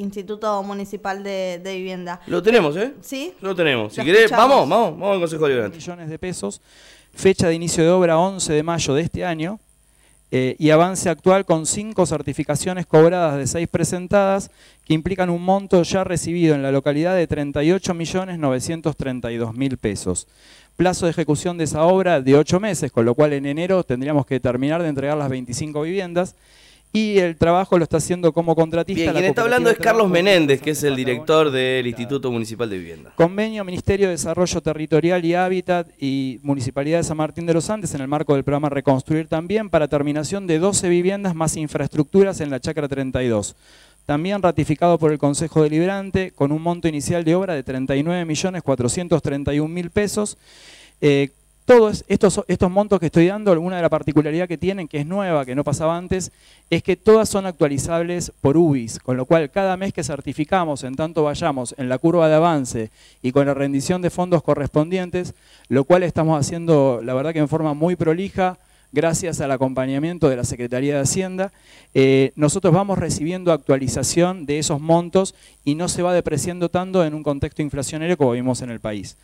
Instituto Municipal de, Vivienda. Lo tenemos, ¿eh? Sí. Lo tenemos. Si querés, vamos, vamos, vamos al Consejo Liberante. Millones de pesos, fecha de inicio de obra 11 de mayo de este año eh, y avance actual con cinco certificaciones cobradas de seis presentadas que implican un monto ya recibido en la localidad de 38.932.000 pesos. Plazo de ejecución de esa obra de ocho meses, con lo cual en enero tendríamos que terminar de entregar las 25 viviendas y el trabajo lo está haciendo como contratista. Bien, quien está hablando es Carlos Menéndez, que es el director del Instituto Municipal de Vivienda. Convenio Ministerio de Desarrollo Territorial y Hábitat y Municipalidad de San Martín de los Andes en el marco del programa Reconstruir también para terminación de 12 viviendas más infraestructuras en la Chacra 32. También ratificado por el Consejo Deliberante con un monto inicial de obra de 39.431.000 pesos. Eh, todos estos, montos que estoy dando, alguna de la particularidad que tienen, que es nueva, que no pasaba antes, es que todas son actualizables por UBIS, con lo cual cada mes que certificamos, en tanto vayamos en la curva de avance y con la rendición de fondos correspondientes, lo cual estamos haciendo, la verdad que en forma muy prolija, gracias al acompañamiento de la Secretaría de Hacienda, eh, nosotros vamos recibiendo actualización de esos montos y no se va depreciando tanto en un contexto inflacionario como vimos en el país.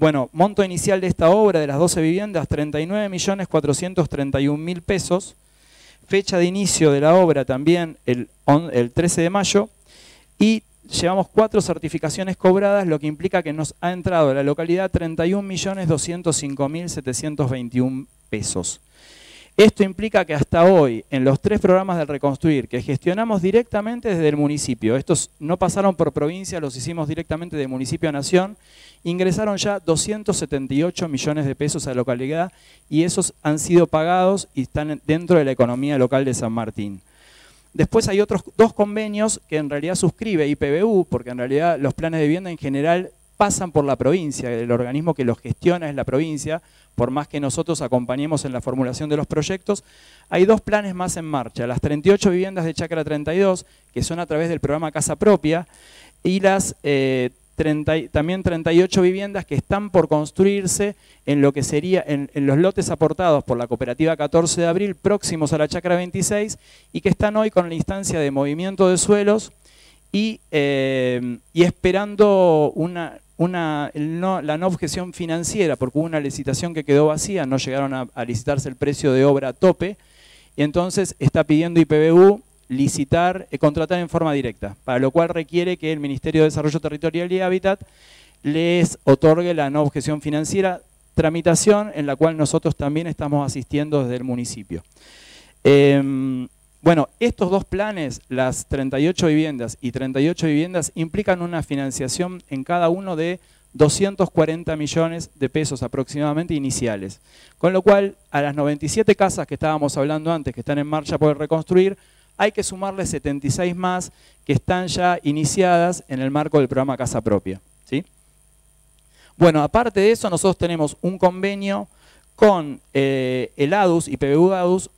Bueno, monto inicial de esta obra de las 12 viviendas, 39.431.000 pesos. Fecha de inicio de la obra también el, el 13 de mayo. Y llevamos cuatro certificaciones cobradas, lo que implica que nos ha entrado a la localidad 31.205.721 pesos. Esto implica que hasta hoy, en los tres programas del Reconstruir, que gestionamos directamente desde el municipio, estos no pasaron por provincia, los hicimos directamente de municipio a nación, ingresaron ya 278 millones de pesos a la localidad y esos han sido pagados y están dentro de la economía local de San Martín. Después hay otros dos convenios que en realidad suscribe IPBU, porque en realidad los planes de vivienda en general pasan por la provincia, el organismo que los gestiona es la provincia, por más que nosotros acompañemos en la formulación de los proyectos. Hay dos planes más en marcha, las 38 viviendas de Chacra 32, que son a través del programa Casa Propia, y las eh, también 38 viviendas que están por construirse en lo que sería en, los lotes aportados por la cooperativa 14 de abril próximos a la Chacra 26 y que están hoy con la instancia de movimiento de suelos y, eh, y esperando una, una, la no objeción financiera, porque hubo una licitación que quedó vacía, no llegaron a, licitarse el precio de obra a tope, y entonces está pidiendo IPBU licitar, eh, contratar en forma directa, para lo cual requiere que el Ministerio de Desarrollo Territorial y Hábitat les otorgue la no objeción financiera, tramitación en la cual nosotros también estamos asistiendo desde el municipio. Em, bueno, estos dos planes, las 38 viviendas y 38 viviendas, implican una financiación en cada uno de 240 millones de pesos aproximadamente iniciales. Con lo cual, a las 97 casas que estábamos hablando antes, que están en marcha por reconstruir, hay que sumarle 76 más que están ya iniciadas en el marco del programa Casa Propia. ¿sí? Bueno, aparte de eso, nosotros tenemos un convenio con eh, el ADUS y PBU ADUS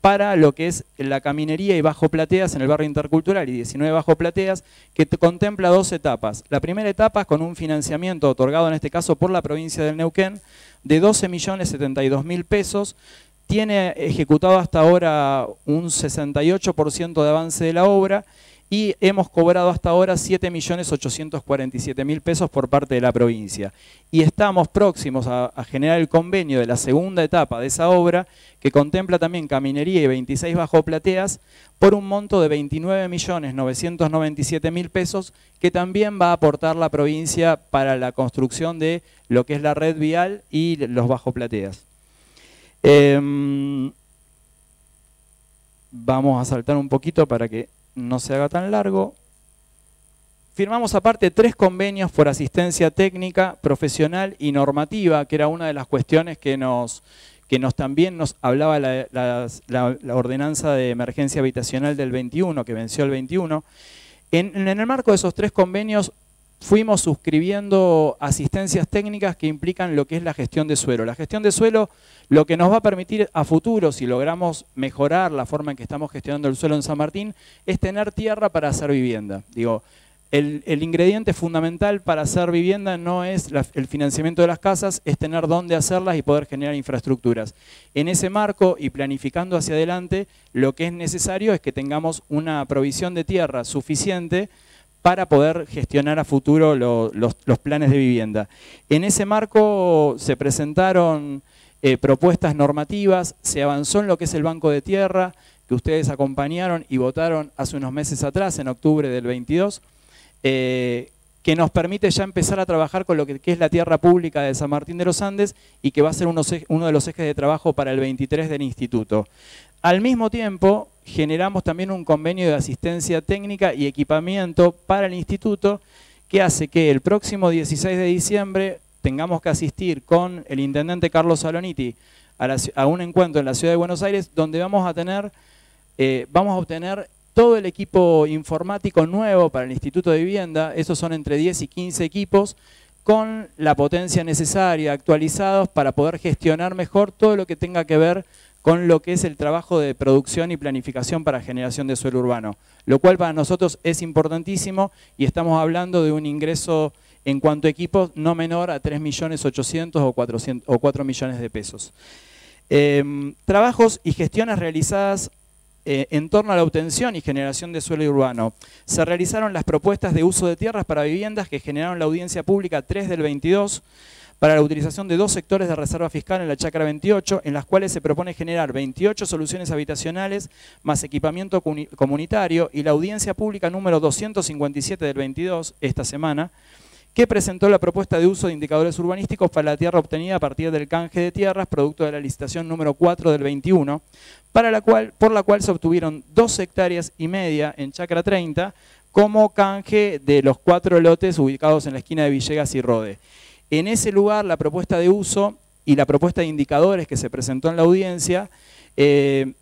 para lo que es la caminería y bajo plateas en el barrio intercultural y 19 bajo plateas, que contempla dos etapas. La primera etapa es con un financiamiento otorgado en este caso por la provincia del Neuquén de 12.072.000 pesos, tiene ejecutado hasta ahora un 68% de avance de la obra y hemos cobrado hasta ahora 7.847.000 pesos por parte de la provincia. Y estamos próximos a, generar el convenio de la segunda etapa de esa obra, que contempla también caminería y 26 bajo plateas, por un monto de 29.997.000 pesos, que también va a aportar la provincia para la construcción de lo que es la red vial y los bajo plateas. Em, vamos a saltar un poquito para que no se haga tan largo. Firmamos aparte tres convenios por asistencia técnica, profesional y normativa, que era una de las cuestiones que nos, que nos también nos hablaba la, ordenanza de emergencia habitacional del 21, que venció el 21. En, en el marco de esos tres convenios fuimos suscribiendo asistencias técnicas que implican lo que es la gestión de suelo. La gestión de suelo lo que nos va a permitir a futuro, si logramos mejorar la forma en que estamos gestionando el suelo en San Martín, es tener tierra para hacer vivienda. Digo, el, ingrediente fundamental para hacer vivienda no es el financiamiento de las casas, es tener dónde hacerlas y poder generar infraestructuras. En ese marco y planificando hacia adelante, lo que es necesario es que tengamos una provisión de tierra suficiente para poder gestionar a futuro los, planes de vivienda. En ese marco se presentaron eh, propuestas normativas, se avanzó en lo que es el Banco de Tierra, que ustedes acompañaron y votaron hace unos meses atrás, en octubre del 22, eh, que nos permite ya empezar a trabajar con lo que, es la tierra pública de San Martín de los Andes y que va a ser uno, uno de los ejes de trabajo para el 23 del instituto. Al mismo tiempo, generamos también un convenio de asistencia técnica y equipamiento para el instituto que hace que el próximo 16 de diciembre tengamos que asistir con el intendente Carlos Saloniti a, un encuentro en la ciudad de Buenos Aires donde vamos a tener, eh, vamos a obtener todo el equipo informático nuevo para el Instituto de Vivienda, esos son entre 10 y 15 equipos, con la potencia necesaria, actualizados para poder gestionar mejor todo lo que tenga que ver con lo que es el trabajo de producción y planificación para generación de suelo urbano, lo cual para nosotros es importantísimo y estamos hablando de un ingreso en cuanto a equipos no menor a 3.800.000 o, 400, o 4 millones de pesos. Em, trabajos y gestiones realizadas eh, en torno a la obtención y generación de suelo urbano. Se realizaron las propuestas de uso de tierras para viviendas que generaron la audiencia pública 3 del 22 para la utilización de dos sectores de reserva fiscal en la Chacra 28, en las cuales se propone generar 28 soluciones habitacionales más equipamiento comunitario y la audiencia pública número 257 del 22, esta semana, que presentó la propuesta de uso de indicadores urbanísticos para la tierra obtenida a partir del canje de tierras, producto de la licitación número 4 del 21, para la cual, por la cual se obtuvieron dos hectáreas y media en Chacra 30 como canje de los cuatro lotes ubicados en la esquina de Villegas y Rode. En ese lugar, la propuesta de uso y la propuesta de indicadores que se presentó en la audiencia eh,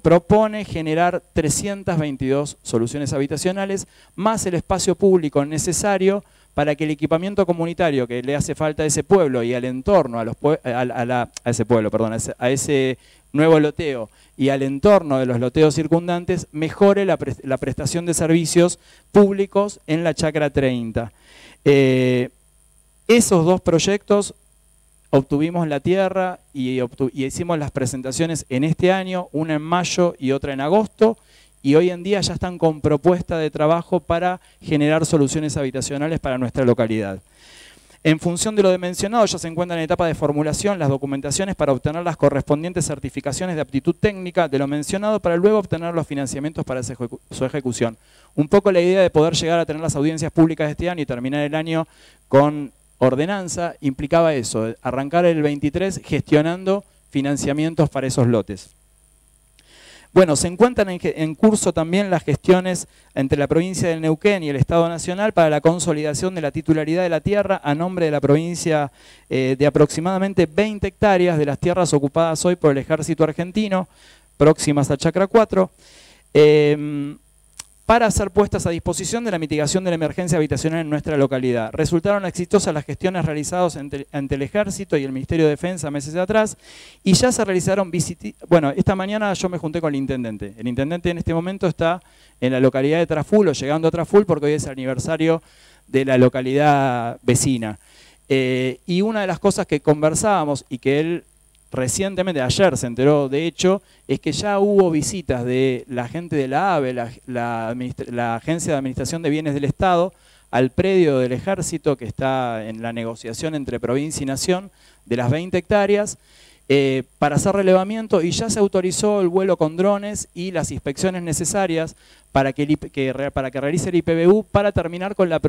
propone generar 322 soluciones habitacionales, más el espacio público necesario para que el equipamiento comunitario que le hace falta a ese pueblo y al entorno, a, ese pueblo, perdón, a ese, nuevo loteo y al entorno de los loteos circundantes, mejore la, prestación de servicios públicos en la Chacra 30. Eh, esos dos proyectos obtuvimos la tierra y, hicimos las presentaciones en este año, una en mayo y otra en agosto, y hoy en día ya están con propuesta de trabajo para generar soluciones habitacionales para nuestra localidad. En función de lo mencionado, ya se encuentran en etapa de formulación las documentaciones para obtener las correspondientes certificaciones de aptitud técnica de lo mencionado para luego obtener los financiamientos para su ejecución. Un poco la idea de poder llegar a tener las audiencias públicas este año y terminar el año con ordenanza implicaba eso, arrancar el 23 gestionando financiamientos para esos lotes. Bueno, se encuentran en, curso también las gestiones entre la provincia del Neuquén y el Estado Nacional para la consolidación de la titularidad de la tierra a nombre de la provincia eh, de aproximadamente 20 hectáreas de las tierras ocupadas hoy por el ejército argentino, próximas a Chacra 4 para ser puestas a disposición de la mitigación de la emergencia habitacional en nuestra localidad. Resultaron exitosas las gestiones realizadas ante, el Ejército y el Ministerio de Defensa meses atrás y ya se realizaron visitas. Bueno, esta mañana yo me junté con el intendente. El intendente en este momento está en la localidad de Traful o llegando a Traful porque hoy es el aniversario de la localidad vecina. Eh, y una de las cosas que conversábamos y que él recientemente, ayer se enteró de hecho, es que ya hubo visitas de la gente de la AVE, la, Agencia de Administración de Bienes del Estado, al predio del ejército que está en la negociación entre provincia y nación de las 20 hectáreas, eh, para hacer relevamiento y ya se autorizó el vuelo con drones y las inspecciones necesarias para que, para que realice el IPBU para terminar con el,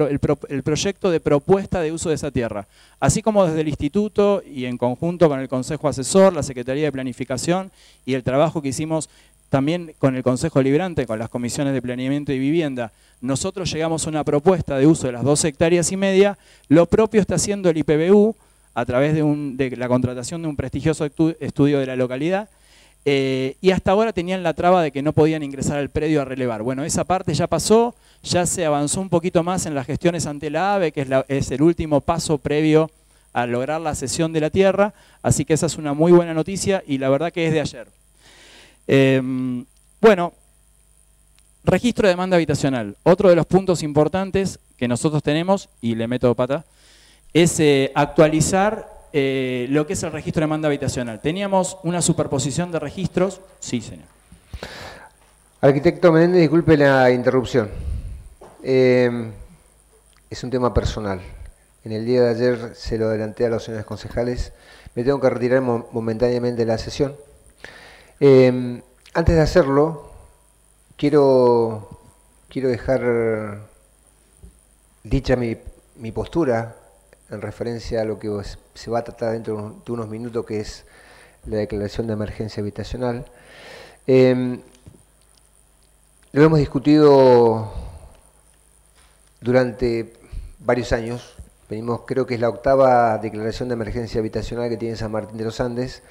el, proyecto de propuesta de uso de esa tierra. Así como desde el instituto y en conjunto con el Consejo Asesor, la Secretaría de Planificación y el trabajo que hicimos también con el Consejo Librante, con las comisiones de planeamiento y vivienda, nosotros llegamos a una propuesta de uso de las dos hectáreas y media, lo propio está haciendo el IPBU, a través de, la contratación de un prestigioso estudio de la localidad, eh, y hasta ahora tenían la traba de que no podían ingresar al predio a relevar. Bueno, esa parte ya pasó, ya se avanzó un poquito más en las gestiones ante la AVE, que es, el último paso previo a lograr la cesión de la tierra, así que esa es una muy buena noticia y la verdad que es de ayer. Em, bueno, registro de demanda habitacional. Otro de los puntos importantes que nosotros tenemos, y le meto pata, es eh, actualizar eh, lo que es el registro de demanda habitacional. Teníamos una superposición de registros. Sí, señor. Arquitecto Menéndez, disculpe la interrupción. eh, es un tema personal. En el día de ayer se lo adelanté a los señores concejales. Me tengo que retirar momentáneamente de la sesión. Eh, antes de hacerlo, quiero, quiero dejar dicha mi, mi, postura en referencia a lo que se va a tratar dentro de unos minutos, que es la declaración de emergencia habitacional. Eh, lo hemos discutido durante varios años. Venimos, creo que es la octava declaración de emergencia habitacional que tiene San Martín de los Andes.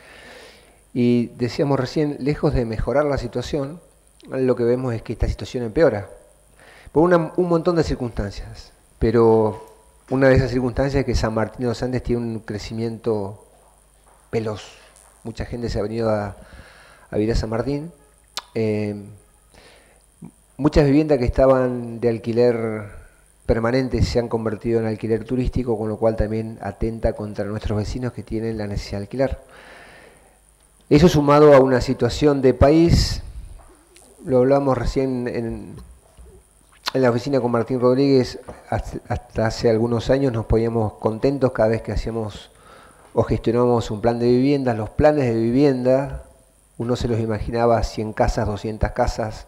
Y decíamos recién, lejos de mejorar la situación, lo que vemos es que esta situación empeora. Por un montón de circunstancias. Pero una de esas circunstancias es que San Martín de los Andes tiene un crecimiento veloz. Mucha gente se ha venido a, vivir a San Martín. Eh, muchas viviendas que estaban de alquiler permanente se han convertido en alquiler turístico, con lo cual también atenta contra nuestros vecinos que tienen la necesidad de alquilar. Eso sumado a una situación de país, lo hablamos recién en, en la oficina con Martín Rodríguez, hasta, hace algunos años nos poníamos contentos cada vez que hacíamos o gestionábamos un plan de vivienda. Los planes de vivienda, uno se los imaginaba 100 casas, 200 casas,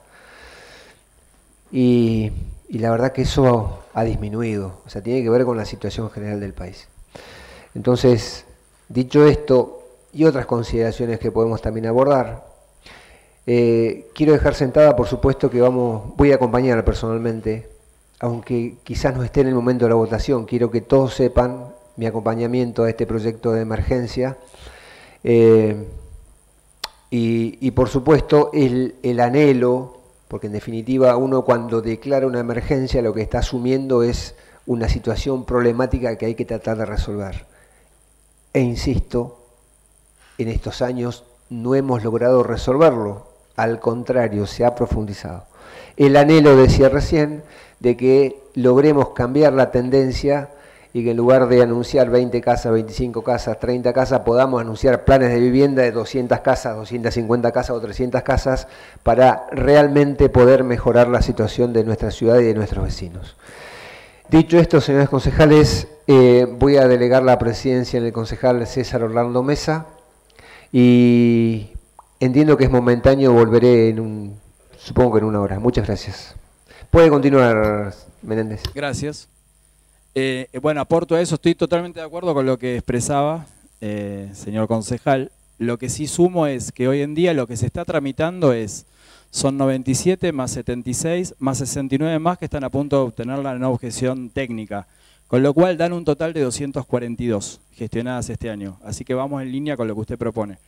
y, y la verdad que eso ha disminuido, o sea, tiene que ver con la situación general del país. Entonces, dicho esto, y otras consideraciones que podemos también abordar. Eh, quiero dejar sentada, por supuesto, que vamos, voy a acompañar personalmente, aunque quizás no esté en el momento de la votación, quiero que todos sepan mi acompañamiento a este proyecto de emergencia. Eh, y, por supuesto el, el anhelo, porque en definitiva uno cuando declara una emergencia lo que está asumiendo es una situación problemática que hay que tratar de resolver. E insisto, en estos años no hemos logrado resolverlo, al contrario, se ha profundizado. El anhelo, decía recién, de que logremos cambiar la tendencia y que en lugar de anunciar 20 casas, 25 casas, 30 casas, podamos anunciar planes de vivienda de 200 casas, 250 casas o 300 casas para realmente poder mejorar la situación de nuestra ciudad y de nuestros vecinos. Dicho esto, señores concejales, eh, voy a delegar la presidencia en el concejal César Orlando Mesa. Y entiendo que es momentáneo, volveré en un, supongo que en una hora. Muchas gracias. Puede continuar, Menéndez. Gracias. Eh, bueno, aporto a eso, estoy totalmente de acuerdo con lo que expresaba, eh, señor concejal. Lo que sí sumo es que hoy en día lo que se está tramitando es, son 97 más 76 más 69 más que están a punto de obtener la no objeción técnica. Con lo cual dan un total de 242 gestionadas este año. Así que vamos en línea con lo que usted propone.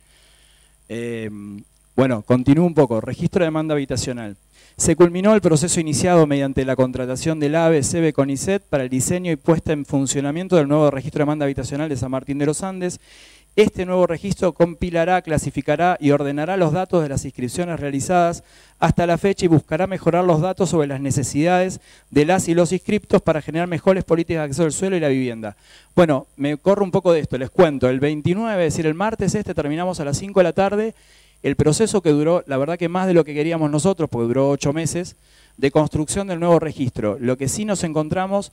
Em, bueno, continúo un poco. Registro de demanda habitacional. Se culminó el proceso iniciado mediante la contratación del AVE, CEBE, CONICET para el diseño y puesta en funcionamiento del nuevo registro de demanda habitacional de San Martín de los Andes este nuevo registro compilará, clasificará y ordenará los datos de las inscripciones realizadas hasta la fecha y buscará mejorar los datos sobre las necesidades de las y los inscriptos para generar mejores políticas de acceso al suelo y la vivienda. Bueno, me corro un poco de esto, les cuento. El 29, es decir, el martes este, terminamos a las 5 de la tarde. El proceso que duró, la verdad que más de lo que queríamos nosotros, porque duró ocho meses, de construcción del nuevo registro. Lo que sí nos encontramos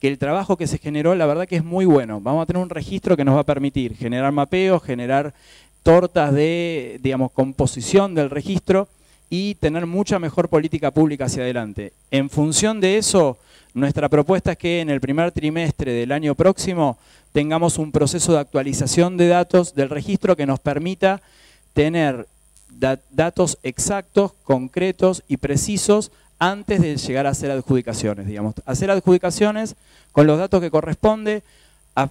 que el trabajo que se generó, la verdad que es muy bueno. Vamos a tener un registro que nos va a permitir generar mapeos, generar tortas de, digamos, composición del registro y tener mucha mejor política pública hacia adelante. En función de eso, nuestra propuesta es que en el primer trimestre del año próximo tengamos un proceso de actualización de datos del registro que nos permita tener datos exactos, concretos y precisos antes de llegar a hacer adjudicaciones, digamos. Hacer adjudicaciones con los datos que corresponde.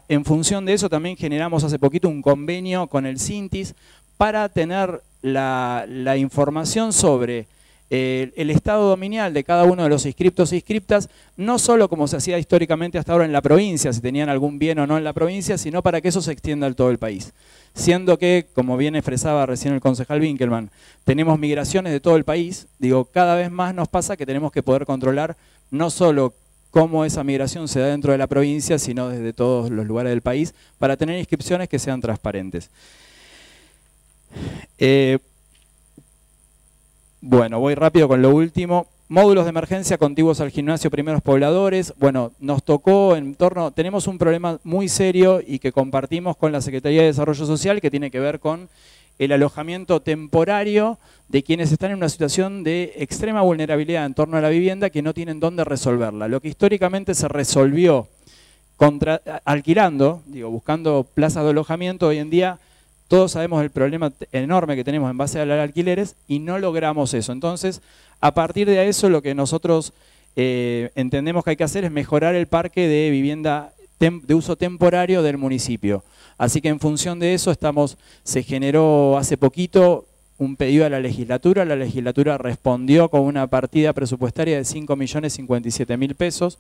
en función de eso también generamos hace poquito un convenio con el CINTIS para tener la, información sobre el estado dominial de cada uno de los inscriptos e inscriptas, no solo como se hacía históricamente hasta ahora en la provincia, si tenían algún bien o no en la provincia, sino para que eso se extienda a todo el país siendo que, como bien expresaba recién el concejal Winkelmann, tenemos migraciones de todo el país, digo, cada vez más nos pasa que tenemos que poder controlar no solo cómo esa migración se da dentro de la provincia, sino desde todos los lugares del país, para tener inscripciones que sean transparentes. Eh, bueno, voy rápido con lo último. módulos de emergencia contiguos al gimnasio primeros pobladores. Bueno, nos tocó en torno, tenemos un problema muy serio y que compartimos con la Secretaría de Desarrollo Social que tiene que ver con el alojamiento temporario de quienes están en una situación de extrema vulnerabilidad en torno a la vivienda que no tienen dónde resolverla. Lo que históricamente se resolvió contra, alquilando, digo, buscando plazas de alojamiento, hoy en día todos sabemos el problema enorme que tenemos en base a los alquileres y no logramos eso. Entonces, a partir de eso, lo que nosotros eh, entendemos que hay que hacer es mejorar el parque de vivienda de uso temporario del municipio. Así que en función de eso estamos, se generó hace poquito un pedido a la legislatura, la legislatura respondió con una partida presupuestaria de 5.057.000 pesos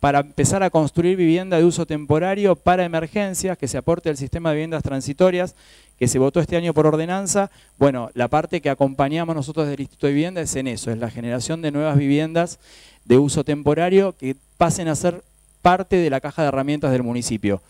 para empezar a construir vivienda de uso temporario para emergencias, que se aporte al sistema de viviendas transitorias, que se votó este año por ordenanza. Bueno, la parte que acompañamos nosotros del Instituto de Vivienda es en eso, es la generación de nuevas viviendas de uso temporario que pasen a ser parte de la caja de herramientas del municipio.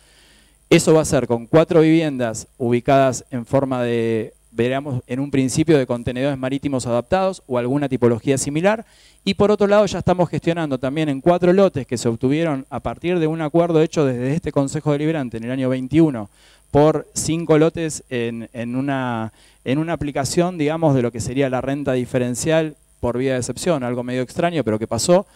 Eso va a ser con cuatro viviendas ubicadas en forma de, veremos en un principio de contenedores marítimos adaptados o alguna tipología similar. Y por otro lado ya estamos gestionando también en cuatro lotes que se obtuvieron a partir de un acuerdo hecho desde este Consejo Deliberante en el año 21 por cinco lotes en, en, una, en una aplicación, digamos, de lo que sería la renta diferencial por vía de excepción, algo medio extraño, pero que pasó.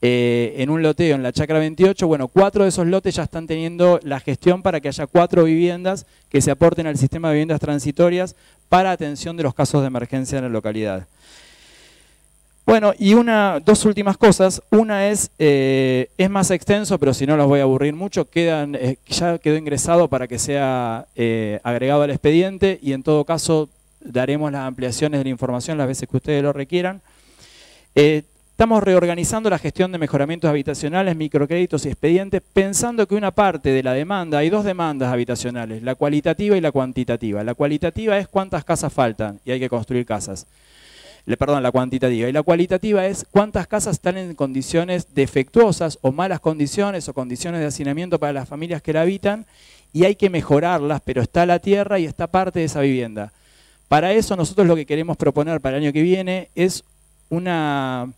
Eh, en un loteo en la Chacra 28, bueno, cuatro de esos lotes ya están teniendo la gestión para que haya cuatro viviendas que se aporten al sistema de viviendas transitorias para atención de los casos de emergencia en la localidad. Bueno, y una, dos últimas cosas. Una es, eh, es más extenso, pero si no los voy a aburrir mucho, quedan, eh, ya quedó ingresado para que sea agregado al expediente y en todo caso daremos las ampliaciones de la información las veces que ustedes lo requieran. Estamos reorganizando la gestión de mejoramientos habitacionales, microcréditos y expedientes, pensando que una parte de la demanda, hay dos demandas habitacionales, la cualitativa y la cuantitativa. La cualitativa es cuántas casas faltan y hay que construir casas. Perdón, la cuantitativa. Y la cualitativa es cuántas casas están en condiciones defectuosas o malas condiciones o condiciones de hacinamiento para las familias que la habitan y hay que mejorarlas, pero está la tierra y está parte de esa vivienda. Para eso nosotros lo que queremos proponer para el año que viene es una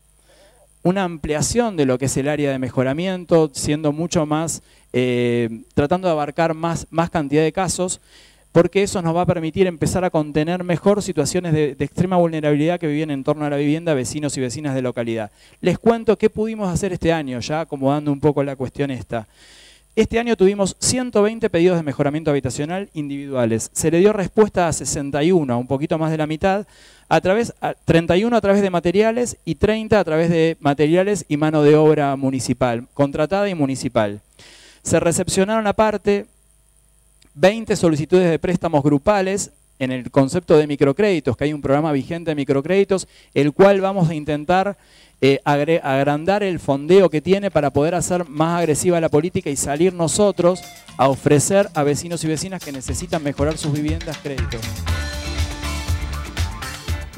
una ampliación de lo que es el área de mejoramiento, siendo mucho más, eh, tratando de abarcar más, más cantidad de casos, porque eso nos va a permitir empezar a contener mejor situaciones de, extrema vulnerabilidad que viven en torno a la vivienda vecinos y vecinas de localidad. Les cuento qué pudimos hacer este año, ya acomodando un poco la cuestión esta. Este año tuvimos 120 pedidos de mejoramiento habitacional individuales. Se le dio respuesta a 61, un poquito más de la mitad, a través, 31 a través de materiales y 30 a través de materiales y mano de obra municipal, contratada y municipal. Se recepcionaron aparte 20 solicitudes de préstamos grupales en el concepto de microcréditos, que hay un programa vigente de microcréditos, el cual vamos a intentar eh, agrandar el fondeo que tiene para poder hacer más agresiva la política y salir nosotros a ofrecer a vecinos y vecinas que necesitan mejorar sus viviendas créditos.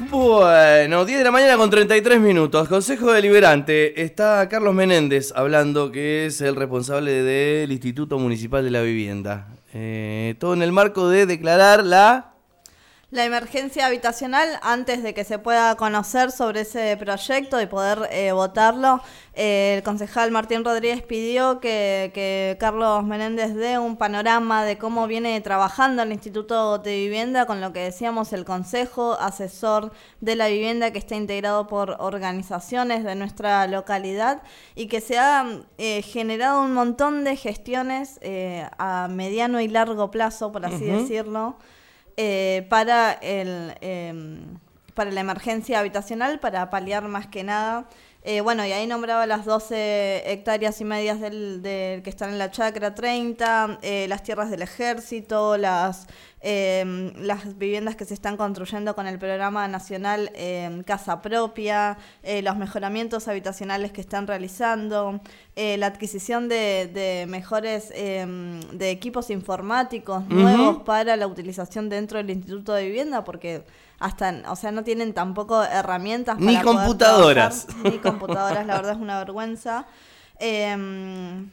Bueno, 10 de la mañana con 33 minutos. Consejo Deliberante. Está Carlos Menéndez hablando, que es el responsable del Instituto Municipal de la Vivienda. Eh, todo en el marco de declarar la la emergencia habitacional antes de que se pueda conocer sobre ese proyecto y poder eh, votarlo. Eh, el concejal Martín Rodríguez pidió que, Carlos Menéndez dé un panorama de cómo viene trabajando el Instituto de Vivienda con lo que decíamos el Consejo Asesor de la Vivienda que está integrado por organizaciones de nuestra localidad y que se ha eh, generado un montón de gestiones a mediano y largo plazo, por así decirlo. Eh, para, el, em, para la emergencia habitacional, para paliar más que nada. Eh, bueno, y ahí nombraba las 12 hectáreas y medias del, que están en la chacra 30, eh, las tierras del ejército, las, em, las viviendas que se están construyendo con el programa nacional em, Casa Propia, los mejoramientos habitacionales que están realizando, la adquisición de, mejores de equipos informáticos nuevos para la utilización dentro del Instituto de Vivienda, porque hasta, o sea, no tienen tampoco herramientas ni computadoras. ni computadoras, la verdad es una vergüenza. Em,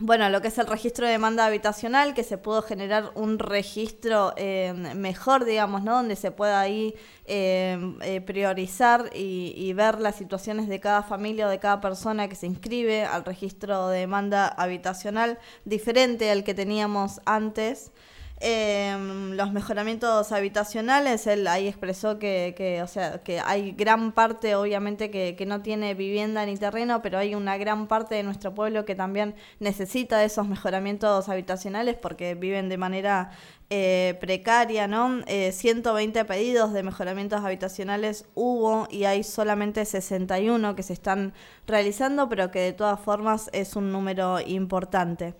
bueno, lo que es el registro de demanda habitacional, que se pudo generar un registro eh, mejor, digamos, ¿no? Donde se pueda ahí eh, eh, priorizar y, ver las situaciones de cada familia o de cada persona que se inscribe al registro de demanda habitacional, diferente al que teníamos antes. Em, los mejoramientos habitacionales, él ahí expresó que, o sea, que hay gran parte, obviamente, que, no tiene vivienda ni terreno, pero hay una gran parte de nuestro pueblo que también necesita esos mejoramientos habitacionales porque viven de manera eh, precaria, ¿no? 120 eh, pedidos de mejoramientos habitacionales hubo y hay solamente 61 que se están realizando, pero que de todas formas es un número importante.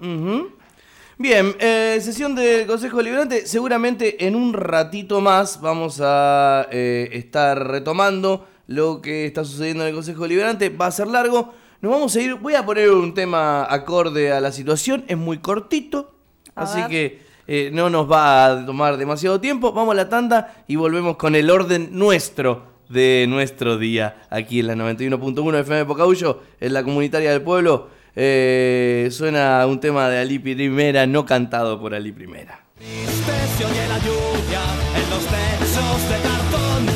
Bien, eh, sesión del Consejo Deliberante. Seguramente en un ratito más vamos a eh, estar retomando lo que está sucediendo en el Consejo Deliberante. Va a ser largo. Nos vamos a ir. Voy a poner un tema acorde a la situación. Es muy cortito. así que eh, no nos va a tomar demasiado tiempo. Vamos a la tanda y volvemos con el orden nuestro de nuestro día aquí en la 91.1 FM Pocahuyo, en la comunitaria del pueblo. Eh, suena un tema de Ali Primera, no cantado por Ali Primera. Triste se oye la lluvia en los techos de cartón.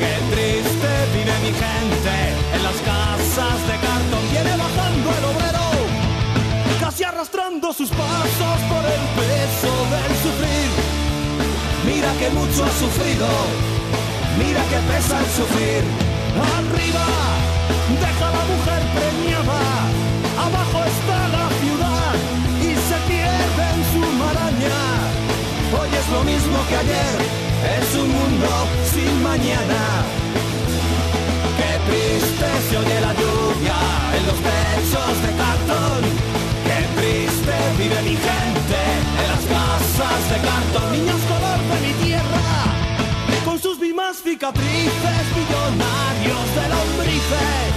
Qué triste vive mi gente en las casas de cartón. Viene bajando el obrero, casi arrastrando sus pasos por el peso del sufrir. Mira que mucho ha sufrido, mira que pesa el sufrir. Arriba, deja a la mujer premiada es lo mismo que ayer, es un mundo sin mañana. Qué triste se oye la lluvia en los techos de cartón. Qué triste vive mi gente en las casas de cartón. Niños color de mi tierra, con sus mismas cicatrices, millonarios de lombrices.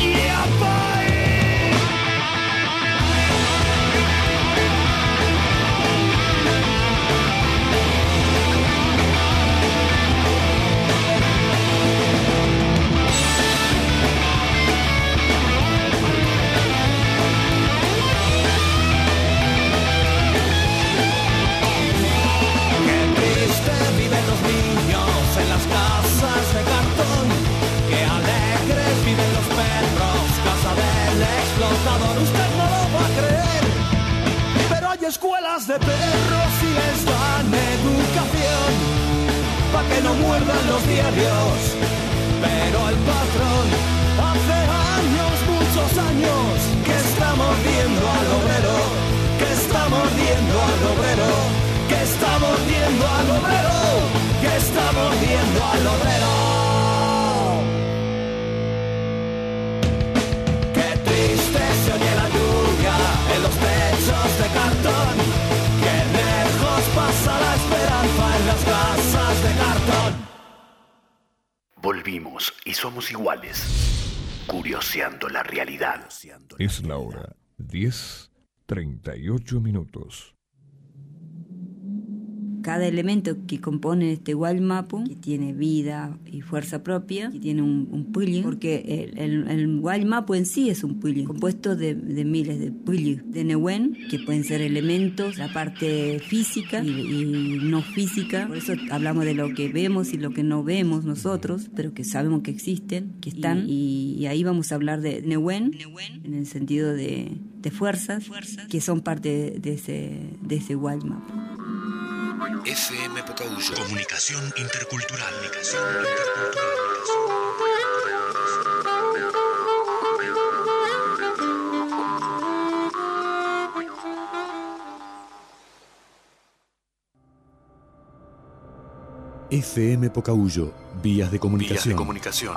Y usted no lo va a creer. Pero hay escuelas de perros y les dan educación, para que no muerdan los diarios. Pero el patrón hace años, muchos años, que está mordiendo al obrero, que está mordiendo al obrero, que está mordiendo al obrero, que está mordiendo al obrero. en Volvimos y somos iguales. Curioseando la realidad. Es la hora 10.38 minutos cada elemento que compone este Walmapu, que tiene vida y fuerza propia, que tiene un, un porque el, el, Walmapu en sí es un puli, compuesto de, miles de puli, de Newen, que pueden ser elementos, la parte física y, no física, por eso hablamos de lo que vemos y lo que no vemos nosotros, pero que sabemos que existen, que están, y, ahí vamos a hablar de Newen, en el sentido de, de fuerzas, que son parte de ese, de ese Walmapu. FM Pocahuyo. Comunicación intercultural. Comunicación FM Pocahuyo, vías de comunicación. Vías de comunicación.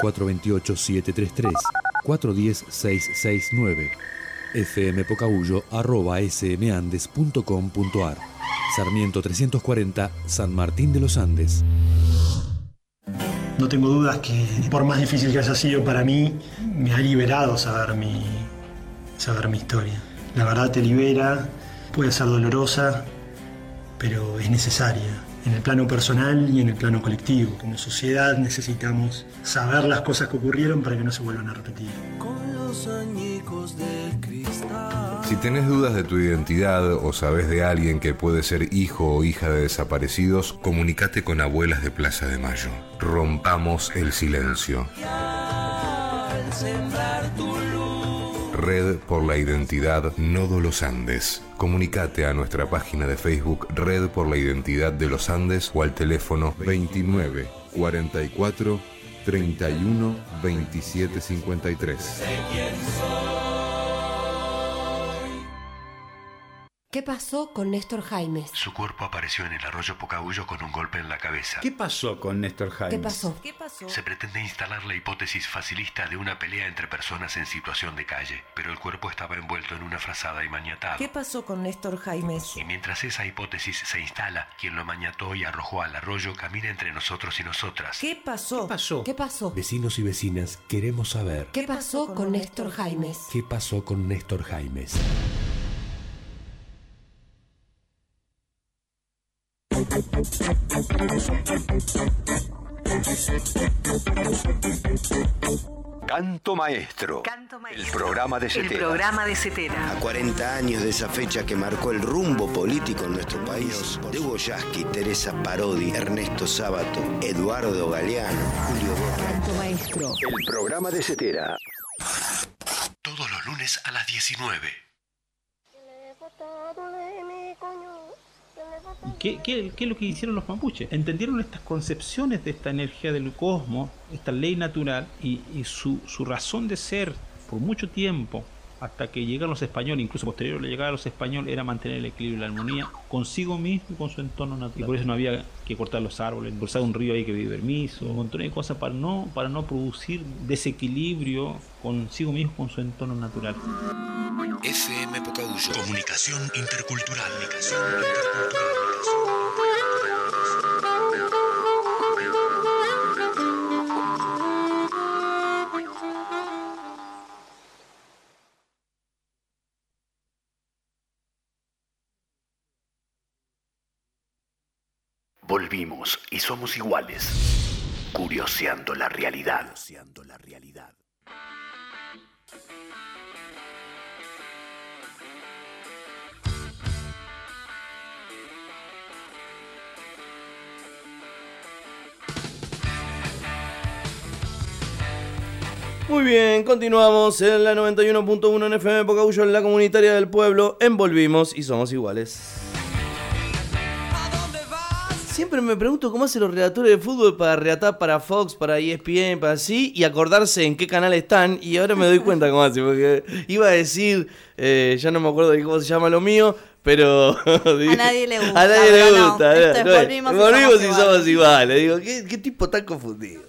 428-733, 410-669. Sarmiento 340, San Martín de los Andes. No tengo dudas que por más difícil que haya sido para mí, me ha liberado saber mi, saber mi historia. La verdad te libera, puede ser dolorosa, pero es necesaria en el plano personal y en el plano colectivo. Como sociedad necesitamos saber las cosas que ocurrieron para que no se vuelvan a repetir. Si tenés dudas de tu identidad o sabes de alguien que puede ser hijo o hija de desaparecidos, comunícate con Abuelas de Plaza de Mayo. Rompamos el silencio. Red por la Identidad Nodo Los Andes. Comunicate a nuestra página de Facebook Red por la Identidad de los Andes o al teléfono 29 44 31 27 53. ¿Qué pasó con Néstor Jaimes? Su cuerpo apareció en el arroyo Pocahuyo con un golpe en la cabeza. ¿Qué pasó con Néstor Jaimes? ¿Qué pasó? ¿Qué pasó? Se pretende instalar la hipótesis facilista de una pelea entre personas en situación de calle, pero el cuerpo estaba envuelto en una frazada y maniatado. ¿Qué pasó con Néstor Jaimes? Y mientras esa hipótesis se instala, quien lo maniató y arrojó al arroyo camina entre nosotros y nosotras. ¿Qué pasó? ¿Qué pasó? ¿Qué pasó? Vecinos y vecinas, queremos saber ¿Qué pasó con Néstor Jaimes? qué pasó con Néstor Jaimes. Canto Maestro. El programa de El Cetera. programa de Cetera. A 40 años de esa fecha que marcó el rumbo político en nuestro país, de Hugo Yasky, Teresa Parodi, Ernesto Sábato, Eduardo Galeano, Julio Borra. Canto maestro. El programa de Cetera. Todos los lunes a las 19. ¿Qué, qué, es lo que hicieron los mapuches? Entendieron estas concepciones de esta energía del cosmos, esta ley natural, y, y su, su razón de ser por mucho tiempo, hasta que llegaron los españoles, incluso posterior a la llegada de los españoles, era mantener el equilibrio y la armonía consigo mismo y con su entorno natural. Y por eso no había que cortar los árboles, cruzar un río ahí que pedir permiso, un montón de cosas para no, para no producir desequilibrio consigo mismo con su entorno natural. FM Pocahuyo. Comunicación intercultural. Comunicación Volvimos y somos iguales. Curioseando la realidad. Curioseando la realidad. Muy bien, continuamos en la 91.1 en FM Pocahuyo, en la comunitaria del pueblo. Envolvimos y somos iguales. Siempre me pregunto cómo hacen los redactores de fútbol para relatar para Fox, para ESPN, para así, y acordarse en qué canal están. Y ahora me doy cuenta cómo hacen, porque iba a decir, eh, ya no me acuerdo de cómo se llama lo mío, pero. A nadie le gusta. A nadie le no. gusta. Esto es no, volvimos y volvimos somos y iguales. somos iguales. Digo, ¿qué, qué tipo tan confundido?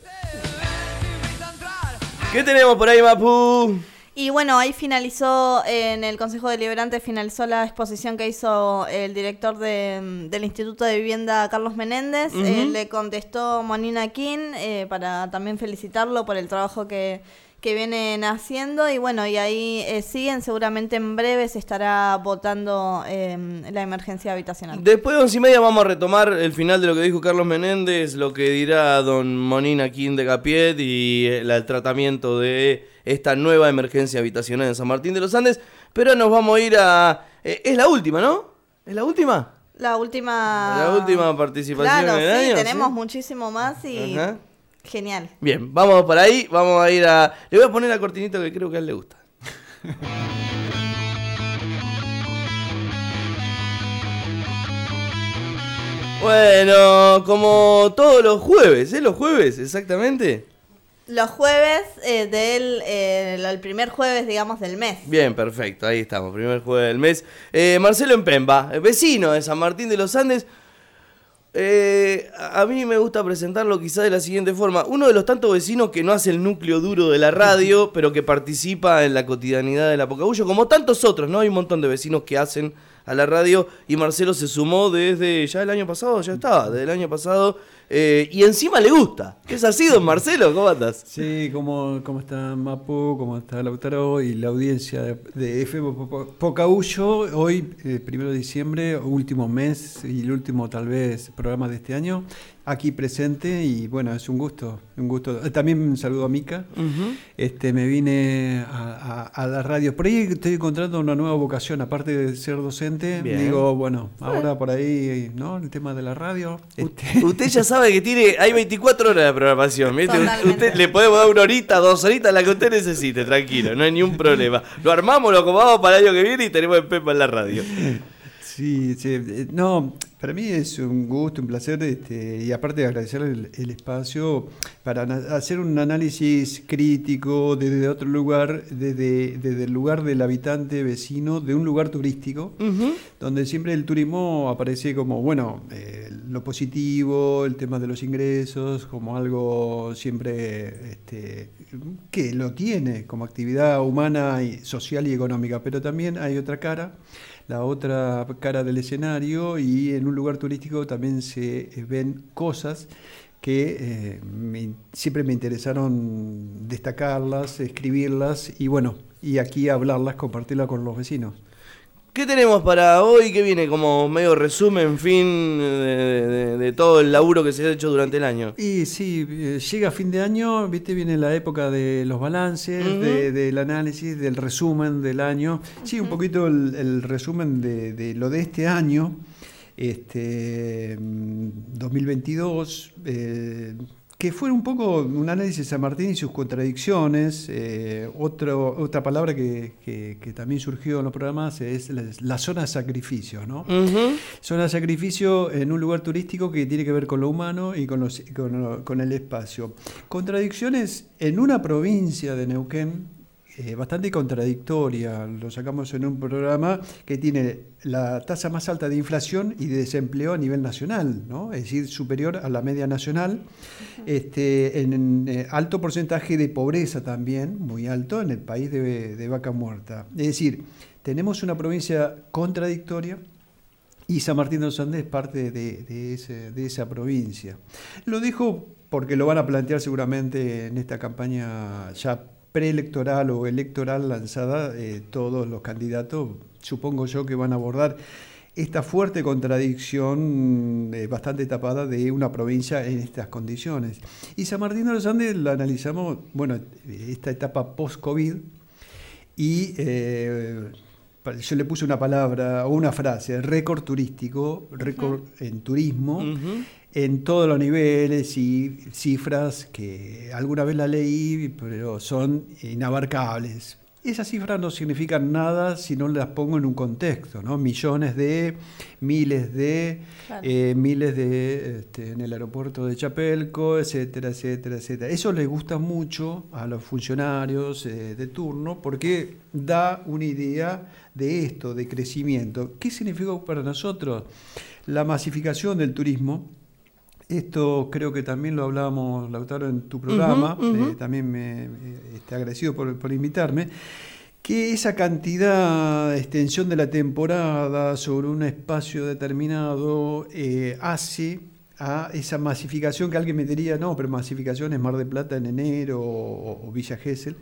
¿Qué tenemos por ahí, Mapu? Y bueno, ahí finalizó, en el Consejo Deliberante finalizó la exposición que hizo el director de- del Instituto de Vivienda, Carlos Menéndez. Eh, le contestó Monina King eh, para también felicitarlo por el trabajo que, que vienen haciendo. Y bueno, y ahí eh, siguen, seguramente en breve se estará votando eh, la emergencia habitacional. Después de once y media vamos a retomar el final de lo que dijo Carlos Menéndez, lo que dirá don Monina King de Capiet y el, el tratamiento de esta nueva emergencia habitacional en San Martín de los Andes. Pero nos vamos a ir a... eh, es la última, ¿no? ¿Es la última? La última... La última participación Claro, en el sí, año. tenemos ¿sí? muchísimo más y Ajá. Genial. Bien, vamos por ahí, vamos a ir a... Le voy a poner la cortinita que creo que a él le gusta. Bueno, como todos los jueves, ¿eh? Los jueves, exactamente. Los jueves eh, del eh, el primer jueves, digamos, del mes. Bien, perfecto, ahí estamos, primer jueves del mes. Eh, Marcelo Empemba, vecino de San Martín de los Andes. Eh, a mí me gusta presentarlo quizá de la siguiente forma. Uno de los tantos vecinos que no hace el núcleo duro de la radio, pero que participa en la cotidianidad de la Pocahullo, como tantos otros, ¿no? Hay un montón de vecinos que hacen a la radio y Marcelo se sumó desde ya el año pasado, ya estaba, desde el año pasado. Eh, y encima le gusta. ¿Es así, don Marcelo? ¿Cómo andas? Sí, ¿cómo, cómo está Mapu? ¿Cómo está Lautaro? Y la audiencia de, de FM Po- Po- Pocahuyo. Hoy, eh, primero de diciembre, último mes y el último, tal vez, programa de este año. aquí presente y bueno, es un gusto, un gusto. Eh, También un saludo a Mica. Este, me vine a, a- a la radio. Por ahí estoy encontrando una nueva vocación, aparte de ser docente. Bien. Digo, bueno, ahora por ahí, ¿no? El tema de la radio. Este, Usted ya sabe que tiene, hay 24 horas de programación, ¿viste? Usted le podemos dar una horita, dos horitas, la que usted necesite, tranquilo, no hay ni un problema. Lo armamos, lo acomodamos para el año que viene y tenemos el Pepa en la radio. Sí, sí. eh, No, para mí es un gusto, un placer, este, y aparte de agradecer el, el espacio para hacer un análisis crítico desde otro lugar, desde, desde el lugar del habitante vecino, de un lugar turístico, donde siempre el turismo aparece como, bueno, eh, lo positivo, el tema de los ingresos, como algo siempre este, que lo tiene como actividad humana, y social y económica, pero también hay otra cara la otra cara del escenario y en un lugar turístico también se eh, ven cosas que eh, me- siempre me interesaron destacarlas, escribirlas y bueno, y aquí hablarlas, compartirlas con los vecinos. ¿Qué tenemos para hoy? ¿Qué viene como medio resumen, fin de, de- de todo el laburo que se ha hecho durante el año? Y sí, eh, llega fin de año, viste, viene la época de los balances, de- del análisis, del resumen del año. Sí, un poquito el, el resumen de, lo de este año, este mm, 2022, eh, que fue un poco un análisis de San Martín y sus contradicciones. eh, otro, otra palabra que, que- que también surgió en los programas es la, la zona de sacrificio, ¿no? Zona de sacrificio en un lugar turístico que tiene que ver con lo humano y con, los- con, lo- con el espacio. Contradicciones en una provincia de Neuquén eh, bastante contradictoria. Lo sacamos en un programa que tiene la tasa más alta de inflación y de desempleo a nivel nacional, ¿no? es decir, superior a la media nacional. Este, en, en, eh, alto porcentaje de pobreza también, muy alto, en el país de, de vaca muerta. Es decir, tenemos una provincia contradictoria y San Martín de los Andes es parte de, de ese- de esa provincia. Lo dijo porque lo van a plantear seguramente en esta campaña ya preelectoral o electoral lanzada, eh, todos los candidatos, supongo yo que van a abordar esta fuerte contradicción eh, bastante tapada de una provincia en estas condiciones. Y San Martín de los Andes la analizamos, bueno, esta etapa post-COVID, y eh, yo le puse una palabra o una frase, récord turístico, récord en turismo, en todos los niveles y cifras que alguna vez la leí, pero son inabarcables. Esas cifras no significan nada si no las pongo en un contexto, ¿no? Millones de, miles de, Claro. eh, miles de este, en el aeropuerto de Chapelco, etcétera, etcétera, etcétera. Eso les gusta mucho a los funcionarios eh, de turno porque da una idea de esto, de crecimiento. ¿Qué significa para nosotros la masificación del turismo? Esto creo que también lo hablábamos, Lautaro, en tu programa. Eh, también me este, agradecido por, por invitarme. Que esa cantidad de extensión de la temporada sobre un espacio determinado eh, hace a esa masificación que alguien me diría, no, pero masificación es Mar de Plata en enero o, o Villa Gesell.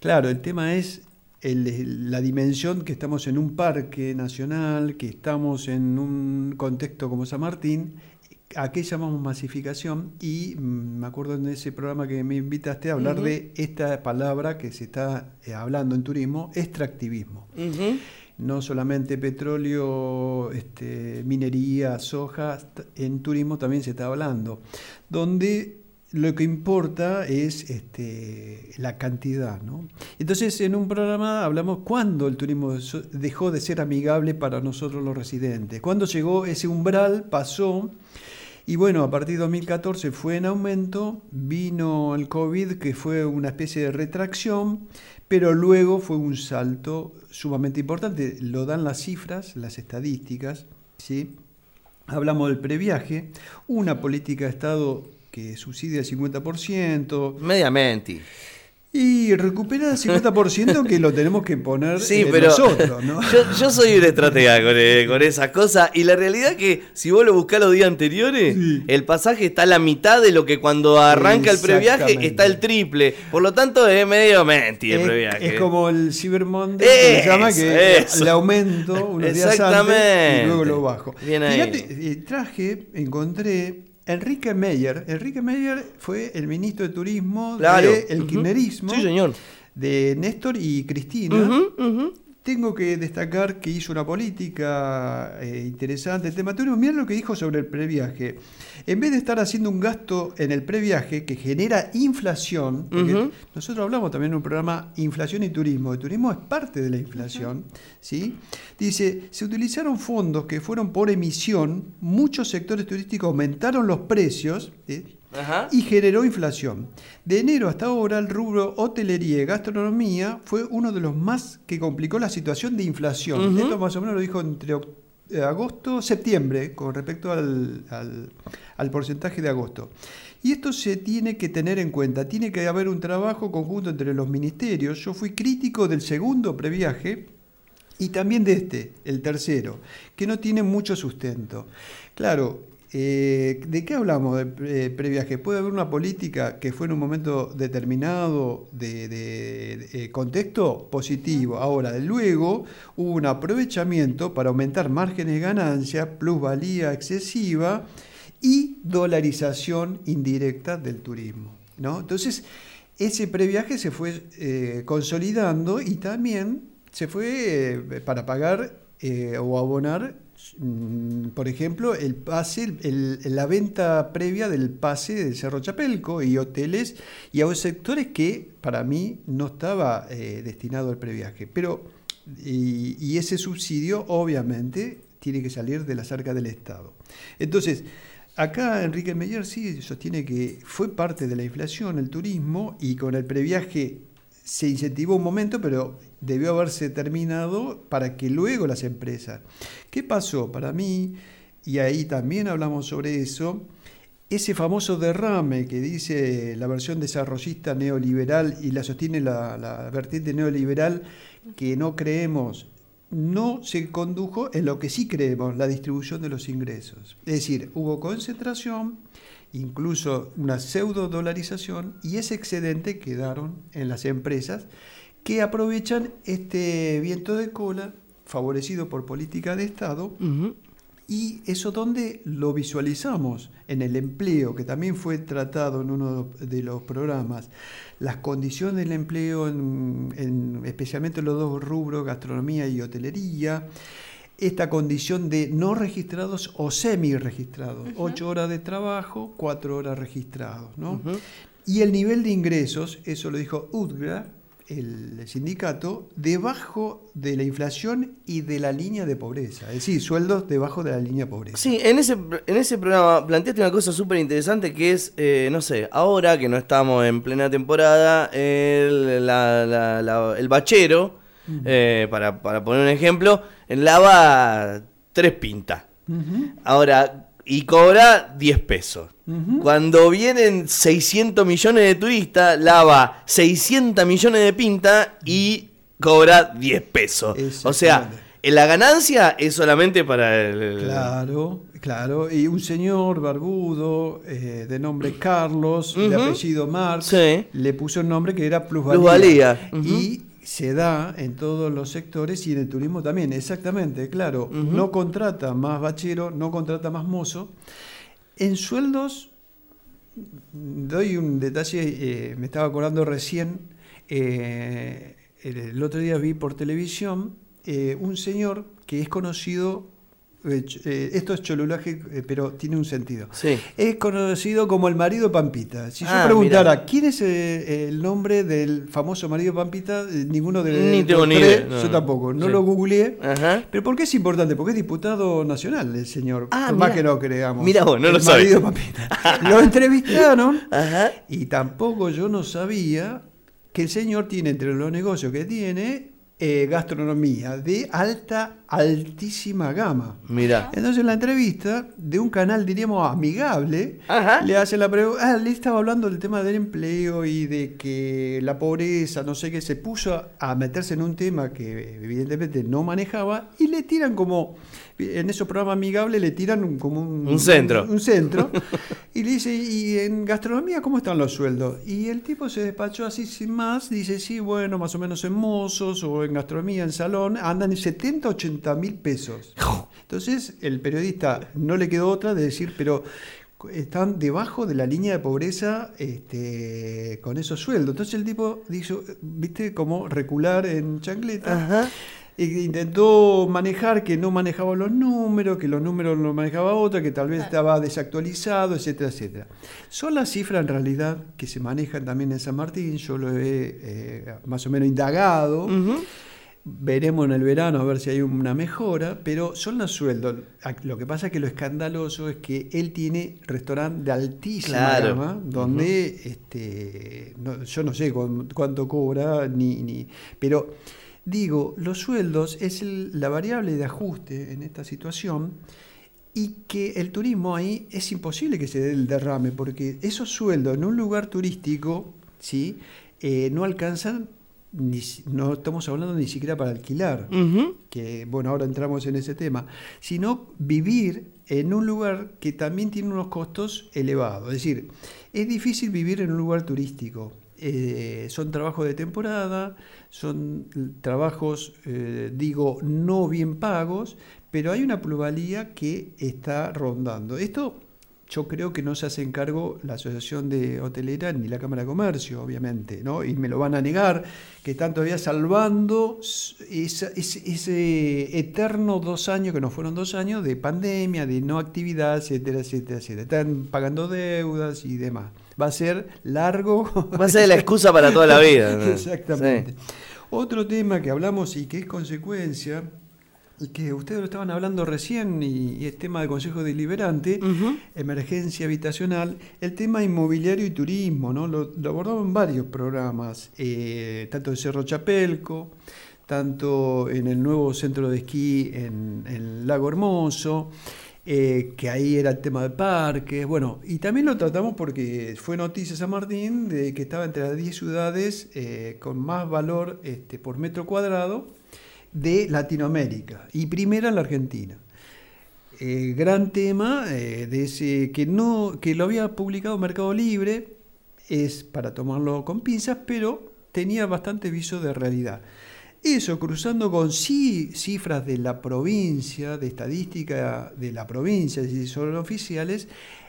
Claro, el tema es el- la dimensión que estamos en un parque nacional, que estamos en un contexto como San Martín, ¿A qué llamamos masificación? Y mm, me acuerdo en ese programa que me invitaste a hablar de esta palabra que se está eh, hablando en turismo, extractivismo. No solamente petróleo, este, minería, soja, en turismo también se está hablando, donde lo que importa es este, la cantidad. ¿no? Entonces, en un programa hablamos cuándo el turismo dejó de ser amigable para nosotros los residentes, cuándo llegó ese umbral, pasó. Y bueno, a partir de 2014 fue en aumento, vino el COVID que fue una especie de retracción, pero luego fue un salto sumamente importante. Lo dan las cifras, las estadísticas, ¿sí? Hablamos del previaje, una política de Estado que subsidia el 50%. Mediamente. Y recupera el 50% que lo tenemos que poner Sí, pero nosotros, ¿no? yo, yo soy un estratega con, eh, con esas cosas y la realidad que si vos lo buscás los días anteriores, el pasaje está a la mitad de lo que cuando arranca el previaje está el triple. Por lo tanto es medio menti el Es- previaje. Es como el Cyber Monday, que se llama, que eso. le aumento unos días antes y luego lo bajo. Bien ahí. Fíjate, eh, traje, encontré Enrique Meyer. Enrique Meyer fue el ministro de Turismo Claro. del Ujú. kirchnerismo. Sí, señor. De Néstor y Cristina. Ujú, ujú. Tengo que destacar que hizo una política eh, interesante. El tema turismo, mirá lo que dijo sobre el previaje. En vez de estar haciendo un gasto en el previaje que genera inflación, porque nosotros hablamos también en un programa Inflación y Turismo. El turismo es parte de la inflación. ¿sí? Dice, se utilizaron fondos que fueron por emisión, muchos sectores turísticos aumentaron los precios. ¿sí? Ajá. y generó inflación. De enero hasta ahora, el rubro hotelería y gastronomía fue uno de los más que complicó la situación de inflación. Esto más o menos lo dijo entre eh, agosto, septiembre, con respecto al, al- al porcentaje de agosto. Y esto se tiene que tener en cuenta, tiene que haber un trabajo conjunto entre los ministerios. Yo fui crítico del segundo previaje, y también de este, el tercero, que no tiene mucho sustento. Claro, eh, ¿de qué hablamos de eh, previaje? Puede haber una política que fue en un momento determinado de, de- de, eh, contexto positivo. Ahora, luego hubo un aprovechamiento para aumentar márgenes de ganancia, plusvalía excesiva y dolarización indirecta del turismo. ¿no? Entonces, ese previaje se fue eh, consolidando y también se fue eh, para pagar o abonar, por ejemplo, el pase, la venta previa del pase de Cerro Chapelco y hoteles y a sectores que para mí no estaba eh, destinado al previaje. Pero, y, y ese subsidio obviamente tiene que salir de la cerca del Estado. Entonces, Acá Enrique Meyer sí sostiene que fue parte de la inflación el turismo y con el previaje se incentivó un momento, pero debió haberse terminado para que luego las empresas. ¿Qué pasó? Para mí, y ahí también hablamos sobre eso, ese famoso derrame que dice la versión desarrollista neoliberal y la sostiene la, la vertiente neoliberal que no creemos no se condujo en lo que sí creemos, la distribución de los ingresos. Es decir, hubo concentración, incluso una pseudo dolarización, y ese excedente quedaron en las empresas que aprovechan este viento de cola favorecido por política de Estado. Y eso donde lo visualizamos en el empleo, que también fue tratado en uno de los programas, las condiciones del empleo, en, en- especialmente en los dos rubros, gastronomía y hotelería, esta condición de no registrados o semi registrados, ocho horas de trabajo, cuatro horas registrados. ¿no? Y el nivel de ingresos, eso lo dijo UDGRA, el sindicato, debajo de la inflación y de la línea de pobreza, es decir, sueldos debajo de la línea de pobreza. Sí, en ese, en ese programa planteaste una cosa súper interesante que es, eh, no sé, ahora que no estamos en plena temporada, el, la- la- la- el bachero, eh, para, para poner un ejemplo, lava tres pintas. Ahora, y cobra 10 pesos. Cuando vienen 600 millones de turistas, lava 600 millones de pinta y cobra 10 pesos. O sea, la ganancia es solamente para el... Claro, claro. Y un señor barbudo eh, de nombre Carlos, de Ujú. apellido Marx, Sí. le puso el nombre que era plusvalía. Plusvalía, ujú. Y se da en todos los sectores y en el turismo también, exactamente, claro. No contrata más bachero, no contrata más mozo. En sueldos, doy un detalle, eh, me estaba acordando recién, eh, el, el otro día vi por televisión eh, un señor que es conocido, eh, eh, esto es cholulaje, eh, pero tiene un sentido. Sí. Es conocido como el marido Pampita. Si yo Ah, preguntara mirá. quién es eh, el nombre del famoso marido Pampita, ninguno de Ni tengo ni idea, no, yo tampoco, no Sí. lo googleé. Ajá. Pero ¿por qué es importante? Porque es diputado nacional el señor, Ah, por más que no creamos. Mirá vos, no El lo sabía. marido Pampita. Lo entrevistaron y tampoco yo no sabía que el señor tiene entre los negocios que tiene eh, gastronomía de alta, altísima gama. Mira. Entonces en la entrevista de un canal, diríamos, amigable, le hace la pregunta, ah, le estaba hablando del tema del empleo y de que la pobreza, no sé qué, se puso a, a meterse en un tema que evidentemente no manejaba y le tiran como, en esos programas amigables le tiran un- como un, Un centro. Un, centro. y le dice, ¿y en gastronomía cómo están los sueldos? Y el tipo se despachó así sin más, dice, sí, bueno, más o menos en mozos o en gastronomía, en salón, andan en 70, 80 mil pesos. Entonces el periodista no le quedó otra de decir, pero están debajo de la línea de pobreza este, con esos sueldos. Entonces el tipo dijo, viste, como recular en chancleta. E intentó manejar que no manejaba los números, que los números lo manejaba otra, que tal vez estaba desactualizado, etcétera, etcétera. Son las cifras en realidad que se manejan también en San Martín, yo lo he eh, más o menos indagado. Veremos en el verano a ver si hay una mejora, pero son los sueldos. Lo que pasa es que lo escandaloso es que él tiene restaurante de altísima Claro. gama, donde este, no- yo no sé cu- cuánto cobra, ni, ni pero digo, los sueldos es el- la variable de ajuste en esta situación y que el turismo ahí es imposible que se dé el derrame, porque esos sueldos en un lugar turístico ¿sí? Eh, no alcanzan, ni, no estamos hablando ni siquiera para alquilar, que bueno, ahora entramos en ese tema, sino vivir en un lugar que también tiene unos costos elevados. Es decir, es difícil vivir en un lugar turístico. Eh, son trabajos de temporada, son trabajos, eh, digo, no bien pagos, pero hay una pluralía que está rondando. Esto yo creo que no se hace cargo la Asociación de Hotelera ni la Cámara de Comercio, obviamente, ¿no? Y me lo van a negar, que están todavía salvando ese, ese eterno dos años, que no fueron dos años, de pandemia, de no actividad, etcétera, etcétera, etcétera. Están pagando deudas y demás. Va a ser largo. Va a ser la excusa para toda la vida, ¿no? Exactamente. Otro tema que hablamos y que es consecuencia, y que ustedes lo estaban hablando recién, y, y es tema del Consejo Deliberante, emergencia habitacional, el tema inmobiliario y turismo, ¿no? Lo, lo abordamos en varios programas, eh, tanto en Cerro Chapelco, tanto en el nuevo centro de esquí en, en Lago Hermoso, eh, que ahí era el tema de parques, bueno, y también lo tratamos porque fue noticia San Martín de que estaba entre las 10 ciudades eh, con más valor este, por metro cuadrado de Latinoamérica y primera en la Argentina. Eh, gran tema eh, de ese que no que lo había publicado Mercado Libre es para tomarlo con pinzas, pero tenía bastante viso de realidad. Eso cruzando con sí cifras de la provincia, de estadística de la provincia, si son oficiales,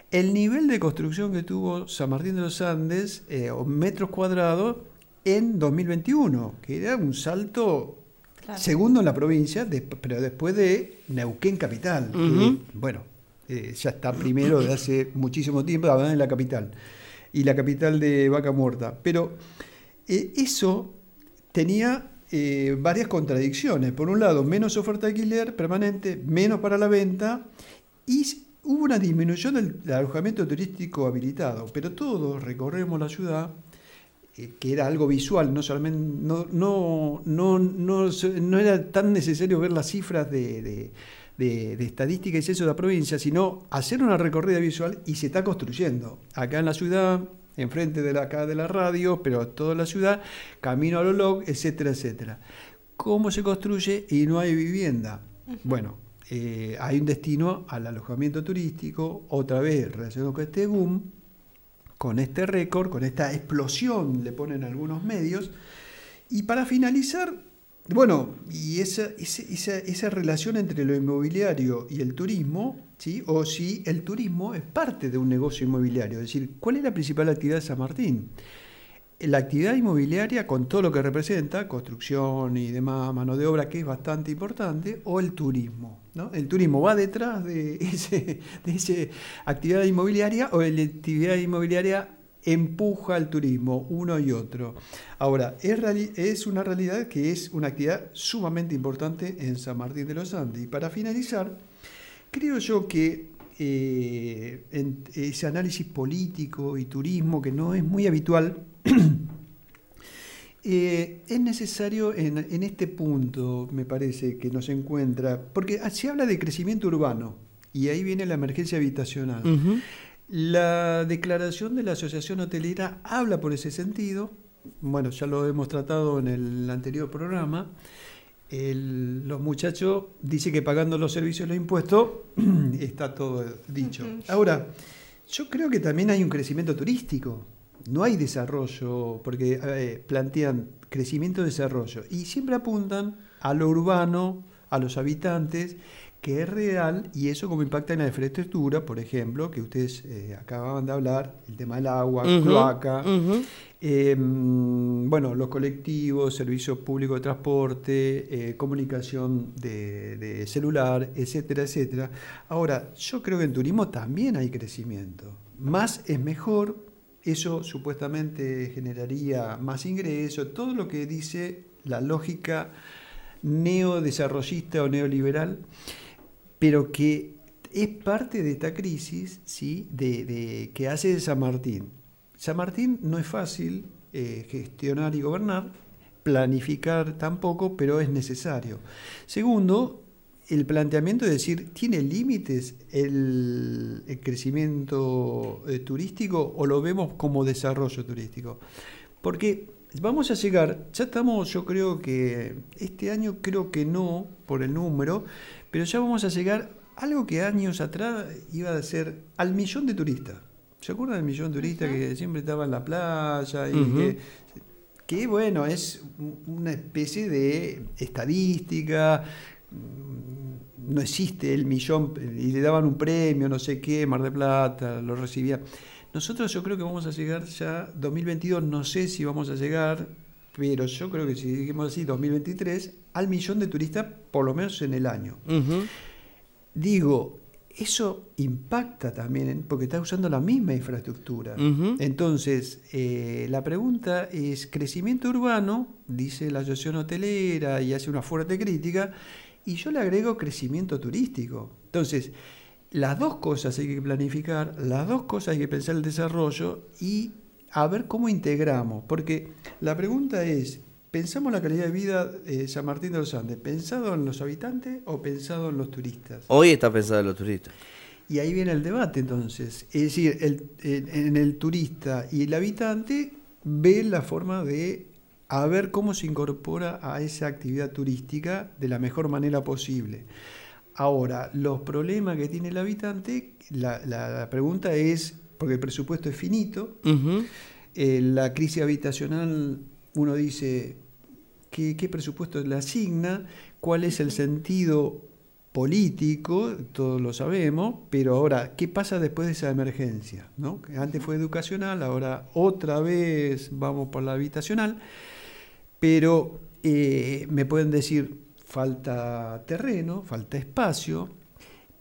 el nivel de construcción que tuvo San Martín de los Andes, eh, o metros cuadrados, en 2021, que era un salto segundo en la provincia, de- pero después de Neuquén Capital, que, bueno, eh, ya está primero de hace muchísimo tiempo, además en la capital, y la capital de Vaca Muerta. Pero eh, eso tenía eh, varias contradicciones. Por un lado, menos oferta de alquiler permanente, menos para la venta, y hubo una disminución del, alojamiento turístico habilitado. Pero todos recorremos la ciudad eh, que era algo visual, no solamente no, no, no, no, no era tan necesario ver las cifras de, de, de- de estadística y censo de la provincia, sino hacer una recorrida visual y se está construyendo. Acá en la ciudad, enfrente de la, acá de la radio, pero toda la ciudad, camino a log, etcétera, etcétera. ¿Cómo se construye y no hay vivienda? Bueno, eh, hay un destino al alojamiento turístico, otra vez relacionado con este boom, con este récord, con esta explosión, le ponen algunos medios. Y para finalizar, bueno, y esa, esa, esa relación entre lo inmobiliario y el turismo, o si el turismo es parte de un negocio inmobiliario, es decir, ¿cuál es la principal actividad de San Martín? La actividad inmobiliaria, con todo lo que representa, construcción y demás, mano de obra, que es bastante importante, o el turismo. ¿no? El turismo va detrás de esa de ese actividad inmobiliaria o la actividad inmobiliaria empuja al turismo, uno y otro. Ahora, es, es una realidad que es una actividad sumamente importante en San Martín de los Andes. Y para finalizar, creo yo que eh, en ese análisis político y turismo, que no es muy habitual, eh, es necesario en, en este punto, me parece, que nos encuentra, porque se habla de crecimiento urbano y ahí viene la emergencia habitacional. La declaración de la Asociación Hotelera habla por ese sentido, bueno, ya lo hemos tratado en el anterior programa. El- los muchachos dicen que pagando los servicios los impuestos está todo dicho. Ahora, yo creo que también hay un crecimiento turístico. No hay desarrollo, porque eh, plantean crecimiento-desarrollo. Y siempre apuntan a lo urbano, a los habitantes que es real y eso como impacta en la infraestructura, por ejemplo, que ustedes eh, acababan de hablar, el tema del agua, cloaca, eh, mm, bueno, los colectivos, servicio público de transporte, eh, comunicación de, de celular, etcétera, etcétera. Ahora, yo creo que en turismo también hay crecimiento. Más es mejor, eso supuestamente generaría más ingresos, todo lo que dice la lógica neodesarrollista o neoliberal, pero que es parte de esta crisis ¿sí? de, de- que hace de San Martín. San Martín no es fácil eh, gestionar y gobernar, planificar tampoco, pero es necesario. Segundo, el planteamiento de decir, ¿tiene límites el, el crecimiento eh, turístico o lo vemos como desarrollo turístico? Porque vamos a llegar, ya estamos, yo creo que este año creo que no por el número, pero ya vamos a llegar a algo que años atrás iba a ser al millón de turistas. ¿Se acuerdan del millón de turistas que siempre estaba en la playa y que, que, bueno, es una especie de estadística, mm, no existe el millón y le daban un premio, no sé qué, Mar de Plata, lo recibía. Nosotros yo creo que vamos a llegar ya 2022, no sé si vamos a llegar, pero yo creo que si dijimos así 2023 al millón de turistas por lo menos en el año. Digo, eso impacta también, en- porque está usando la misma infraestructura. Entonces, eh, la pregunta es, crecimiento urbano, dice la asociación hotelera y hace una fuerte crítica, y yo le agrego crecimiento turístico. Entonces, las dos cosas hay que planificar, las dos cosas hay que pensar el desarrollo y a ver cómo integramos. Porque la pregunta es, ¿pensamos la calidad de vida de San Martín de los Andes pensado en los habitantes o pensado en los turistas? Hoy está pensado en los turistas. Y ahí viene el debate entonces. Es decir, el- en, el turista y el habitante ve la forma de a ver cómo se incorpora a esa actividad turística de la mejor manera posible. Ahora, los problemas que tiene el habitante, la, la- la pregunta es, porque el presupuesto es finito, eh, la crisis habitacional, uno dice, ¿qué, qué presupuesto le asigna? ¿Cuál es el sentido político? Todos lo sabemos, pero ahora, ¿qué pasa después de esa emergencia? ¿no? Antes fue educacional, ahora otra vez vamos por la habitacional, pero eh, me pueden decir, falta terreno, falta espacio,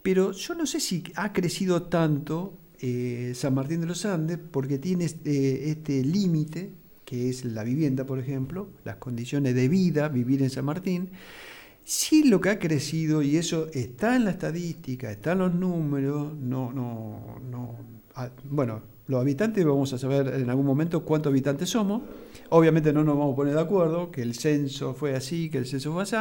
pero yo no sé si ha crecido tanto eh, San Martín de los Andes porque tiene este, este límite, que es la vivienda, por ejemplo, las condiciones de vida, vivir en San Martín. Sí lo que ha crecido, y eso está en la estadística, está en los números, no, no, no, ah, bueno, los habitantes vamos a saber en algún momento cuántos habitantes somos. Obviamente no nos vamos a poner de acuerdo, que el censo fue así, que el censo fue así,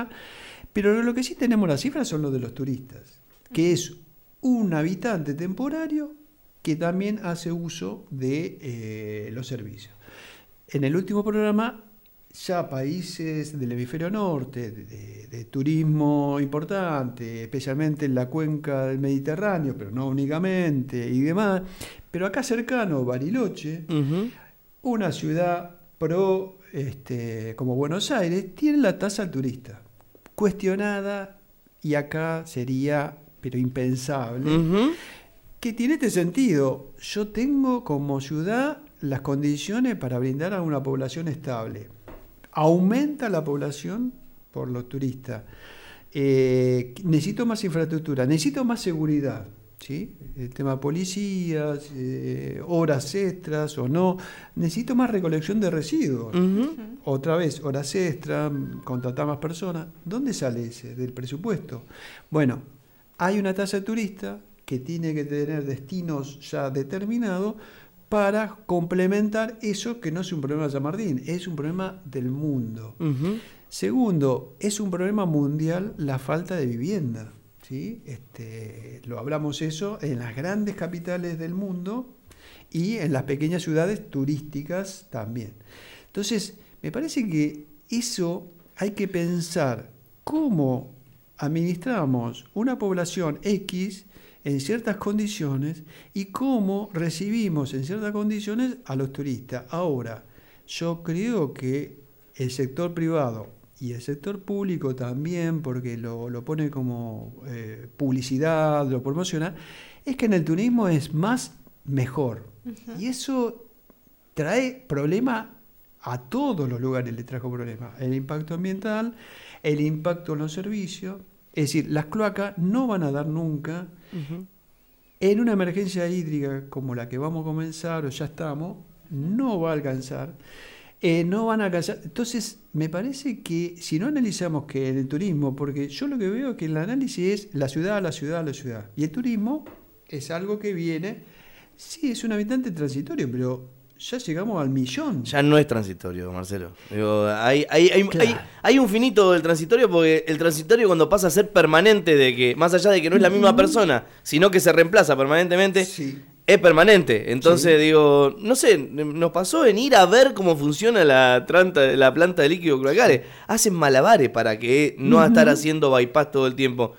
pero lo que sí tenemos las cifras son los de los turistas, que es un habitante temporario que también hace uso de eh, los servicios. En el último programa, ya países del hemisferio norte, de, de- de turismo importante, especialmente en la cuenca del Mediterráneo, pero no únicamente, y demás, pero acá cercano, Bariloche, una ciudad pro este, como Buenos Aires, tiene la tasa al turista, cuestionada, y acá sería, pero impensable. Que tiene este sentido. Yo tengo como ciudad las condiciones para brindar a una población estable. Aumenta la población por los turistas. Eh, necesito más infraestructura, necesito más seguridad. ¿sí? El tema de policías, eh, horas extras o no. Necesito más recolección de residuos. Otra vez, horas extras, contratar más personas. ¿Dónde sale ese? Del presupuesto. Bueno, hay una tasa de turista que tiene que tener destinos ya determinados para complementar eso que no es un problema de San Martín, es un problema del mundo. Segundo, es un problema mundial la falta de vivienda. ¿sí? Este, lo hablamos eso en las grandes capitales del mundo y en las pequeñas ciudades turísticas también. Entonces, me parece que eso hay que pensar cómo administramos una población X en ciertas condiciones y cómo recibimos en ciertas condiciones a los turistas. Ahora, yo creo que el sector privado y el sector público también, porque lo, lo pone como eh, publicidad, lo promociona, es que en el turismo es más mejor. Y eso trae problema a todos los lugares, le trajo problema. El impacto ambiental, el impacto en los servicios, es decir, las cloacas no van a dar nunca. En una emergencia hídrica como la que vamos a comenzar o ya estamos, no va a alcanzar. Eh, no van a alcanzar. Entonces, me parece que si no analizamos que en el turismo, porque yo lo que veo que el análisis es la ciudad, la ciudad, la ciudad. Y el turismo es algo que viene, sí, es un habitante transitorio, pero ya llegamos al millón. Ya no es transitorio, Marcelo. Digo, hay, hay, hay, hay, hay un finito del transitorio porque el transitorio cuando pasa a ser permanente, de que más allá de que no es la misma persona, sino que se reemplaza permanentemente, es permanente. Entonces, digo, no sé, nos pasó en ir a ver cómo funciona la, tranta- la planta de líquido cloacales. Hacen malabares para que no a estar haciendo bypass todo el tiempo.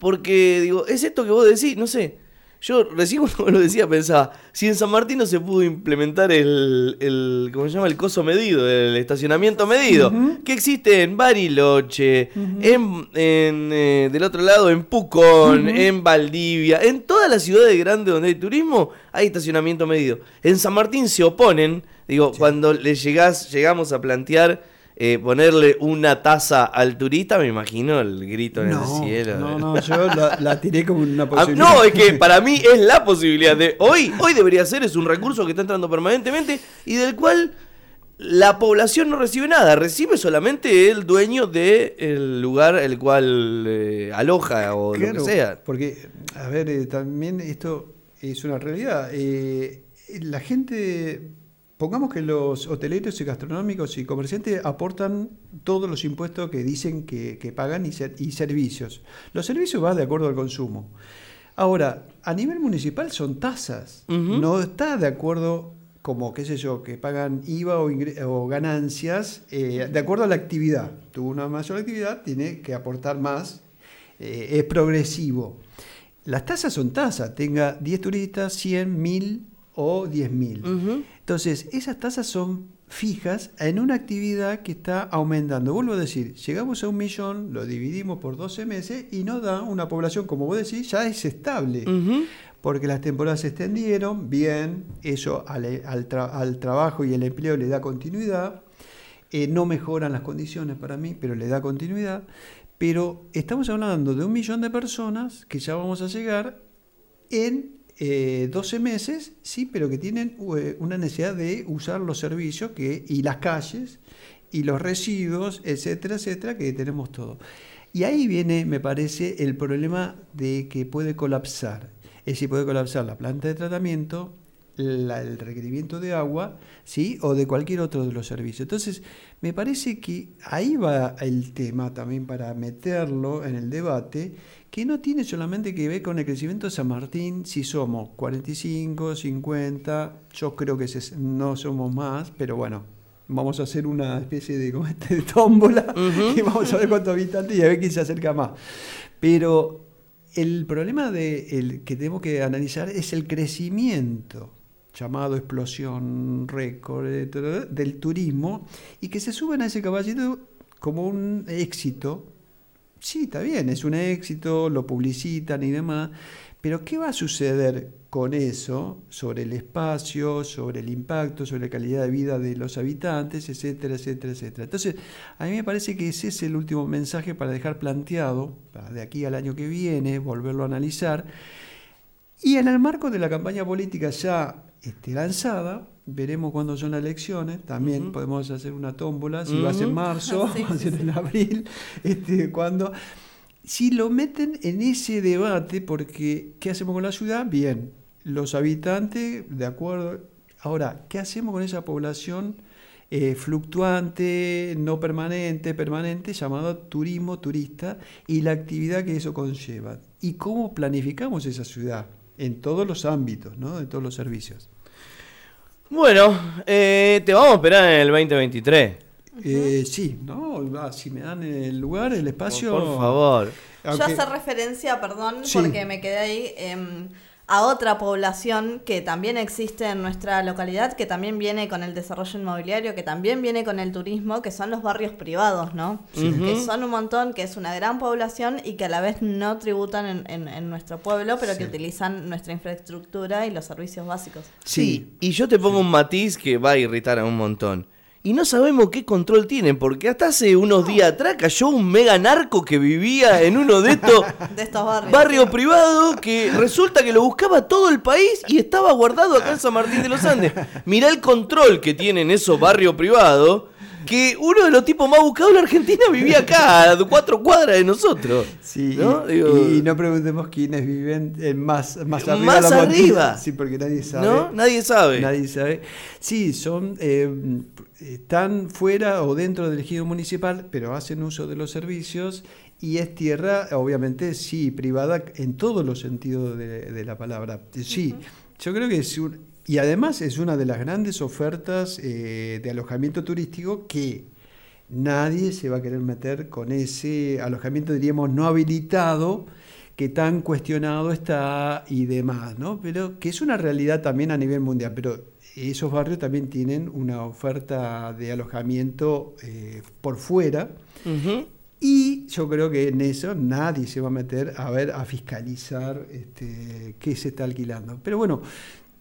Porque, digo, es esto que vos decís, no sé. Yo recién cuando lo decía pensaba, si en San Martín no se pudo implementar el, el ¿cómo se llama? El coso medido, el estacionamiento medido, que existe en Bariloche, en, en, eh, del otro lado en Pucón, en Valdivia, en todas las ciudades grandes donde hay turismo hay estacionamiento medido. En San Martín se oponen, digo, cuando le llegás, llegamos a plantear eh, ponerle una taza al turista, me imagino el grito en No, el cielo. no, no, yo la, la tiré como una Ah, posibilidad. no, es que para mí es la posibilidad de hoy, hoy debería ser, es un recurso que está entrando permanentemente y del cual la población no recibe nada, recibe solamente el dueño del lugar el cual eh, aloja o lo que sea. Porque, a ver, eh, también esto es una realidad. Eh, la gente, pongamos que los hoteleros y gastronómicos y comerciantes aportan todos los impuestos que dicen que, que pagan y, ser- y servicios. Los servicios van de acuerdo al consumo. Ahora, a nivel municipal son tasas. No está de acuerdo como, qué sé yo, que pagan IVA o, ganancias eh, de acuerdo a la actividad. Tuvo una mayor actividad, tiene que aportar más, eh, es progresivo. Las tasas son tasas, tenga 10 turistas, 100, 1000 o 10.000. Entonces, esas tasas son fijas en una actividad que está aumentando. Vuelvo a decir, llegamos a un millón, lo dividimos por 12 meses y nos da una población, como vos decís, ya es estable. Porque las temporadas se extendieron, bien, eso al, al tra- al trabajo y el empleo le da continuidad. Eh, no mejoran las condiciones para mí, pero le da continuidad. Pero estamos hablando de un millón de personas que ya vamos a llegar en eh, 12 meses, sí, pero que tienen eh, una necesidad de usar los servicios que, y las calles y los residuos, etcétera, etcétera, que tenemos todo. Y ahí viene, me parece, el problema de que puede colapsar. Es decir, puede colapsar la planta de tratamiento, la- el requerimiento de agua, ¿sí? O de cualquier otro de los servicios. Entonces, me parece que ahí va el tema también para meterlo en el debate, que no tiene solamente que ver con el crecimiento de San Martín, si somos 45, 50, yo creo que no somos más, pero bueno, vamos a hacer una especie de, este, de tómbola y vamos a ver cuántos habitantes y a ver quién se acerca más. Pero el problema de el que tenemos que analizar es el crecimiento llamado explosión récord eh, del turismo y que se suben a ese caballito como un éxito. Sí, está bien, es un éxito, lo publicitan y demás, pero ¿qué va a suceder con eso sobre el espacio, sobre el impacto, sobre la calidad de vida de los habitantes, etcétera, etcétera, etcétera? Entonces, a mí me parece que ese es el último mensaje para dejar planteado, para de aquí al año que viene, volverlo a analizar. Y en el marco de la campaña política ya este, lanzada, veremos cuándo son las elecciones, también podemos hacer una tómbola, si va a ser en marzo, Sí, va a sí, ser en abril, este, cuando... Si lo meten en ese debate, porque ¿qué hacemos con la ciudad? Bien, los habitantes, de acuerdo. Ahora, ¿qué hacemos con esa población eh, fluctuante, no permanente, permanente, llamado turismo, turista, y la actividad que eso conlleva? ¿Y cómo planificamos esa ciudad? En todos los ámbitos, ¿no? De todos los servicios. Bueno, eh, te vamos a esperar en el 2023. Eh, sí, no, ah, si me dan el lugar, el espacio. Por favor. Yo hacer referencia, perdón, Sí. porque me quedé ahí. em, a otra población que también existe en nuestra localidad, que también viene con el desarrollo inmobiliario, que también viene con el turismo, que son los barrios privados, ¿no? Que son un montón, que es una gran población y que a la vez no tributan en, nuestro pueblo, pero que utilizan nuestra infraestructura y los servicios básicos. Sí, y yo te pongo un matiz que va a irritar a un montón y no sabemos qué control tienen, porque hasta hace unos días atrás cayó un mega narco que vivía en uno de estos, barrios. privados que resulta que lo buscaba todo el país y estaba guardado acá en San Martín de los Andes. Mirá el control que tienen esos barrios privados que uno de los tipos más buscados en la Argentina vivía acá, a cuatro cuadras de nosotros. Sí, y, no preguntemos quiénes viven más, más arriba. Más arriba. Sí, porque nadie sabe. ¿No? Nadie sabe. Nadie sabe. Sí, son, eh, están fuera o dentro del ejido municipal, pero hacen uso de los servicios y es tierra, obviamente, sí, privada en todos los sentidos de, la palabra. Sí, yo creo que es un, y además es una de las grandes ofertas eh, de alojamiento turístico que nadie se va a querer meter con ese alojamiento, diríamos, no habilitado, que tan cuestionado está y demás, ¿no? Pero que es una realidad también a nivel mundial. Pero esos barrios también tienen una oferta de alojamiento eh, por fuera. Y yo creo que en eso nadie se va a meter a ver, a fiscalizar este, qué se está alquilando. Pero bueno,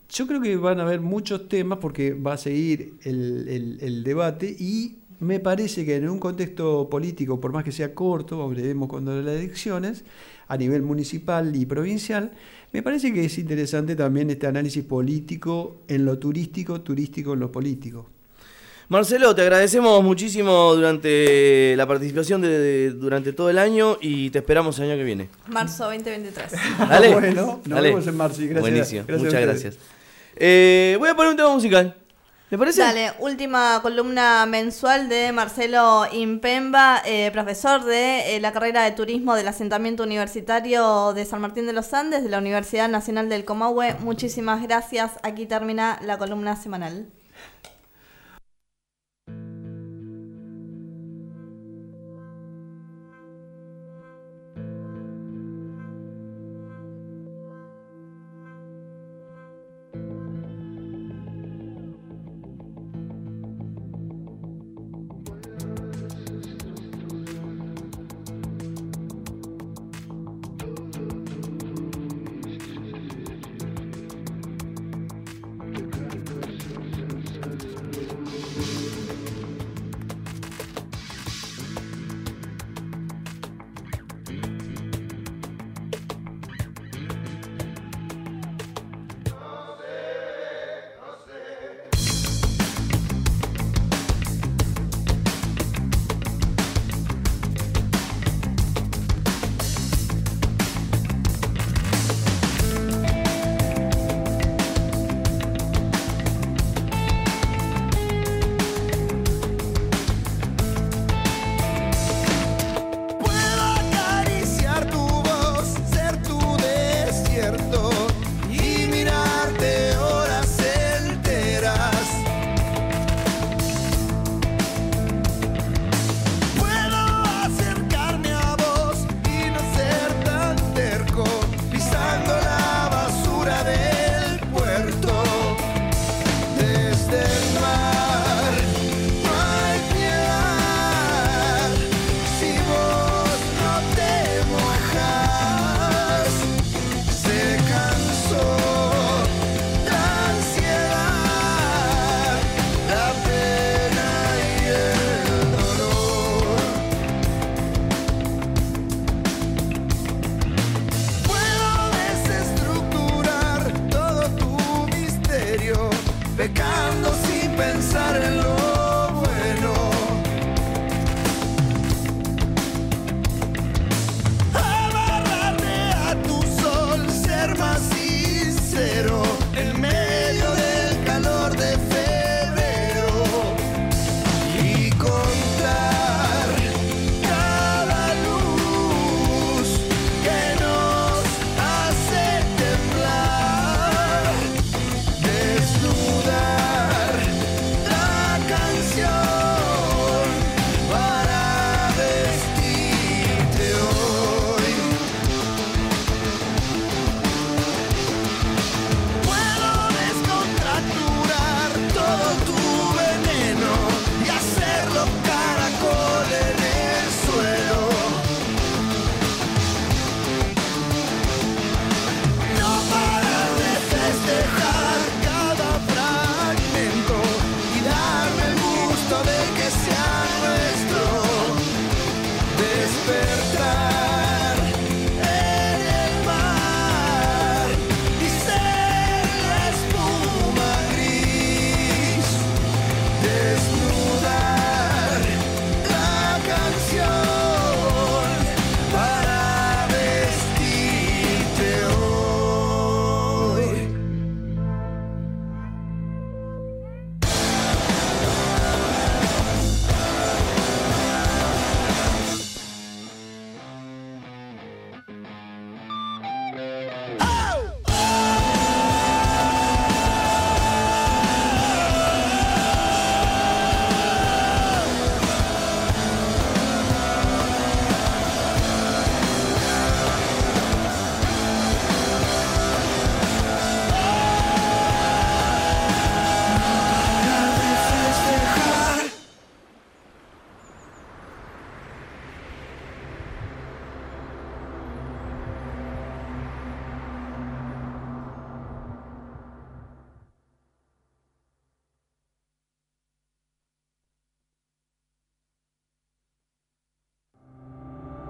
yo creo que van a haber muchos temas porque va a seguir el, debate y me parece que en un contexto político, por más que sea corto, veremos cuando las elecciones, a nivel municipal y provincial, me parece que es interesante también este análisis político en lo turístico, turístico en lo político. Marcelo, te agradecemos muchísimo durante la participación de, durante todo el año y te esperamos el año que viene. Marzo 2023. Dale. bueno, nos vemos en marzo. Gracias. Buenísimo, muchas gracias. Eh, voy a poner un tema musical. ¿Me parece? Dale, última columna mensual de Marcelo Impemba, eh, profesor de eh, la carrera de turismo del asentamiento universitario de San Martín de los Andes, de la Universidad Nacional del Comahue. Muchísimas gracias. Aquí termina la columna semanal.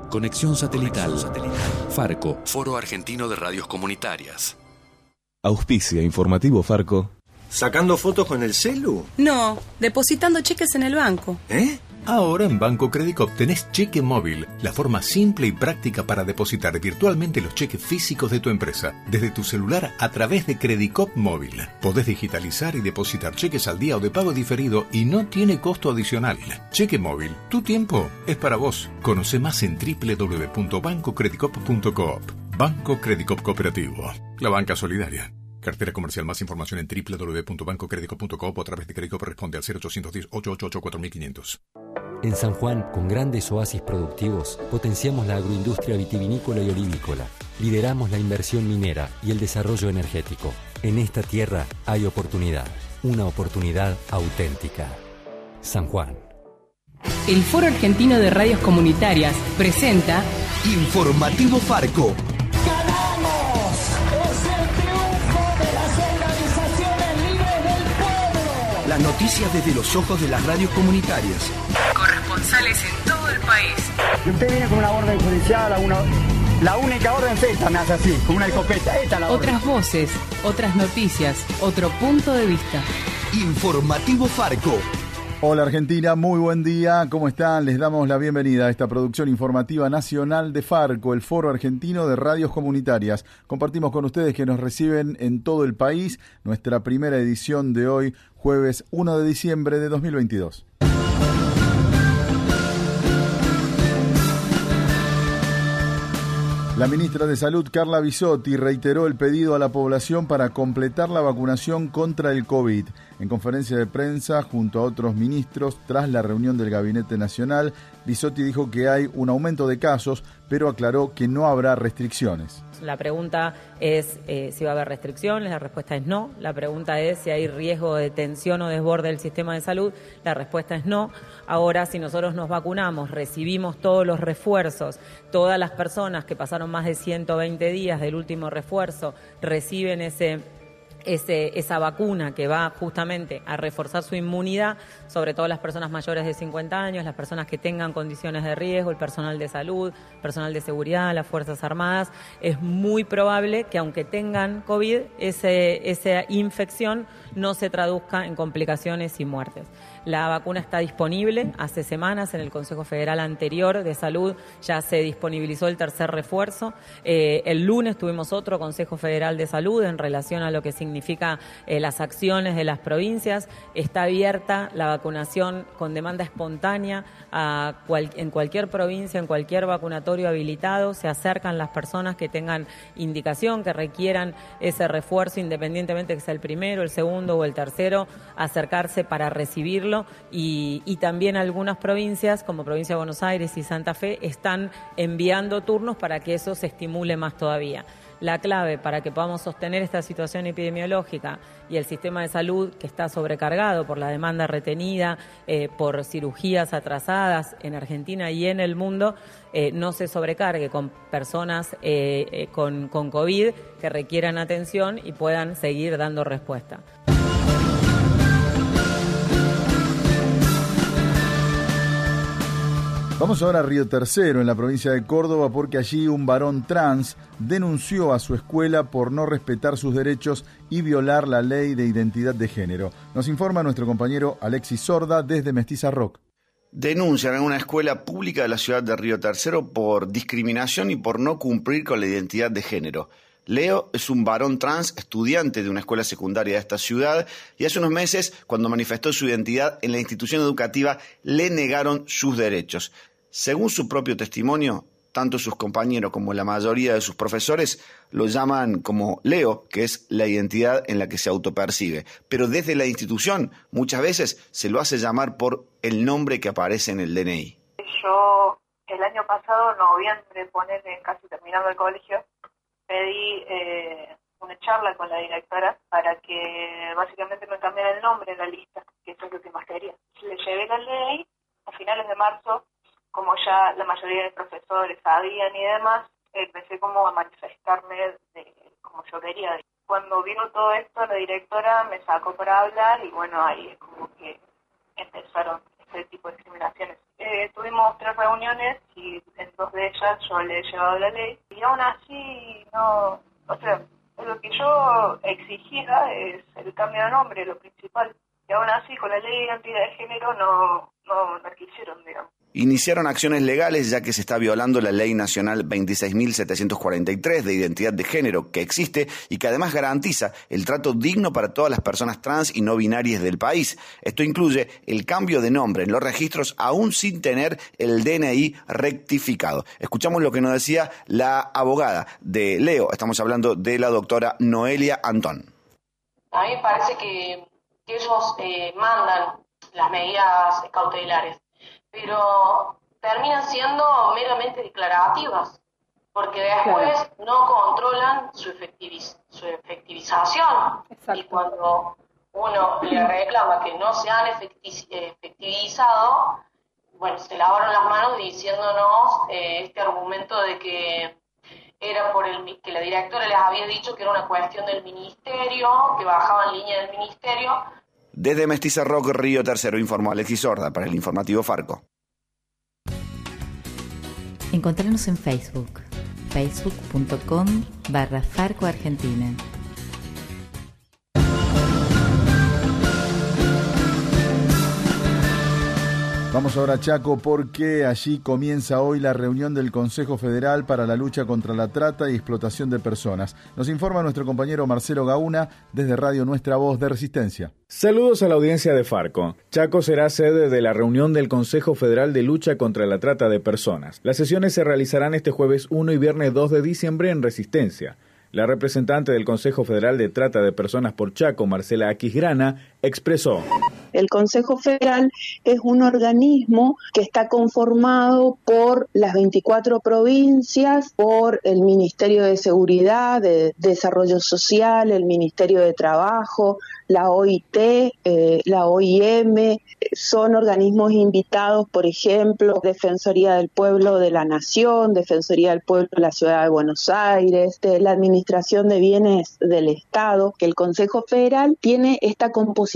Conexión satelital. Farco. Foro Argentino de Radios Comunitarias. Auspicia informativo Farco. ¿Sacando fotos con el celu? No, depositando cheques en el banco. ¿Eh? Ahora en Banco Credicop tenés cheque móvil, la forma simple y práctica para depositar virtualmente los cheques físicos de tu empresa, desde tu celular a través de Credicop móvil. Podés digitalizar y depositar cheques al día o de pago diferido y no tiene costo adicional. Cheque móvil, tu tiempo es para vos. Conoce más en www.bancocredicop.coop. Banco Credicop Cooperativo, la banca solidaria. Cartera comercial. Más información en www.bancocredico.coop o a través de Credicop responde al 0810 888 4500. En San Juan, con grandes oasis productivos, potenciamos la agroindustria vitivinícola y olivícola. Lideramos la inversión minera y el desarrollo energético. En esta tierra hay oportunidad, una oportunidad auténtica. San Juan. El Foro Argentino de Radios Comunitarias presenta Informativo Farco. ¡Ganamos! ¡Es el triunfo de las organizaciones libres del pueblo! Las noticias desde los ojos de las radios comunitarias. Corresponsales en todo el país. Y usted viene con una orden judicial, a una, la única orden es esta, me hace así, con una escopeta. Esta es la orden. Otras voces, otras noticias, otro punto de vista. Informativo Farco. Hola Argentina, muy buen día, ¿cómo están? Les damos la bienvenida a esta producción informativa nacional de Farco, el Foro Argentino de Radios Comunitarias. Compartimos con ustedes que nos reciben en todo el país nuestra primera edición de hoy, jueves 1 de diciembre de 2022. La ministra de Salud, Carla Bisotti, reiteró el pedido a la población para completar la vacunación contra el COVID. En conferencia de prensa, junto a otros ministros, tras la reunión del Gabinete Nacional, Bisotti dijo que hay un aumento de casos, pero aclaró que no habrá restricciones. La pregunta es eh, si va a haber restricciones, la respuesta es no. La pregunta es si hay riesgo de tensión o desborde del sistema de salud, la respuesta es no. Ahora, si nosotros nos vacunamos, recibimos todos los refuerzos, todas las personas que pasaron más de 120 días del último refuerzo reciben ese ese, esa vacuna que va justamente a reforzar su inmunidad, sobre todo las personas mayores de 50 años, las personas que tengan condiciones de riesgo, el personal de salud, personal de seguridad, las Fuerzas Armadas, es muy probable que aunque tengan COVID, ese, esa infección no se traduzca en complicaciones y muertes. La vacuna está disponible. Hace semanas en el Consejo Federal anterior de Salud ya se disponibilizó el tercer refuerzo. Eh, el lunes tuvimos otro Consejo Federal de Salud en relación a lo que significa eh, las acciones de las provincias. Está abierta la vacunación con demanda espontánea en cualquier provincia, en cualquier vacunatorio habilitado. Se acercan las personas que tengan indicación, que requieran ese refuerzo, independientemente que sea el primero, el segundo o el tercero, acercarse para recibirlo y, también algunas provincias, como provincia de Buenos Aires y Santa Fe, están enviando turnos para que eso se estimule más todavía. La clave para que podamos sostener esta situación epidemiológica y el sistema de salud que está sobrecargado por la demanda retenida, eh, por cirugías atrasadas en Argentina y en el mundo, eh, no se sobrecargue con personas eh, con, con COVID que requieran atención y puedan seguir dando respuesta. Vamos ahora a Río Tercero, en la provincia de Córdoba, porque allí un varón trans denunció a su escuela por no respetar sus derechos y violar la ley de identidad de género. Nos informa nuestro compañero Alexis Sorda desde Mestiza Rock. Denuncian en una escuela pública de la ciudad de Río Tercero por discriminación y por no cumplir con la identidad de género. Leo es un varón trans, estudiante de una escuela secundaria de esta ciudad, y hace unos meses, cuando manifestó su identidad en la institución educativa, le negaron sus derechos. Según su propio testimonio, tanto sus compañeros como la mayoría de sus profesores lo llaman como Leo, que es la identidad en la que se autopercibe. Pero desde la institución muchas veces se lo hace llamar por el nombre que aparece en el DNI. Yo el año pasado, noviembre, poner casi terminando el colegio, pedí eh, una charla con la directora para que básicamente me cambiara el nombre en la lista, que eso es lo que más quería. Le llevé la ley a finales de marzo, como ya la mayoría de profesores sabían y demás, empecé como a manifestarme de como yo quería. Cuando vino todo esto, la directora me sacó para hablar y bueno, ahí es como que empezaron este tipo de discriminaciones. eh, tuvimos tres reuniones y en dos de ellas yo le he llevado la ley y aún así no, o sea, lo que yo exigía es el cambio de nombre, lo principal. Y aún así con la ley de identidad de género no, no, no quisieron, iniciaron acciones legales ya que se está violando la Ley Nacional 26.743 de identidad de género que existe y que además garantiza el trato digno para todas las personas trans y no binarias del país. Esto incluye el cambio de nombre en los registros aún sin tener el DNI rectificado. Escuchamos lo que nos decía la abogada de Leo. Estamos hablando de la doctora Noelia Antón. A mí me parece que, ellos eh, mandan las medidas cautelares pero terminan siendo meramente declarativas, porque después no controlan su, su efectivización. Y cuando uno le reclama que no se han efectivizado, bueno, se lavaron las manos diciéndonos eh, este argumento de que era por el que la directora les había dicho que era una cuestión del ministerio, que bajaban línea del ministerio, desde Mestiza Rock, Río Tercero, informó Alexis Sorda para el informativo Farco. Encontrarnos en Facebook, facebook.com barra Farco Argentina. Vamos ahora a Chaco porque allí comienza hoy la reunión del Consejo Federal para la lucha contra la trata y explotación de personas. Nos informa nuestro compañero Marcelo Gauna desde Radio Nuestra Voz de Resistencia. Saludos a la audiencia de Farco. Chaco será sede de la reunión del Consejo Federal de Lucha contra la Trata de Personas. Las sesiones se realizarán este jueves 1 y viernes 2 de diciembre en Resistencia. La representante del Consejo Federal de Trata de Personas por Chaco, Marcela Aquisgrana, expresó. El Consejo Federal es un organismo que está conformado por las 24 provincias, por el Ministerio de Seguridad, de Desarrollo Social, el Ministerio de Trabajo, la OIT, eh, la OIM, son organismos invitados, por ejemplo, Defensoría del Pueblo de la Nación, Defensoría del Pueblo de la Ciudad de Buenos Aires, la Administración de Bienes del Estado, el Consejo Federal tiene esta composición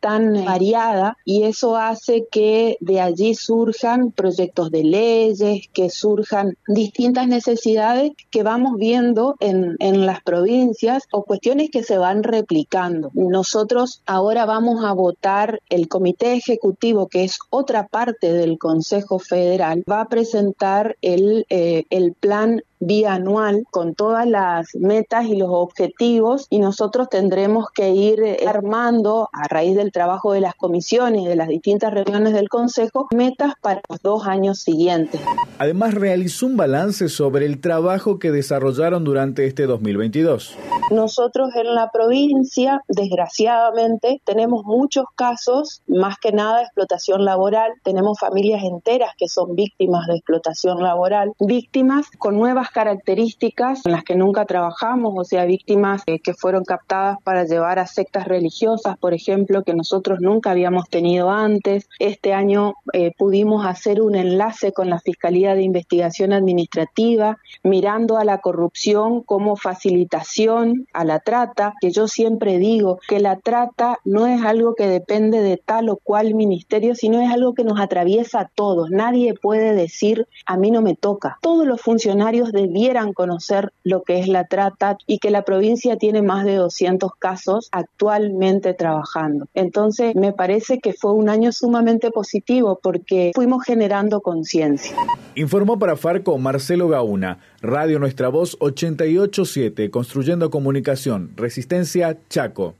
tan variada y eso hace que de allí surjan proyectos de leyes, que surjan distintas necesidades que vamos viendo en, en las provincias o cuestiones que se van replicando. Nosotros ahora vamos a votar el Comité Ejecutivo, que es otra parte del Consejo Federal, va a presentar el, eh, el plan bianual con todas las metas y los objetivos y nosotros tendremos que ir eh, armando a raíz del trabajo de las comisiones y de las distintas reuniones del Consejo metas para los dos años siguientes. Además realizó un balance sobre el trabajo que desarrollaron durante este 2022. Nosotros en la provincia, desgraciadamente, tenemos muchos casos, más que nada de explotación laboral, tenemos familias enteras que son víctimas de explotación laboral, víctimas con nuevas características en las que nunca trabajamos, o sea, víctimas eh, que fueron captadas para llevar a sectas religiosas, por ejemplo, que nosotros nunca habíamos tenido antes. Este año eh, pudimos hacer un enlace con la Fiscalía de Investigación Administrativa, mirando a la corrupción como facilitación a la trata, que yo siempre digo que la trata no es algo que depende de tal o cual ministerio, sino es algo que nos atraviesa a todos. Nadie puede decir, a mí no me toca. Todos los funcionarios de debieran conocer lo que es la trata y que la provincia tiene más de 200 casos actualmente trabajando. Entonces, me parece que fue un año sumamente positivo porque fuimos generando conciencia. Informó para Farco Marcelo Gauna, Radio Nuestra Voz 887, Construyendo Comunicación, Resistencia Chaco.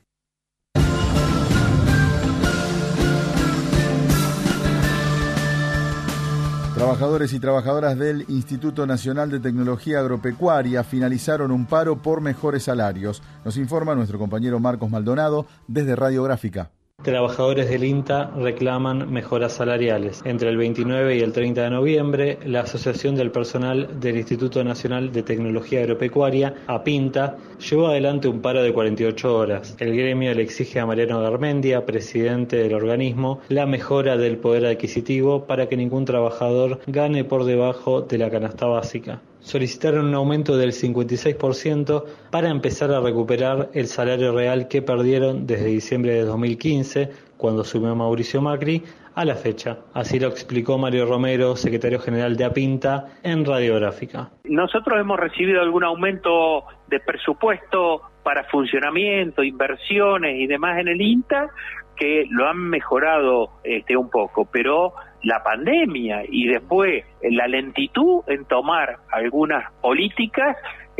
Trabajadores y trabajadoras del Instituto Nacional de Tecnología Agropecuaria finalizaron un paro por mejores salarios. Nos informa nuestro compañero Marcos Maldonado desde Radiográfica. Trabajadores del INTA reclaman mejoras salariales. Entre el 29 y el 30 de noviembre, la Asociación del Personal del Instituto Nacional de Tecnología Agropecuaria, APINTA, llevó adelante un paro de 48 horas. El gremio le exige a Mariano Garmendia, presidente del organismo, la mejora del poder adquisitivo para que ningún trabajador gane por debajo de la canasta básica solicitaron un aumento del 56% para empezar a recuperar el salario real que perdieron desde diciembre de 2015 2015, cuando asumió Mauricio Macri, a la fecha. Así lo explicó Mario Romero, secretario general de APINTA, en Radiográfica. Nosotros hemos recibido algún aumento de presupuesto para funcionamiento, inversiones y demás en el INTA que lo han mejorado este, un poco, pero la pandemia y después la lentitud en tomar algunas políticas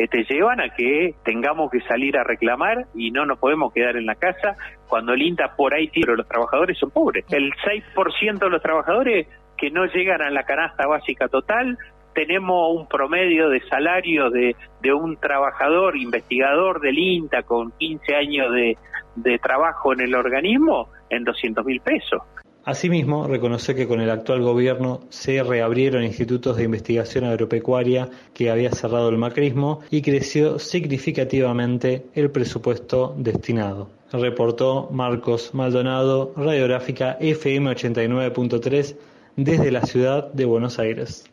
te este, llevan a que tengamos que salir a reclamar y no nos podemos quedar en la casa cuando el INTA por ahí tiro, los trabajadores son pobres. El 6% de los trabajadores que no llegan a la canasta básica total, tenemos un promedio de salario de, de un trabajador investigador del INTA con 15 años de, de trabajo en el organismo en 200 mil pesos. Asimismo, reconoce que con el actual gobierno se reabrieron institutos de investigación agropecuaria que había cerrado el macrismo y creció significativamente el presupuesto destinado. Reportó Marcos Maldonado, Radiográfica FM 89.3 desde la ciudad de Buenos Aires.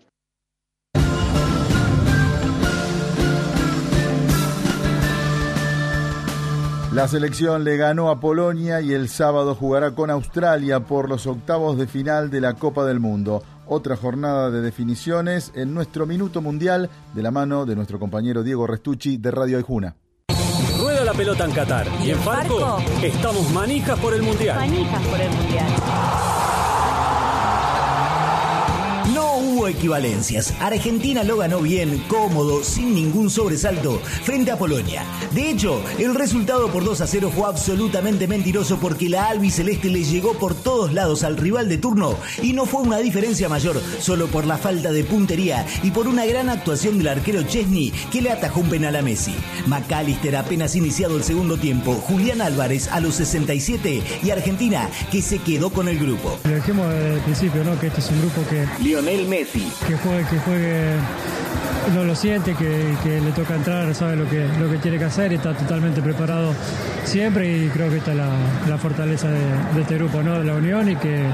La selección le ganó a Polonia y el sábado jugará con Australia por los octavos de final de la Copa del Mundo. Otra jornada de definiciones en nuestro Minuto Mundial de la mano de nuestro compañero Diego Restucci de Radio Aijuna. Rueda la pelota en Qatar y en Farco estamos manijas por el Mundial. Manijas por el Mundial hubo equivalencias. Argentina lo ganó bien, cómodo, sin ningún sobresalto, frente a Polonia. De hecho, el resultado por 2 a 0 fue absolutamente mentiroso porque la albiceleste le llegó por todos lados al rival de turno y no fue una diferencia mayor, solo por la falta de puntería y por una gran actuación del arquero Chesney que le atajó un penal a Messi. McAllister apenas iniciado el segundo tiempo, Julián Álvarez a los 67 y Argentina que se quedó con el grupo. Lo dijimos desde el principio, ¿no? Que este es un grupo que... Lionel Messi. Que juegue, que juegue, no lo siente, que, le toca entrar, sabe lo que, lo que tiene que hacer está totalmente preparado siempre y creo que esta es la, fortaleza de, de, este grupo, ¿no? De la unión y que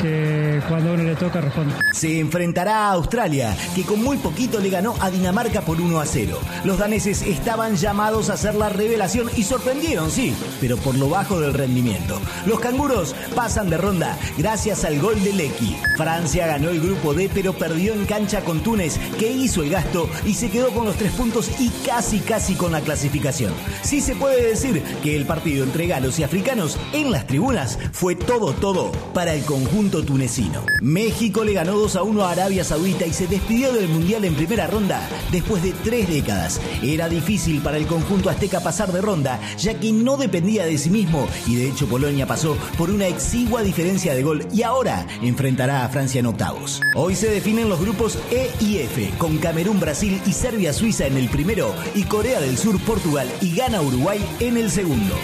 que cuando uno le toca responde. Se enfrentará a Australia, que con muy poquito le ganó a Dinamarca por 1 a 0. Los daneses estaban llamados a hacer la revelación y sorprendieron, sí, pero por lo bajo del rendimiento. Los canguros pasan de ronda gracias al gol de Lecky. Francia ganó el grupo D, pero perdió en cancha con Túnez, que hizo el gasto y se quedó con los tres puntos y casi casi con la clasificación. Sí se puede decir que el partido entre galos y africanos en las tribunas fue todo todo para el conjunto tunecino. México le ganó 2 a 1 a Arabia Saudita y se despidió del Mundial en primera ronda después de tres décadas. Era difícil para el conjunto azteca pasar de ronda, ya que no dependía de sí mismo y de hecho Polonia pasó por una exigua diferencia de gol y ahora enfrentará a Francia en octavos. Hoy se definen los grupos E y F, con Camerún, Brasil y Serbia-Suiza en el primero y Corea del Sur, Portugal y Ghana, Uruguay en el segundo.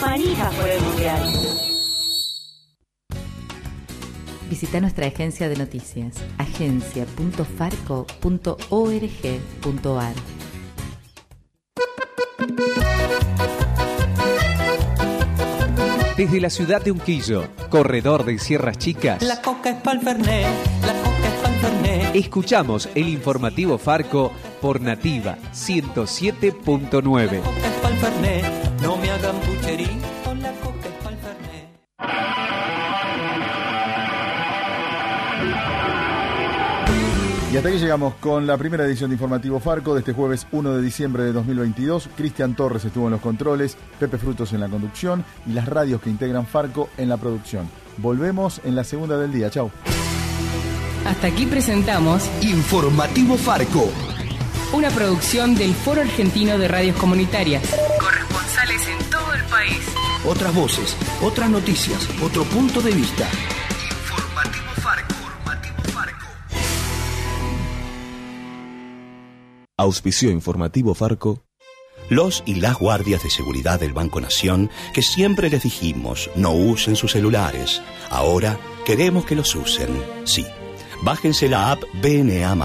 Por el Mundial. Visita nuestra agencia de noticias, agencia.farco.org.ar. Desde la ciudad de Unquillo, corredor de Sierras Chicas. La coca es pa'l Fernet, la coca es pa'l Fernet. Escuchamos el informativo Farco por Nativa 107.9. La coca es pa'l Fernet, no me hagan pucherí, con la coca es pa'l Y hasta aquí llegamos con la primera edición de Informativo Farco de este jueves 1 de diciembre de 2022. Cristian Torres estuvo en los controles, Pepe Frutos en la conducción y las radios que integran Farco en la producción. Volvemos en la segunda del día. Chau. Hasta aquí presentamos Informativo Farco. Una producción del Foro Argentino de Radios Comunitarias. Corresponsales en todo el país. Otras voces, otras noticias, otro punto de vista. Auspicio informativo Farco. Los y las guardias de seguridad del Banco Nación, que siempre les dijimos no usen sus celulares, ahora queremos que los usen. Sí, bájense la app BNA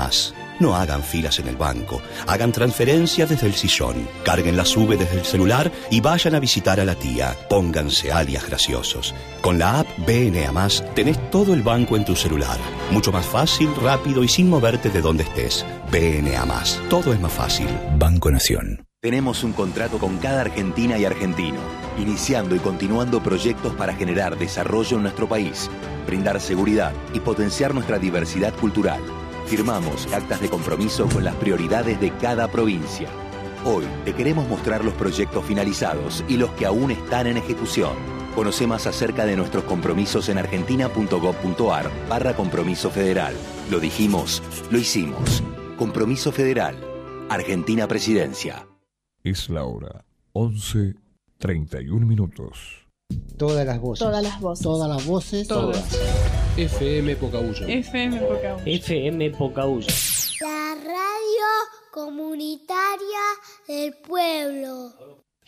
no hagan filas en el banco, hagan transferencias desde el sillón, carguen la sube desde el celular y vayan a visitar a la tía. Pónganse alias graciosos. Con la app BNA Más tenés todo el banco en tu celular. Mucho más fácil, rápido y sin moverte de donde estés. BNA Más. Todo es más fácil. Banco Nación. Tenemos un contrato con cada argentina y argentino, iniciando y continuando proyectos para generar desarrollo en nuestro país, brindar seguridad y potenciar nuestra diversidad cultural. Firmamos actas de compromiso con las prioridades de cada provincia. Hoy te queremos mostrar los proyectos finalizados y los que aún están en ejecución. Conoce más acerca de nuestros compromisos en argentina.gov.ar barra compromiso federal. Lo dijimos, lo hicimos. Compromiso federal. Argentina Presidencia. Es la hora 11, 31 minutos. Todas las voces. Todas las voces. Todas las voces. Todas. FM Pocahuyo. FM Pocahontas. FM Pocahuyo. La radio comunitaria del pueblo.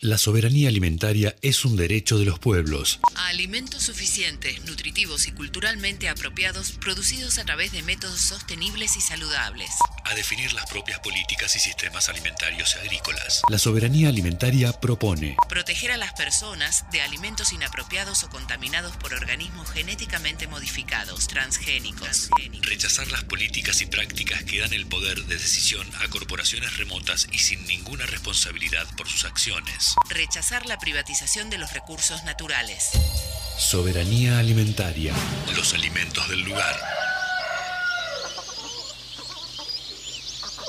La soberanía alimentaria es un derecho de los pueblos. A alimentos suficientes, nutritivos y culturalmente apropiados producidos a través de métodos sostenibles y saludables. A definir las propias políticas y sistemas alimentarios y agrícolas. La soberanía alimentaria propone Proteger a las personas de alimentos inapropiados o contaminados por organismos genéticamente modificados, transgénicos. rechazar las políticas y prácticas que dan el poder de decisión a corporaciones remotas y sin ninguna responsabilidad por sus acciones. Rechazar la privatización de los recursos naturales. Soberanía alimentaria. Los alimentos del lugar.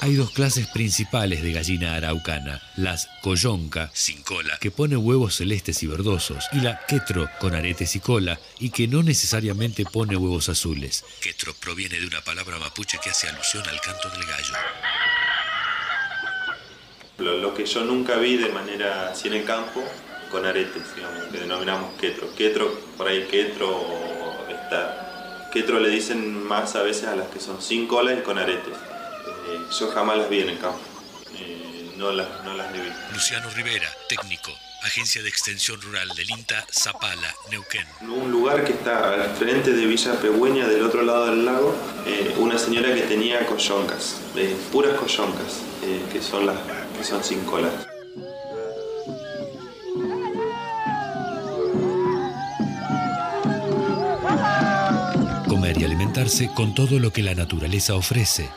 Hay dos clases principales de gallina araucana, las coyonca, sin cola, que pone huevos celestes y verdosos, y la quetro, con aretes y cola, y que no necesariamente pone huevos azules. Quetro proviene de una palabra mapuche que hace alusión al canto del gallo. Lo, lo que yo nunca vi de manera así en el campo, con aretes, digamos, que denominamos quetro. Quetro, por ahí quetro está. Quetro le dicen más a veces a las que son sin cola y con aretes. Eh, yo jamás las vi en el campo. Eh, no, las, no las vi. Luciano Rivera, técnico, Agencia de Extensión Rural del INTA, Zapala, Neuquén. Un lugar que está al frente de Villa Pegüeña, del otro lado del lago, eh, una señora que tenía coyoncas, eh, puras coyoncas, eh, que son las que son sin cola. Comer y alimentarse con todo lo que la naturaleza ofrece.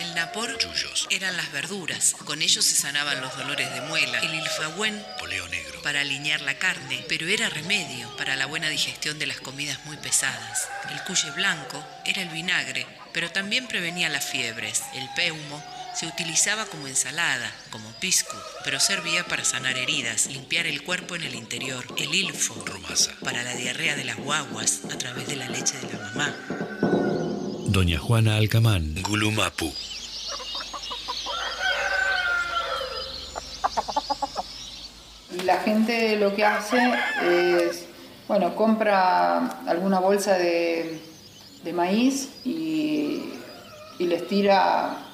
El napor eran las verduras. Con ellos se sanaban los dolores de muela. El ilfagüen Poleo negro. para alinear la carne, pero era remedio para la buena digestión de las comidas muy pesadas. El cuye blanco era el vinagre, pero también prevenía las fiebres. El peumo se utilizaba como ensalada, como pisco, pero servía para sanar heridas, limpiar el cuerpo en el interior. El ilfo, para la diarrea de las guaguas a través de la leche de la mamá. Doña Juana Alcamán, Gulumapu. Y la gente lo que hace es, bueno, compra alguna bolsa de, de maíz y, y les tira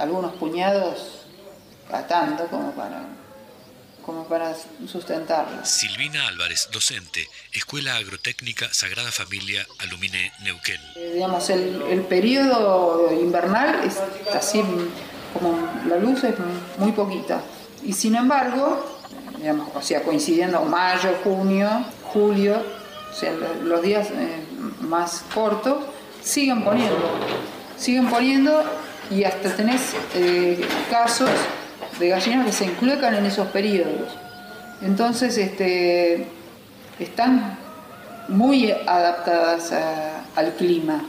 algunos puñados a tanto como para, como para sustentarlos. Silvina Álvarez, docente, Escuela Agrotécnica Sagrada Familia Alumine Neuquén. Eh, digamos, el, el periodo invernal es así como la luz es muy poquita. Y sin embargo, digamos, o sea, coincidiendo mayo, junio, julio, o sea, lo- los días eh, más cortos, siguen poniendo, siguen poniendo y hasta tenés eh, casos de gallinas que se encluecan en esos periodos. Entonces, este, están muy adaptadas al clima.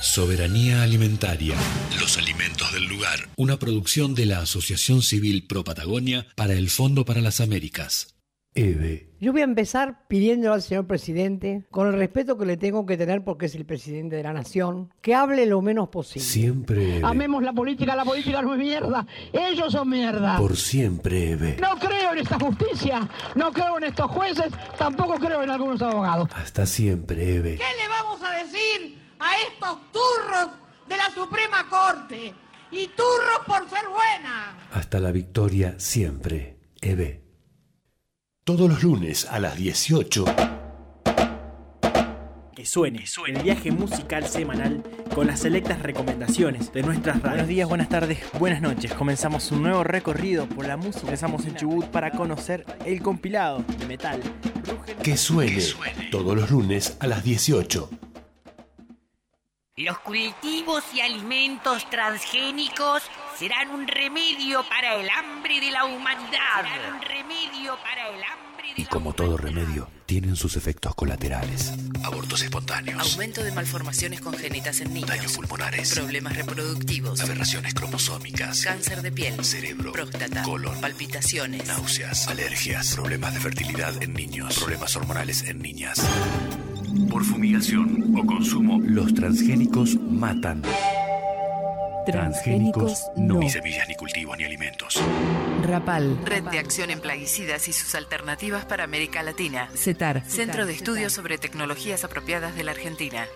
Soberanía alimentaria. Los alimentos del lugar. Una producción de la Asociación Civil Pro Patagonia para el Fondo para las Américas. EVE. Yo voy a empezar pidiéndole al señor presidente, con el respeto que le tengo que tener porque es el presidente de la nación, que hable lo menos posible. Siempre EVE. Amemos la política, la política no es mierda. Ellos son mierda. Por siempre EVE. No creo en esta justicia, no creo en estos jueces, tampoco creo en algunos abogados. Hasta siempre EVE. ¿Qué le vamos a decir a estos turros de la Suprema Corte? Y turros por ser buena. Hasta la victoria siempre EVE. Todos los lunes a las 18. Que suene, el viaje musical semanal con las selectas recomendaciones de nuestras radios. Buenos días, buenas tardes, buenas noches. Comenzamos un nuevo recorrido por la música. Empezamos en Chubut para conocer el compilado de metal. Que suene. Todos los lunes a las 18. Los cultivos y alimentos transgénicos serán un remedio para el hambre de la humanidad. Serán un remedio para el hambre Y como todo remedio, tienen sus efectos colaterales. Abortos espontáneos, Aumento de malformaciones congénitas en niños. daños pulmonares, Problemas reproductivos. aberraciones cromosómicas, Cáncer de piel. cerebro, Próstata. colon, Palpitaciones. náuseas, alergias, problemas de fertilidad en niños, problemas hormonales en niñas. Por fumigación o consumo, los transgénicos matan. Transgénicos no. Ni semillas, ni cultivos, ni alimentos. Rapal. Red de Acción en Plaguicidas y sus alternativas para América Latina. CETAR. Centro de Estudios sobre Tecnologías Apropiadas de la Argentina.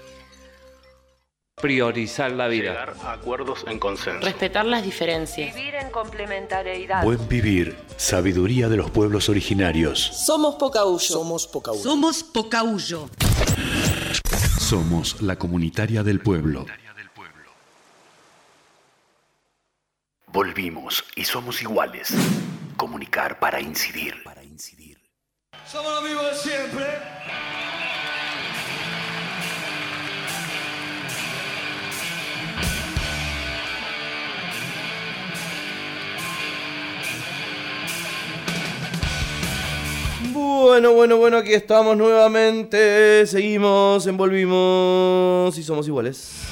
Priorizar la vida. Llegar a acuerdos en consenso. Respetar las diferencias. Vivir en complementariedad. Buen vivir, sabiduría de los pueblos originarios. Somos Pocahuyo. Somos Pocahuyo. Somos Pocahuyo. Somos la comunitaria del pueblo. Volvimos y somos iguales. Comunicar para incidir. Somos los mismos de siempre. Bueno, bueno, bueno, aquí estamos nuevamente. Seguimos, envolvimos y somos iguales.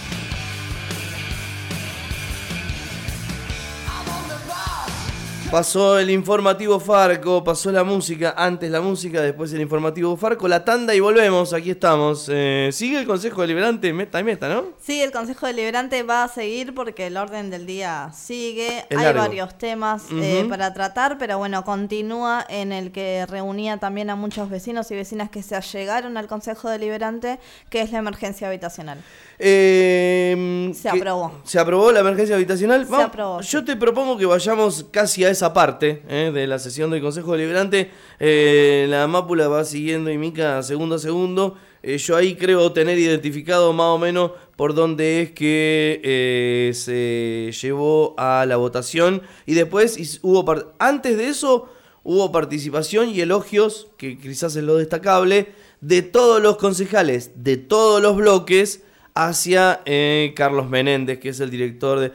Pasó el informativo Farco, pasó la música, antes la música, después el informativo Farco, la tanda y volvemos, aquí estamos. Eh, sigue el Consejo Deliberante, meta y meta, ¿no? Sí, el Consejo Deliberante va a seguir porque el orden del día sigue. Es Hay largo. varios temas eh, para tratar, pero bueno, continúa en el que reunía también a muchos vecinos y vecinas que se allegaron al Consejo Deliberante, que es la emergencia habitacional. Eh, Se aprobó. ¿Se aprobó la emergencia habitacional? Se aprobó, Yo te propongo que vayamos casi a esa parte eh, de la sesión del Consejo Deliberante. Eh, la mápula va siguiendo y Mica segundo a segundo. Eh, yo ahí creo tener identificado más o menos por dónde es que se llevó a la votación. Y después hubo antes de eso hubo participación y elogios, que quizás es lo destacable, de todos los concejales, de todos los bloques hacia Carlos Menéndez, que es el director de...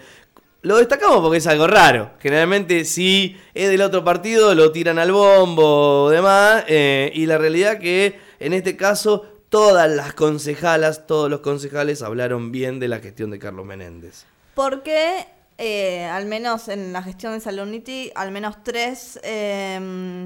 Lo destacamos porque es algo raro. Generalmente si es del otro partido lo tiran al bombo o demás. eh, y la realidad que en este caso todas las concejalas, todos los concejales hablaron bien de la gestión de Carlos Menéndez. Porque, eh, al menos en la gestión de Saloniti, al menos tres eh,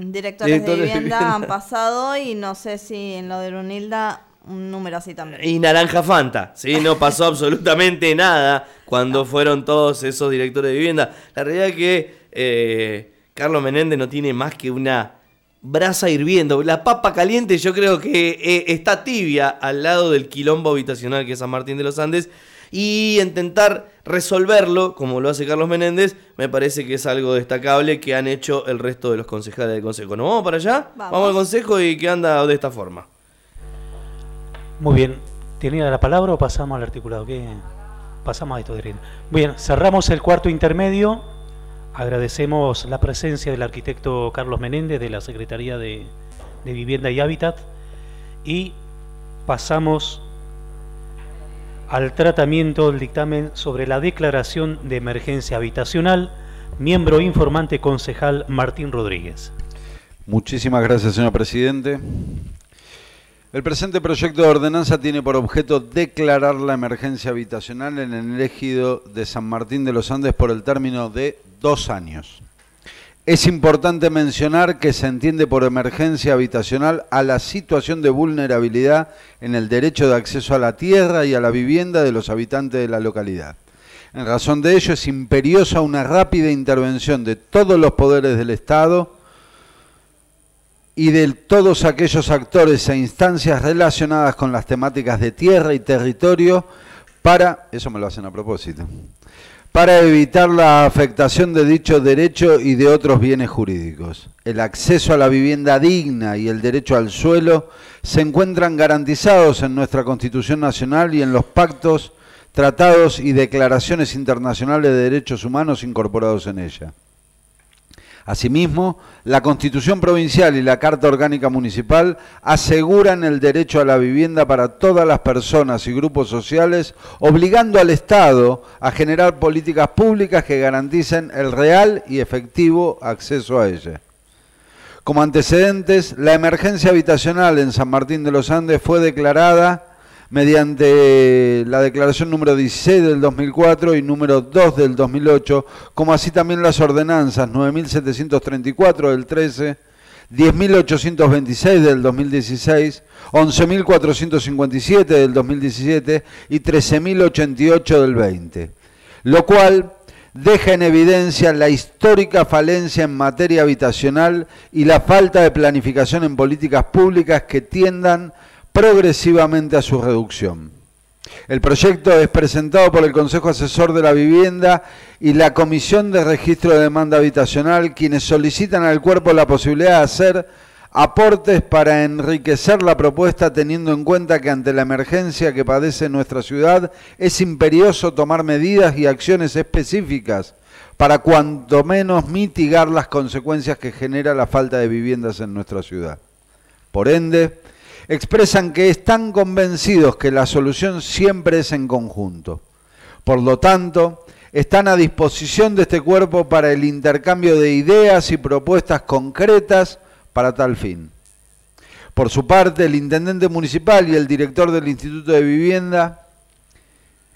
directores, Directores de de vivienda vivienda. han pasado y no sé si en lo de Brunilda un número así también. Y Naranja Fanta, ¿sí? No pasó absolutamente nada cuando fueron todos esos directores de vivienda. La realidad es que eh, Carlos Menéndez no tiene más que una brasa hirviendo. La papa caliente yo creo que eh, está tibia al lado del quilombo habitacional que es San Martín de los Andes. Y intentar resolverlo, como lo hace Carlos Menéndez, me parece que es algo destacable que han hecho el resto de los concejales del consejo. ¿Nos vamos para allá? Vamos. al consejo y que anda de esta forma. Muy bien. ¿Tenía la palabra o pasamos al articulado? ¿Qué? Pasamos a esto directo. Bien, cerramos el cuarto intermedio. Agradecemos la presencia del arquitecto Carlos Menéndez de la Secretaría de, de Vivienda y Hábitat. Y pasamos al tratamiento del dictamen sobre la declaración de emergencia habitacional. Miembro informante concejal Martín Rodríguez. Muchísimas gracias, señor presidente. El presente proyecto de ordenanza tiene por objeto declarar la emergencia habitacional en el ejido de San Martín de los Andes por el término de dos años. Es importante mencionar que se entiende por emergencia habitacional a la situación de vulnerabilidad en el derecho de acceso a la tierra y a la vivienda de los habitantes de la localidad. En razón de ello es imperiosa una rápida intervención de todos los poderes del Estado y de todos aquellos actores e instancias relacionadas con las temáticas de tierra y territorio para, eso me lo hacen a propósito, para evitar la afectación de dicho derecho y de otros bienes jurídicos. El acceso a la vivienda digna y el derecho al suelo se encuentran garantizados en nuestra Constitución Nacional y en los pactos, tratados y declaraciones internacionales de derechos humanos incorporados en ella. Asimismo, la Constitución Provincial y la Carta Orgánica Municipal aseguran el derecho a la vivienda para todas las personas y grupos sociales, obligando al Estado a generar políticas públicas que garanticen el real y efectivo acceso a ella. Como antecedentes, la emergencia habitacional en San Martín de los Andes fue declarada mediante la declaración número 16 del 2004 y número 2 del 2008, como así también las ordenanzas 9734 del 13, 10.826 del 2016, 11.457 del 2017 y 13.088 del 20, lo cual deja en evidencia la histórica falencia en materia habitacional y la falta de planificación en políticas públicas que tiendan progresivamente a su reducción. El proyecto es presentado por el Consejo Asesor de la Vivienda y la Comisión de Registro de Demanda Habitacional, quienes solicitan al cuerpo la posibilidad de hacer aportes para enriquecer la propuesta teniendo en cuenta que ante la emergencia que padece nuestra ciudad es imperioso tomar medidas y acciones específicas para cuanto menos mitigar las consecuencias que genera la falta de viviendas en nuestra ciudad. Por ende, expresan que están convencidos que la solución siempre es en conjunto. Por lo tanto, están a disposición de este cuerpo para el intercambio de ideas y propuestas concretas para tal fin. Por su parte, el intendente municipal y el director del Instituto de Vivienda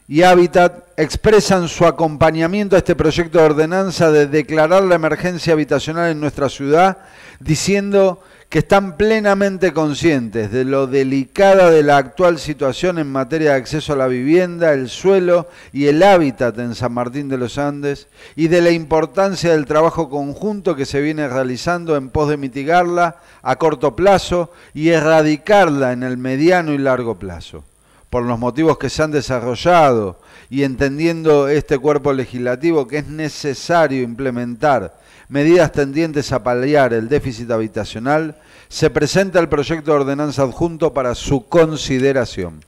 y Hábitat expresan su acompañamiento a este proyecto de ordenanza de declarar la emergencia habitacional en nuestra ciudad, diciendo que están plenamente conscientes de lo delicada de la actual situación en materia de acceso a la vivienda, el suelo y el hábitat en San Martín de los Andes y de la importancia del trabajo conjunto que se viene realizando en pos de mitigarla a corto plazo y erradicarla en el mediano y largo plazo. Por los motivos que se han desarrollado y entendiendo este cuerpo legislativo que es necesario implementar medidas tendientes a paliar el déficit habitacional, se presenta el proyecto de ordenanza adjunto para su consideración.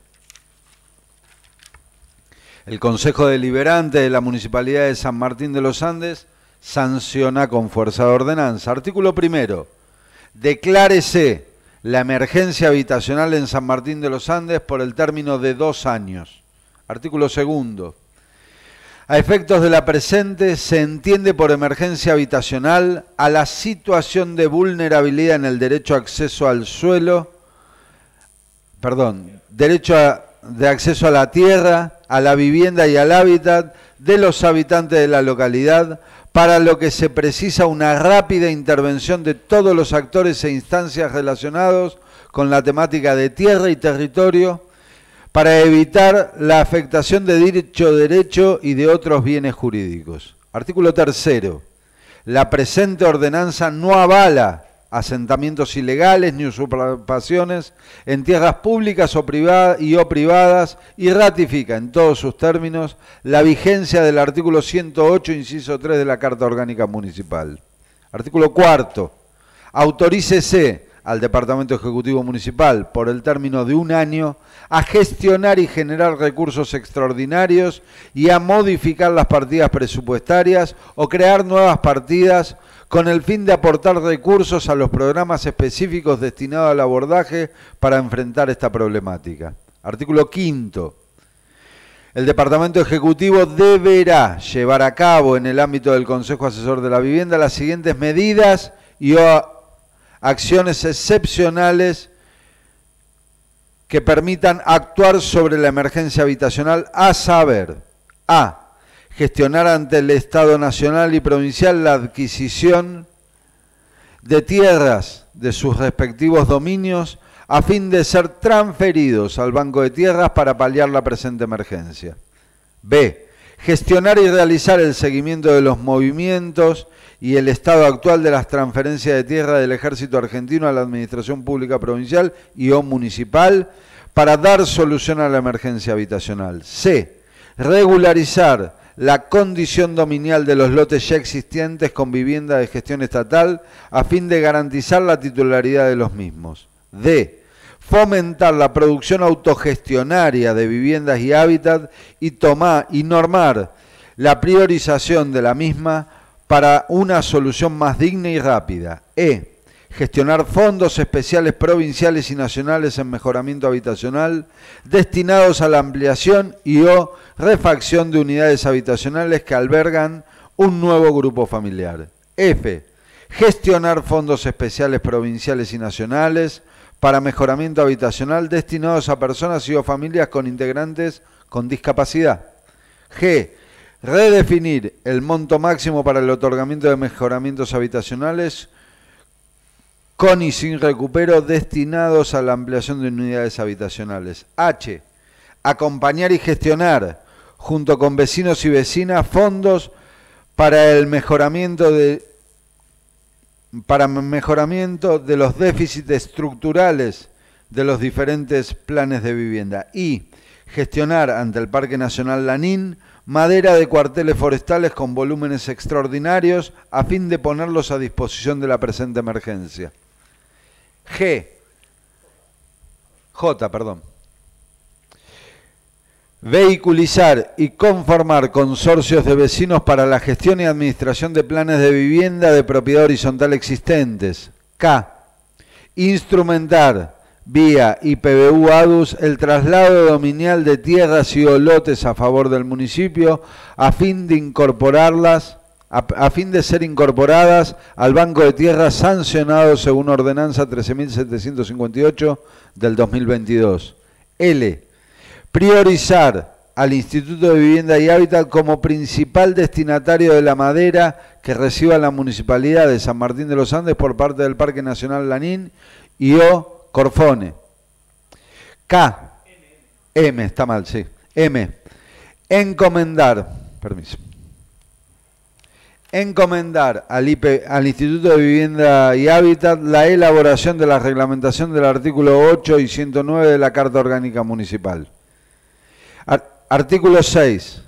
El Consejo Deliberante de la Municipalidad de San Martín de los Andes sanciona con fuerza de ordenanza. Artículo primero. Declárese la emergencia habitacional en San Martín de los Andes por el término de dos años. Artículo segundo. A efectos de la presente, se entiende por emergencia habitacional a la situación de vulnerabilidad en el derecho a acceso al suelo, perdón, derecho de acceso a la tierra, a la vivienda y al hábitat de los habitantes de la localidad, para lo que se precisa una rápida intervención de todos los actores e instancias relacionados con la temática de tierra y territorio, para evitar la afectación de dicho derecho y de otros bienes jurídicos. Artículo tercero. La presente ordenanza no avala asentamientos ilegales ni usurpaciones en tierras públicas o privadas y o privadas y ratifica en todos sus términos la vigencia del artículo 108, inciso 3 de la Carta Orgánica Municipal. Artículo cuarto. Autorícese al Departamento Ejecutivo Municipal por el término de un año a gestionar y generar recursos extraordinarios y a modificar las partidas presupuestarias o crear nuevas partidas con el fin de aportar recursos a los programas específicos destinados al abordaje para enfrentar esta problemática. Artículo quinto. El Departamento Ejecutivo deberá llevar a cabo en el ámbito del Consejo Asesor de la Vivienda las siguientes medidas y acciones excepcionales que permitan actuar sobre la emergencia habitacional, a saber, a. gestionar ante el Estado Nacional y Provincial la adquisición de tierras de sus respectivos dominios a fin de ser transferidos al Banco de Tierras para paliar la presente emergencia. B. Gestionar y realizar el seguimiento de los movimientos y el estado actual de las transferencias de tierra del ejército argentino a la administración pública provincial y o municipal para dar solución a la emergencia habitacional. C. Regularizar la condición dominial de los lotes ya existentes con vivienda de gestión estatal a fin de garantizar la titularidad de los mismos. D. Fomentar la producción autogestionaria de viviendas y hábitat y tomar y normar la priorización de la misma para una solución más digna y rápida. E. Gestionar fondos especiales provinciales y nacionales en mejoramiento habitacional destinados a la ampliación y o refacción de unidades habitacionales que albergan un nuevo grupo familiar. F. Gestionar fondos especiales provinciales y nacionales para mejoramiento habitacional destinados a personas y o familias con integrantes con discapacidad. G. Redefinir el monto máximo para el otorgamiento de mejoramientos habitacionales con y sin recupero destinados a la ampliación de unidades habitacionales. H. Acompañar y gestionar, junto con vecinos y vecinas, fondos para el mejoramiento de para mejoramiento de los déficits estructurales de los diferentes planes de vivienda y gestionar ante el Parque Nacional Lanín madera de cuarteles forestales con volúmenes extraordinarios a fin de ponerlos a disposición de la presente emergencia. G. J, perdón. Vehiculizar y conformar consorcios de vecinos para la gestión y administración de planes de vivienda de propiedad horizontal existentes. K. Instrumentar vía IPBU ADUS el traslado dominial de tierras y lotes a favor del municipio a fin de incorporarlas a, fin de ser incorporadas al Banco de Tierras sancionado según ordenanza 13.758 del 2022. L. Priorizar al Instituto de Vivienda y Hábitat como principal destinatario de la madera que reciba la Municipalidad de San Martín de los Andes por parte del Parque Nacional Lanín y o Corfone. K. M, está mal, sí. M. Encomendar. Permiso encomendar al, al Instituto de Vivienda y Hábitat la elaboración de la reglamentación del artículo 8 y 109 de la Carta Orgánica Municipal. artículo 6.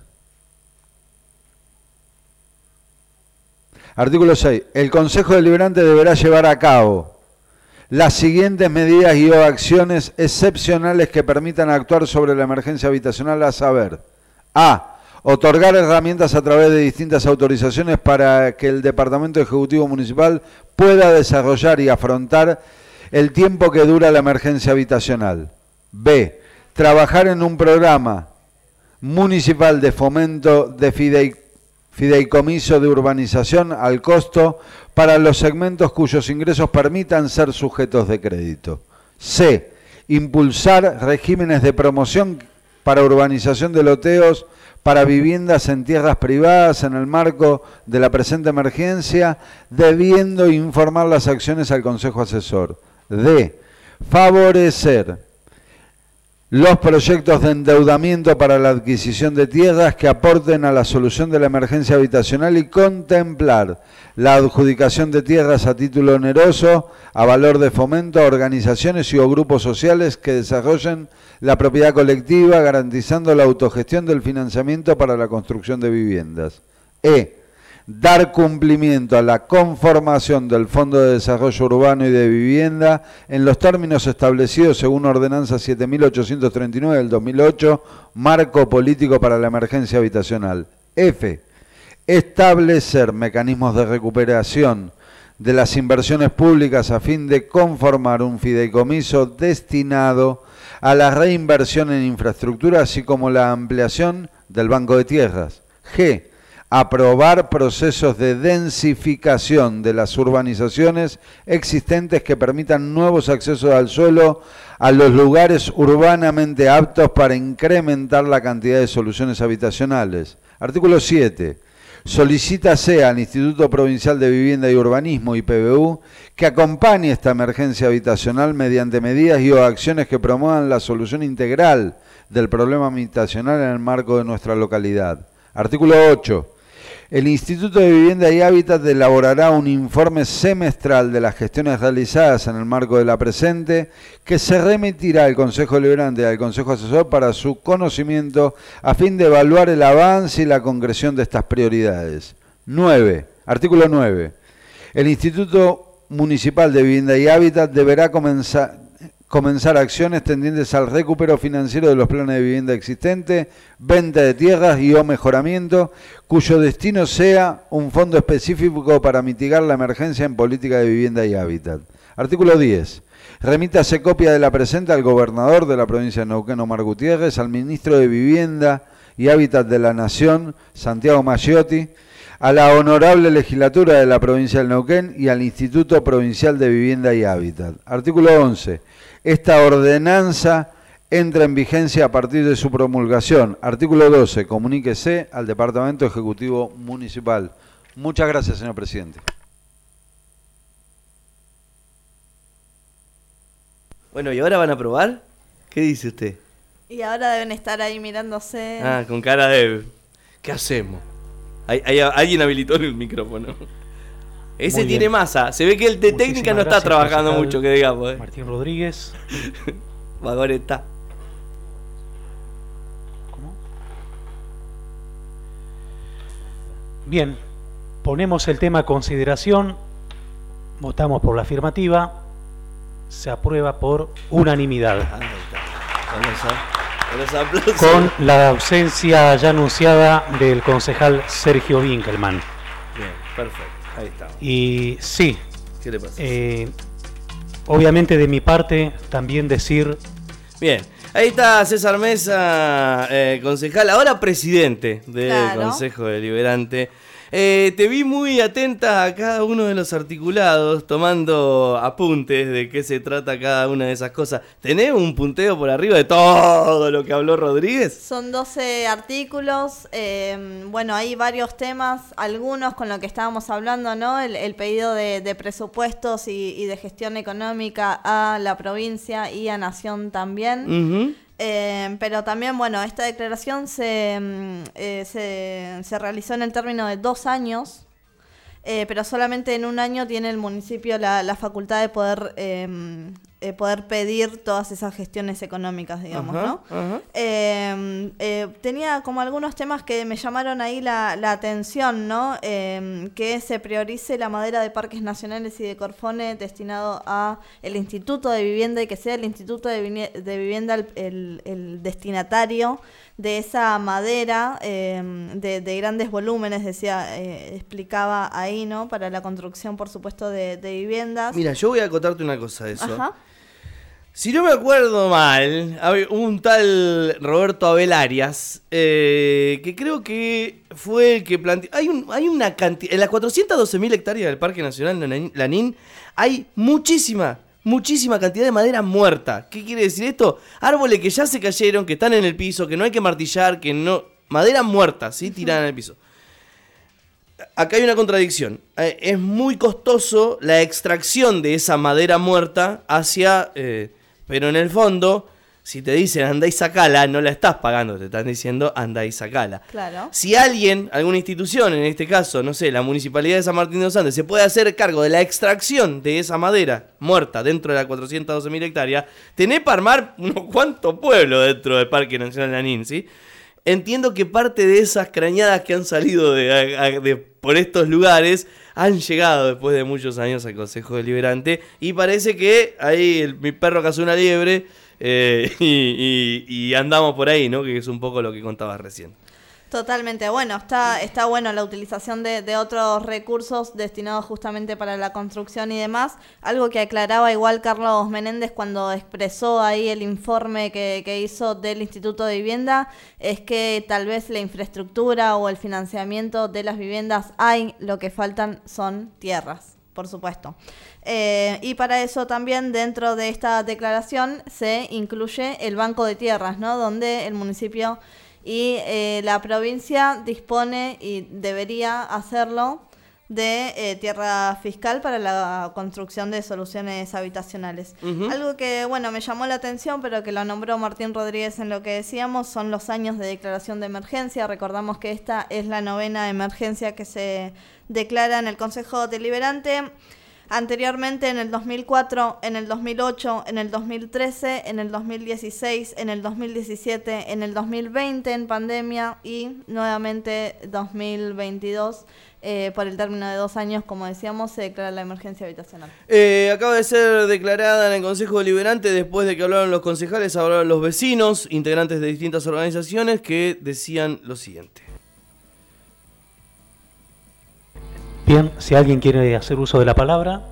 Artículo 6. El Consejo Deliberante deberá llevar a cabo las siguientes medidas y o acciones excepcionales que permitan actuar sobre la emergencia habitacional, a saber, A otorgar herramientas a través de distintas autorizaciones para que el Departamento Ejecutivo Municipal pueda desarrollar y afrontar el tiempo que dura la emergencia habitacional. B. Trabajar en un programa municipal de fomento de fideicomiso de urbanización al costo para los segmentos cuyos ingresos permitan ser sujetos de crédito. C. Impulsar regímenes de promoción para urbanización de loteos para viviendas en tierras privadas en el marco de la presente emergencia, debiendo informar las acciones al Consejo Asesor. D. Favorecer los proyectos de endeudamiento para la adquisición de tierras que aporten a la solución de la emergencia habitacional y contemplar la adjudicación de tierras a título oneroso a valor de fomento a organizaciones y o grupos sociales que desarrollen la propiedad colectiva garantizando la autogestión del financiamiento para la construcción de viviendas. E dar cumplimiento a la conformación del Fondo de Desarrollo Urbano y de Vivienda en los términos establecidos según Ordenanza 7839 del 2008, Marco Político para la Emergencia Habitacional. F. Establecer mecanismos de recuperación de las inversiones públicas a fin de conformar un fideicomiso destinado a la reinversión en infraestructura, así como la ampliación del Banco de Tierras. G aprobar procesos de densificación de las urbanizaciones existentes que permitan nuevos accesos al suelo a los lugares urbanamente aptos para incrementar la cantidad de soluciones habitacionales. Artículo 7. Solicítase al Instituto Provincial de Vivienda y Urbanismo, IPBU, que acompañe esta emergencia habitacional mediante medidas y o acciones que promuevan la solución integral del problema habitacional en el marco de nuestra localidad. Artículo 8 el Instituto de Vivienda y Hábitat elaborará un informe semestral de las gestiones realizadas en el marco de la presente que se remitirá al Consejo Liberante y al Consejo Asesor para su conocimiento a fin de evaluar el avance y la concreción de estas prioridades. 9. Artículo 9. El Instituto Municipal de Vivienda y Hábitat deberá comenzar comenzar acciones tendientes al recupero financiero de los planes de vivienda existentes, venta de tierras y o mejoramiento, cuyo destino sea un fondo específico para mitigar la emergencia en política de vivienda y hábitat. Artículo 10. Remítase copia de la presente al gobernador de la provincia de Neuquén, Omar Gutiérrez, al ministro de Vivienda y Hábitat de la Nación, Santiago Maggiotti, a la honorable legislatura de la provincia del Neuquén y al Instituto Provincial de Vivienda y Hábitat. Artículo 11. Esta ordenanza entra en vigencia a partir de su promulgación. Artículo 12. Comuníquese al Departamento Ejecutivo Municipal. Muchas gracias, señor presidente. Bueno, ¿y ahora van a probar? ¿Qué dice usted? Y ahora deben estar ahí mirándose. Ah, con cara de... ¿Qué hacemos? Hay, hay- alguien habilitó el micrófono. Ese tiene masa. Se ve que el de técnica no está trabajando mucho, que digamos. ¿eh? Martín Rodríguez. Ahora está. Bien, ponemos el tema a consideración, votamos por la afirmativa, se aprueba por unanimidad. Aplausos. Con la ausencia ya anunciada del concejal Sergio Winkelmann. Bien, perfecto. Ahí está. Y sí, ¿Qué le pasa? eh, obviamente de mi parte también decir Bien, ahí está César Mesa, eh, concejal, ahora presidente del Claro. Consejo Deliberante. Eh, te vi muy atenta a cada uno de los articulados, tomando apuntes de qué se trata cada una de esas cosas. ¿Tenés un punteo por arriba de todo lo que habló Rodríguez? Son 12 artículos, eh, bueno, hay varios temas, algunos con lo que estábamos hablando, ¿no? El, el pedido de, de presupuestos y, y de gestión económica a la provincia y a Nación también. Eh, pero también, bueno, esta declaración se, mm, eh, se, se realizó en el término de dos años, eh, pero solamente en un año tiene el municipio la, la facultad de poder, eh, poder pedir todas esas gestiones económicas, digamos, Ajá, ¿no? ajá. Eh, eh, tenía como algunos temas que me llamaron ahí la, la atención, ¿no? Eh, que se priorice la madera de parques nacionales y de Corfone destinado a el Instituto de Vivienda y que sea el Instituto de, Vivienda el, el- el destinatario de esa madera eh, de, de grandes volúmenes, decía, eh, explicaba ahí, ¿no? Para la construcción, por supuesto, de, de viviendas. Mira, yo voy a contarte una cosa de eso. Ajá. Si no me acuerdo mal, un tal Roberto Abel Arias, eh, que creo que fue el que planteó... Hay, un, hay una cantidad... En las 412.000 hectáreas del Parque Nacional Lanín- Lanín hay muchísima, muchísima cantidad de madera muerta. ¿Qué quiere decir esto? Árboles que ya se cayeron, que están en el piso, que no hay que martillar, que no... Madera muerta, ¿sí? Tirada en el piso acá hay una contradicción. Eh, es muy costoso la extracción de esa madera muerta hacia... eh, pero en el fondo, si te dicen andá y sacala, no la estás pagando, te están diciendo andá y sacala. Claro. Si alguien, alguna institución, en este caso, no sé, la Municipalidad de San Martín de los Andes, se puede hacer cargo de la extracción de esa madera muerta dentro de las 412.000 hectáreas, tenés para armar unos cuantos pueblos dentro del Parque Nacional Lanín, ¿sí? Entiendo que parte de esas crañadas que han salido de, de- por estos lugares han llegado después de muchos años al Consejo Deliberante y parece que ahí mi perro cazó una liebre eh, y, y- y andamos por ahí, ¿no? Que es un poco lo que contabas recién. Totalmente, bueno, está, está bueno la utilización de, otros recursos destinados justamente para la construcción y demás. Algo que aclaraba igual Carlos Menéndez cuando expresó ahí el informe que, que hizo del Instituto de Vivienda, es que tal vez la infraestructura o el financiamiento de las viviendas hay, lo que faltan son tierras, por supuesto. Eh, y para eso también dentro de esta declaración se incluye el Banco de Tierras, ¿no? Donde el municipio y eh, la provincia dispone y debería hacerlo de eh, tierra fiscal para la construcción de soluciones habitacionales. Algo que, bueno, me llamó la atención, pero que lo nombró Martín Rodríguez en lo que decíamos, son los años de declaración de emergencia. Recordamos que esta es la novena emergencia que se declara en el Consejo Deliberante. Anteriormente en el 2004, en el 2008, en el 2013, en el 2016, en el 2017, en el 2020 en pandemia y nuevamente 2022 eh, por el término de dos años, como decíamos, se declara la emergencia habitacional. Eh, acaba de ser declarada en el Consejo Deliberante después de que hablaron los concejales, hablaron los vecinos, integrantes de distintas organizaciones que decían lo siguiente. Bien, si alguien quiere hacer uso de la palabra.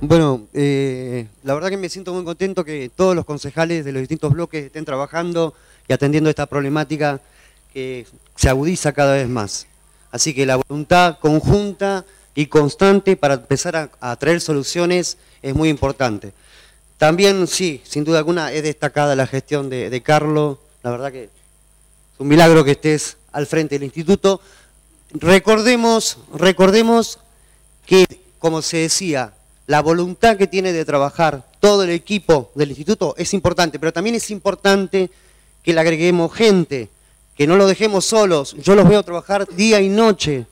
Bueno, eh, la verdad que me siento muy contento que todos los concejales de los distintos bloques estén trabajando y atendiendo esta problemática que se agudiza cada vez más. Así que la voluntad conjunta y constante para empezar a, a traer soluciones es muy importante. También, sí, sin duda alguna, es destacada la gestión de, Carlos. La verdad que es un milagro que estés al frente del instituto. Recordemos, recordemos que, como se decía, la voluntad que tiene de trabajar todo el equipo del instituto es importante, pero también es importante que le agreguemos gente, que no lo dejemos solos. Yo los veo trabajar día y noche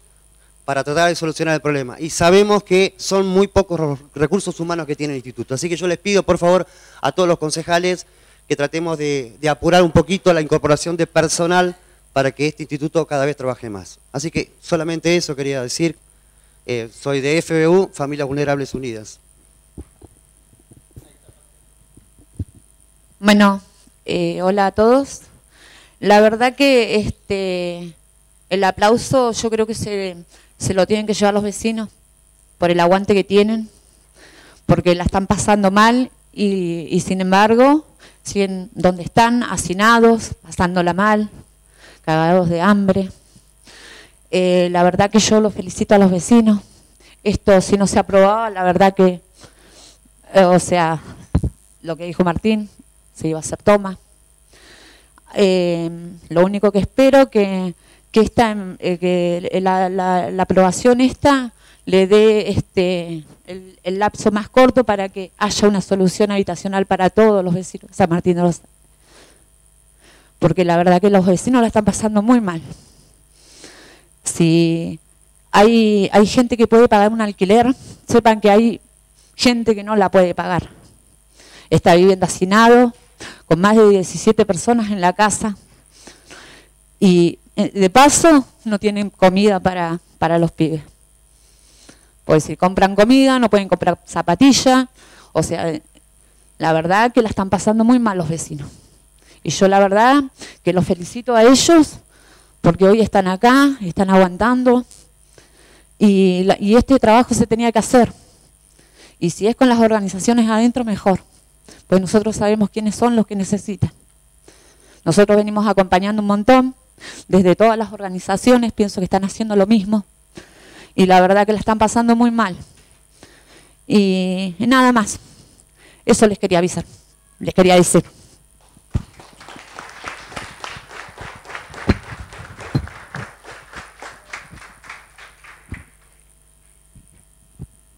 para tratar de solucionar el problema. Y sabemos que son muy pocos recursos humanos que tiene el instituto. Así que yo les pido, por favor, a todos los concejales que tratemos de, de apurar un poquito la incorporación de personal para que este instituto cada vez trabaje más. Así que solamente eso quería decir. Eh, soy de FBU, Familias Vulnerables Unidas. Bueno, eh, hola a todos. La verdad que este el aplauso yo creo que se, se lo tienen que llevar los vecinos por el aguante que tienen, porque la están pasando mal y, sin embargo siguen donde están, hacinados, pasándola mal, cagados de hambre. Eh, la verdad que yo los felicito a los vecinos. Esto si no se aprobaba, la verdad que, eh, o sea, lo que dijo Martín, se iba a hacer toma. Eh, lo único que espero que, que, esta, eh, que la, aprobación esta le dé este, el, lapso más corto para que haya una solución habitacional para todos los vecinos de San Martín de los Porque la verdad que los vecinos la están pasando muy mal. Si hay, hay gente que puede pagar un alquiler, sepan que hay gente que no la puede pagar. Está viviendo hacinado, con más de 17 personas en la casa. Y de paso no tienen comida para, para los pibes. Pues si compran comida, no pueden comprar zapatilla. O sea, la verdad que la están pasando muy mal los vecinos. Y yo la verdad que los felicito a ellos porque hoy están acá, están aguantando, y, y, este trabajo se tenía que hacer. Y si es con las organizaciones adentro, mejor, pues nosotros sabemos quiénes son los que necesitan. Nosotros venimos acompañando un montón, desde todas las organizaciones, pienso que están haciendo lo mismo, y la verdad que la están pasando muy mal. Y, nada más, eso les quería avisar, les quería decir.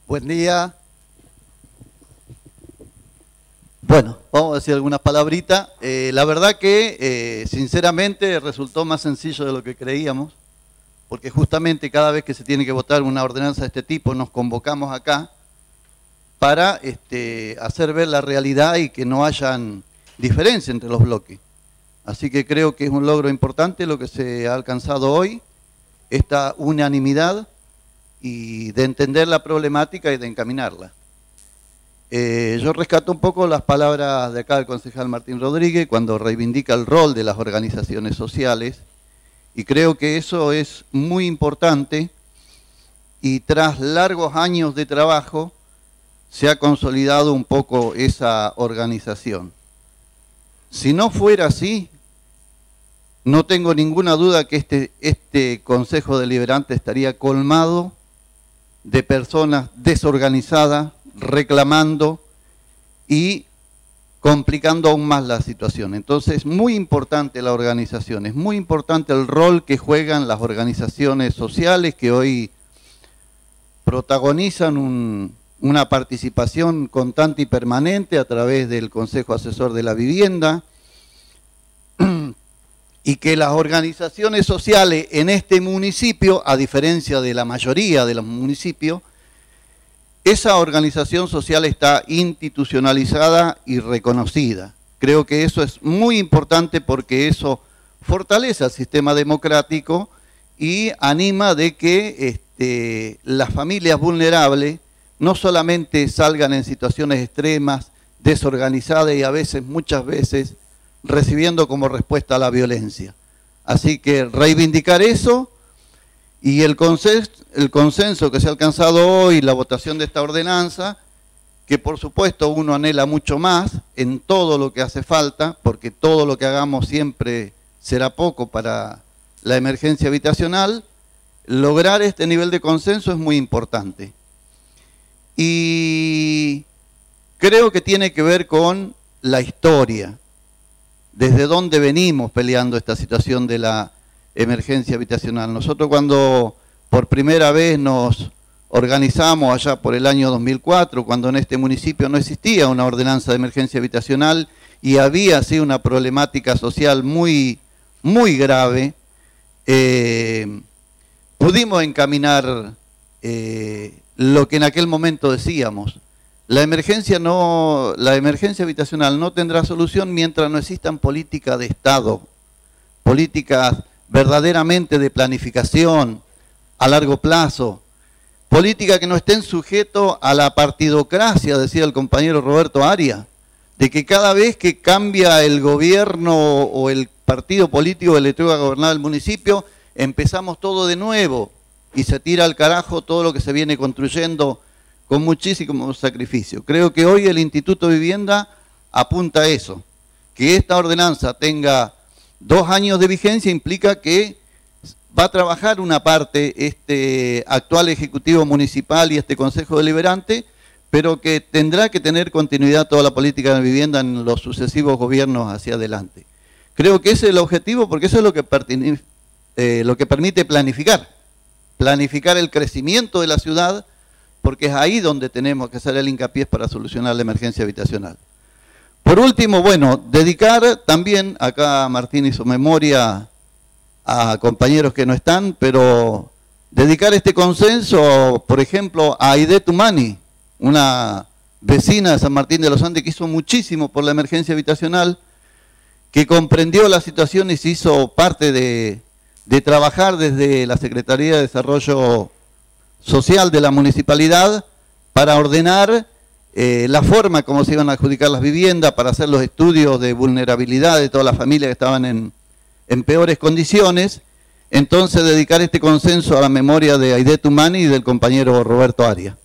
Buen día. Bueno, vamos a decir algunas palabritas. Eh, la verdad que, eh, sinceramente, resultó más sencillo de lo que creíamos, porque justamente cada vez que se tiene que votar una ordenanza de este tipo, nos convocamos acá para este, hacer ver la realidad y que no hayan diferencia entre los bloques. Así que creo que es un logro importante lo que se ha alcanzado hoy, esta unanimidad y de entender la problemática y de encaminarla. Eh, yo rescato un poco las palabras de acá del concejal Martín Rodríguez cuando reivindica el rol de las organizaciones sociales y creo que eso es muy importante y tras largos años de trabajo se ha consolidado un poco esa organización. Si no fuera así, no tengo ninguna duda que este, este Consejo Deliberante estaría colmado de personas desorganizadas reclamando y complicando aún más la situación. Entonces, es muy importante la organización, es muy importante el rol que juegan las organizaciones sociales que hoy protagonizan un, una participación constante y permanente a través del Consejo Asesor de la Vivienda, y que las organizaciones sociales en este municipio, a diferencia de la mayoría de los municipios, esa organización social está institucionalizada y reconocida. Creo que eso es muy importante porque eso fortalece el sistema democrático y anima de que este, las familias vulnerables no solamente salgan en situaciones extremas, desorganizadas y a veces, muchas veces, recibiendo como respuesta la violencia. Así que reivindicar eso y el consenso, que se ha alcanzado hoy, la votación de esta ordenanza, que por supuesto uno anhela mucho más en todo lo que hace falta, porque todo lo que hagamos siempre será poco para la emergencia habitacional, lograr este nivel de consenso es muy importante. Y creo que tiene que ver con la historia desde dónde venimos peleando esta situación de la emergencia habitacional. Nosotros cuando por primera vez nos organizamos allá por el año 2004, cuando en este municipio no existía una ordenanza de emergencia habitacional y había así una problemática social muy, muy grave, eh, pudimos encaminar eh, lo que en aquel momento decíamos, la emergencia, no, la emergencia habitacional no tendrá solución mientras no existan políticas de Estado, políticas verdaderamente de planificación a largo plazo, políticas que no estén sujetos a la partidocracia, decía el compañero Roberto Aria, de que cada vez que cambia el gobierno o el partido político que le toca gobernar el municipio, empezamos todo de nuevo y se tira al carajo todo lo que se viene construyendo con muchísimo sacrificio. Creo que hoy el Instituto de Vivienda apunta a eso, que esta ordenanza tenga dos años de vigencia implica que va a trabajar una parte este actual Ejecutivo Municipal y este Consejo Deliberante, pero que tendrá que tener continuidad toda la política de vivienda en los sucesivos gobiernos hacia adelante. Creo que ese es el objetivo porque eso es lo que, eh, permite planificar, planificar el crecimiento de la ciudad, porque es ahí donde tenemos que hacer el hincapié para solucionar la emergencia habitacional. Por último, bueno, dedicar también, acá Martín hizo memoria a compañeros que no están, pero dedicar este consenso, por ejemplo, a Aide Tumani, una vecina de San Martín de los Andes que hizo muchísimo por la emergencia habitacional, que comprendió la situación y se hizo parte de, de trabajar desde la Secretaría de Desarrollo social de la municipalidad para ordenar eh, la forma como se iban a adjudicar las viviendas, para hacer los estudios de vulnerabilidad de todas las familias que estaban en, en peores condiciones. Entonces dedicar este consenso a la memoria de Aide Tumani y del compañero Roberto Aria.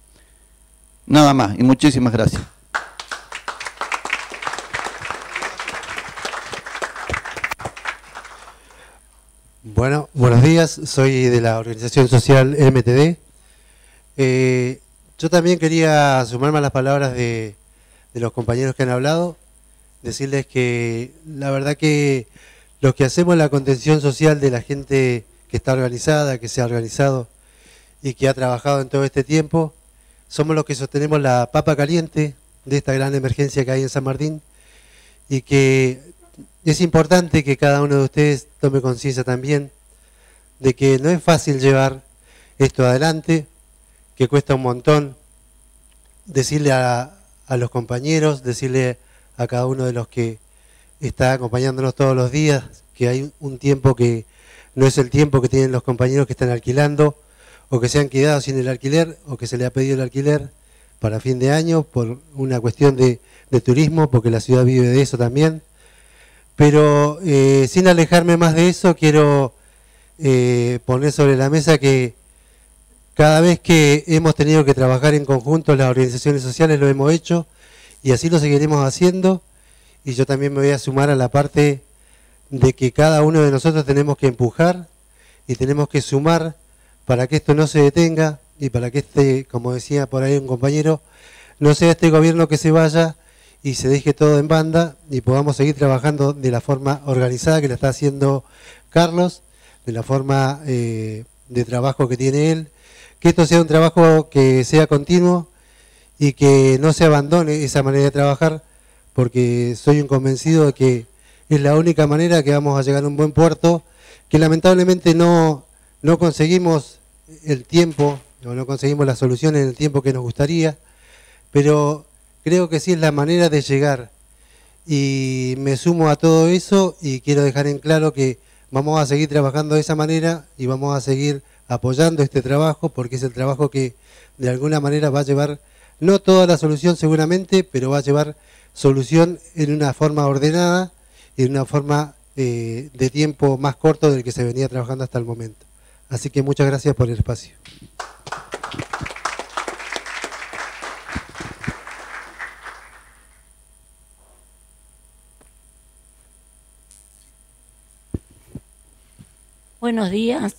Nada más y muchísimas gracias. Bueno, buenos días, soy de la organización social MTD. Eh, yo también quería sumarme a las palabras de, los compañeros que han hablado, decirles que la verdad que los que hacemos la contención social de la gente que está organizada, que se ha organizado y que ha trabajado en todo este tiempo, somos los que sostenemos la papa caliente de esta gran emergencia que hay en San Martín y que es importante que cada uno de ustedes tome conciencia también de que no es fácil llevar esto adelante, que cuesta un montón decirle a, los compañeros, decirle a cada uno de los que está acompañándonos todos los días que hay un tiempo que no es el tiempo que tienen los compañeros que están alquilando o que se han quedado sin el alquiler o que se le ha pedido el alquiler para fin de año por una cuestión de, turismo, porque la ciudad vive de eso también. Pero eh, sin alejarme más de eso, quiero eh, poner sobre la mesa que cada vez que hemos tenido que trabajar en conjunto las organizaciones sociales lo hemos hecho y así lo seguiremos haciendo. Y yo también me voy a sumar a la parte de que cada uno de nosotros tenemos que empujar y tenemos que sumar para que esto no se detenga y para que este, como decía por ahí un compañero, no sea este gobierno que se vaya y se deje todo en banda y podamos seguir trabajando de la forma organizada que lo está haciendo Carlos, de la forma eh, de trabajo que tiene él que esto sea un trabajo que sea continuo y que no se abandone esa manera de trabajar, porque soy un convencido de que es la única manera que vamos a llegar a un buen puerto, que lamentablemente no, no conseguimos el tiempo, o no conseguimos la solución en el tiempo que nos gustaría, pero creo que sí es la manera de llegar. Y me sumo a todo eso y quiero dejar en claro que vamos a seguir trabajando de esa manera y vamos a seguir apoyando este trabajo porque es el trabajo que de alguna manera va a llevar, no toda la solución seguramente, pero va a llevar solución en una forma ordenada y en una forma eh, de tiempo más corto del que se venía trabajando hasta el momento. Así que muchas gracias por el espacio. Buenos días.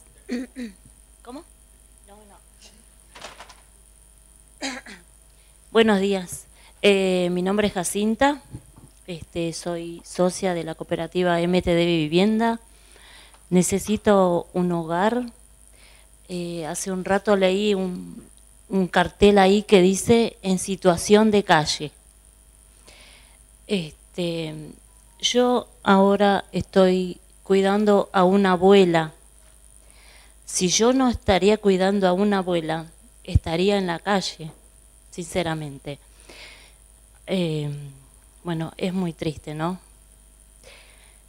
¿Cómo? No, no. Buenos días. Eh, mi nombre es Jacinta. Este, soy socia de la cooperativa MTD Vivienda. Necesito un hogar. Eh, hace un rato leí un, un cartel ahí que dice en situación de calle. Este, yo ahora estoy cuidando a una abuela. Si yo no estaría cuidando a una abuela, estaría en la calle, sinceramente. Eh, bueno, es muy triste, ¿no?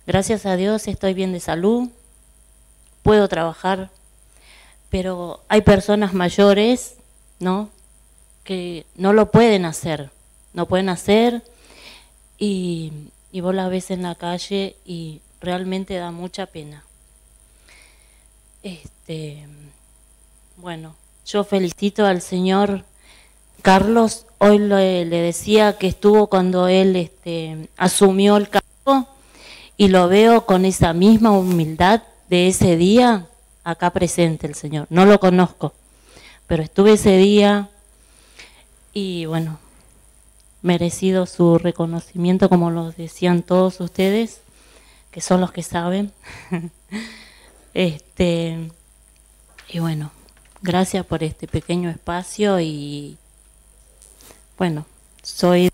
Gracias a Dios estoy bien de salud, puedo trabajar, pero hay personas mayores, ¿no? Que no lo pueden hacer, no pueden hacer y, y vos la ves en la calle y realmente da mucha pena. Este, bueno, yo felicito al señor Carlos. Hoy le, decía que estuvo cuando él este, asumió el cargo y lo veo con esa misma humildad de ese día acá presente el señor. No lo conozco, pero estuve ese día y bueno, merecido su reconocimiento como lo decían todos ustedes que son los que saben. este, y bueno, gracias por este pequeño espacio y bueno, soy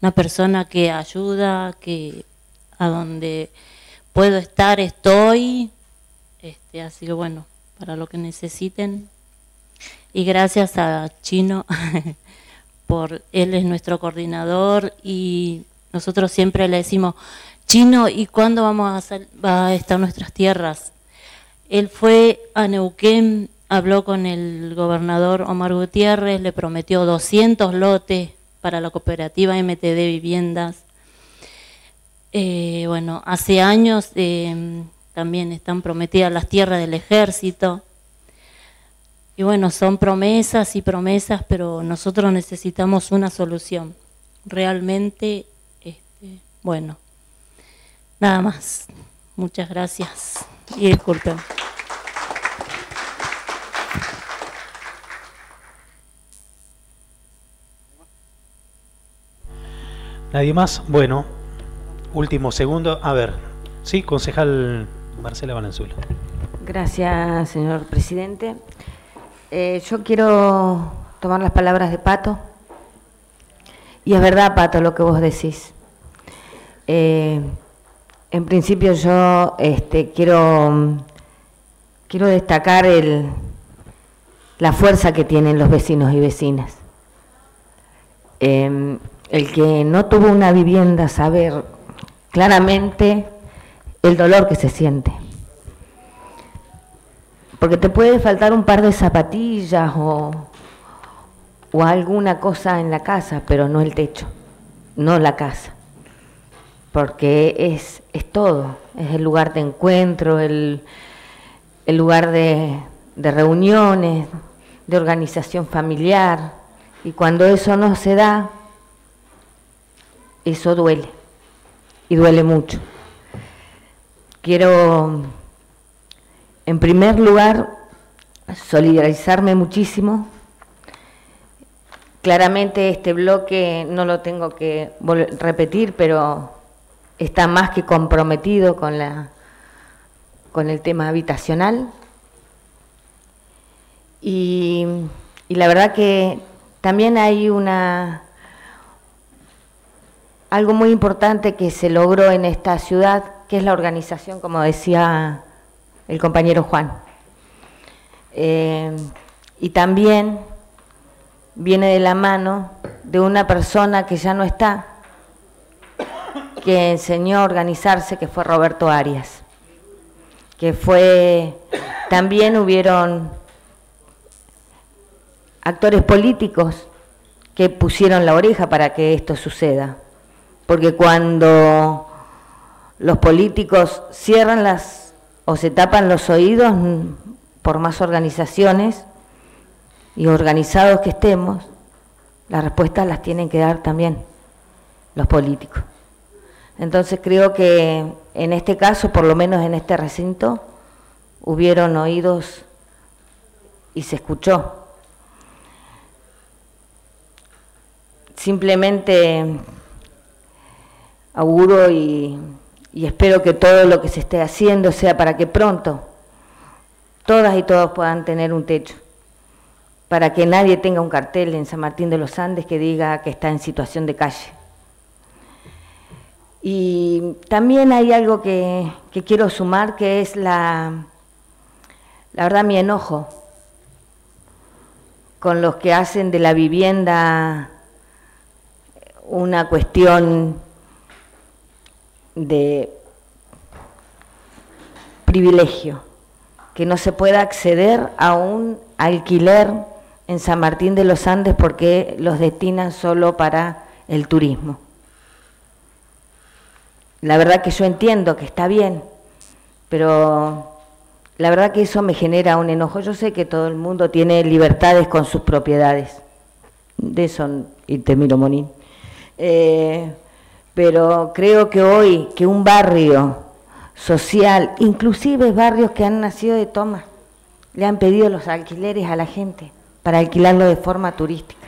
una persona que ayuda, que a donde puedo estar estoy, este, así que bueno, para lo que necesiten. Y gracias a Chino por él es nuestro coordinador y nosotros siempre le decimos Chino, ¿y cuándo vamos a, va a estar nuestras tierras? Él fue a Neuquén, habló con el gobernador Omar Gutiérrez, le prometió 200 lotes para la cooperativa MTD Viviendas. Eh, bueno, hace años eh, también están prometidas las tierras del ejército. Y bueno, son promesas y promesas, pero nosotros necesitamos una solución. Realmente, este, bueno, Nada más. Muchas gracias y disculpen. Nadie más. Bueno, último segundo. A ver, sí, concejal Marcela Valenzuela. Gracias, señor presidente. Eh, yo quiero tomar las palabras de Pato. Y es verdad, Pato, lo que vos decís. Eh, en principio yo este, quiero, quiero destacar el, la fuerza que tienen los vecinos y vecinas. Em, el que no tuvo una vivienda saber claramente el dolor que se siente. Porque te puede faltar un par de zapatillas o, o alguna cosa en la casa, pero no el techo, no la casa porque es, es todo, es el lugar de encuentro, el, el lugar de, de reuniones, de organización familiar, y cuando eso no se da, eso duele, y duele mucho. Quiero, en primer lugar, solidarizarme muchísimo. Claramente este bloque no lo tengo que repetir, pero está más que comprometido con, la, con el tema habitacional. Y, y la verdad que también hay una, algo muy importante que se logró en esta ciudad, que es la organización, como decía el compañero Juan. Eh, y también viene de la mano de una persona que ya no está, que enseñó a organizarse, que fue Roberto Arias, que fue, también hubieron actores políticos que pusieron la oreja para que esto suceda, porque cuando los políticos cierran las o se tapan los oídos por más organizaciones y organizados que estemos, las respuestas las tienen que dar también los políticos. Entonces creo que en este caso, por lo menos en este recinto, hubieron oídos y se escuchó. Simplemente auguro y, y espero que todo lo que se esté haciendo sea para que pronto todas y todos puedan tener un techo, para que nadie tenga un cartel en San Martín de los Andes que diga que está en situación de calle. Y también hay algo que, quiero sumar, que es la, la verdad, mi enojo con los que hacen de la vivienda una cuestión de privilegio, que no se pueda acceder a un alquiler en San Martín de los Andes porque los destinan solo para el turismo. La verdad que yo entiendo que está bien, pero la verdad que eso me genera un enojo. Yo sé que todo el mundo tiene libertades con sus propiedades. De eso, y te miro, Monín. Eh, pero creo que hoy que un barrio social, inclusive barrios que han nacido de toma, le han pedido los alquileres a la gente para alquilarlo de forma turística.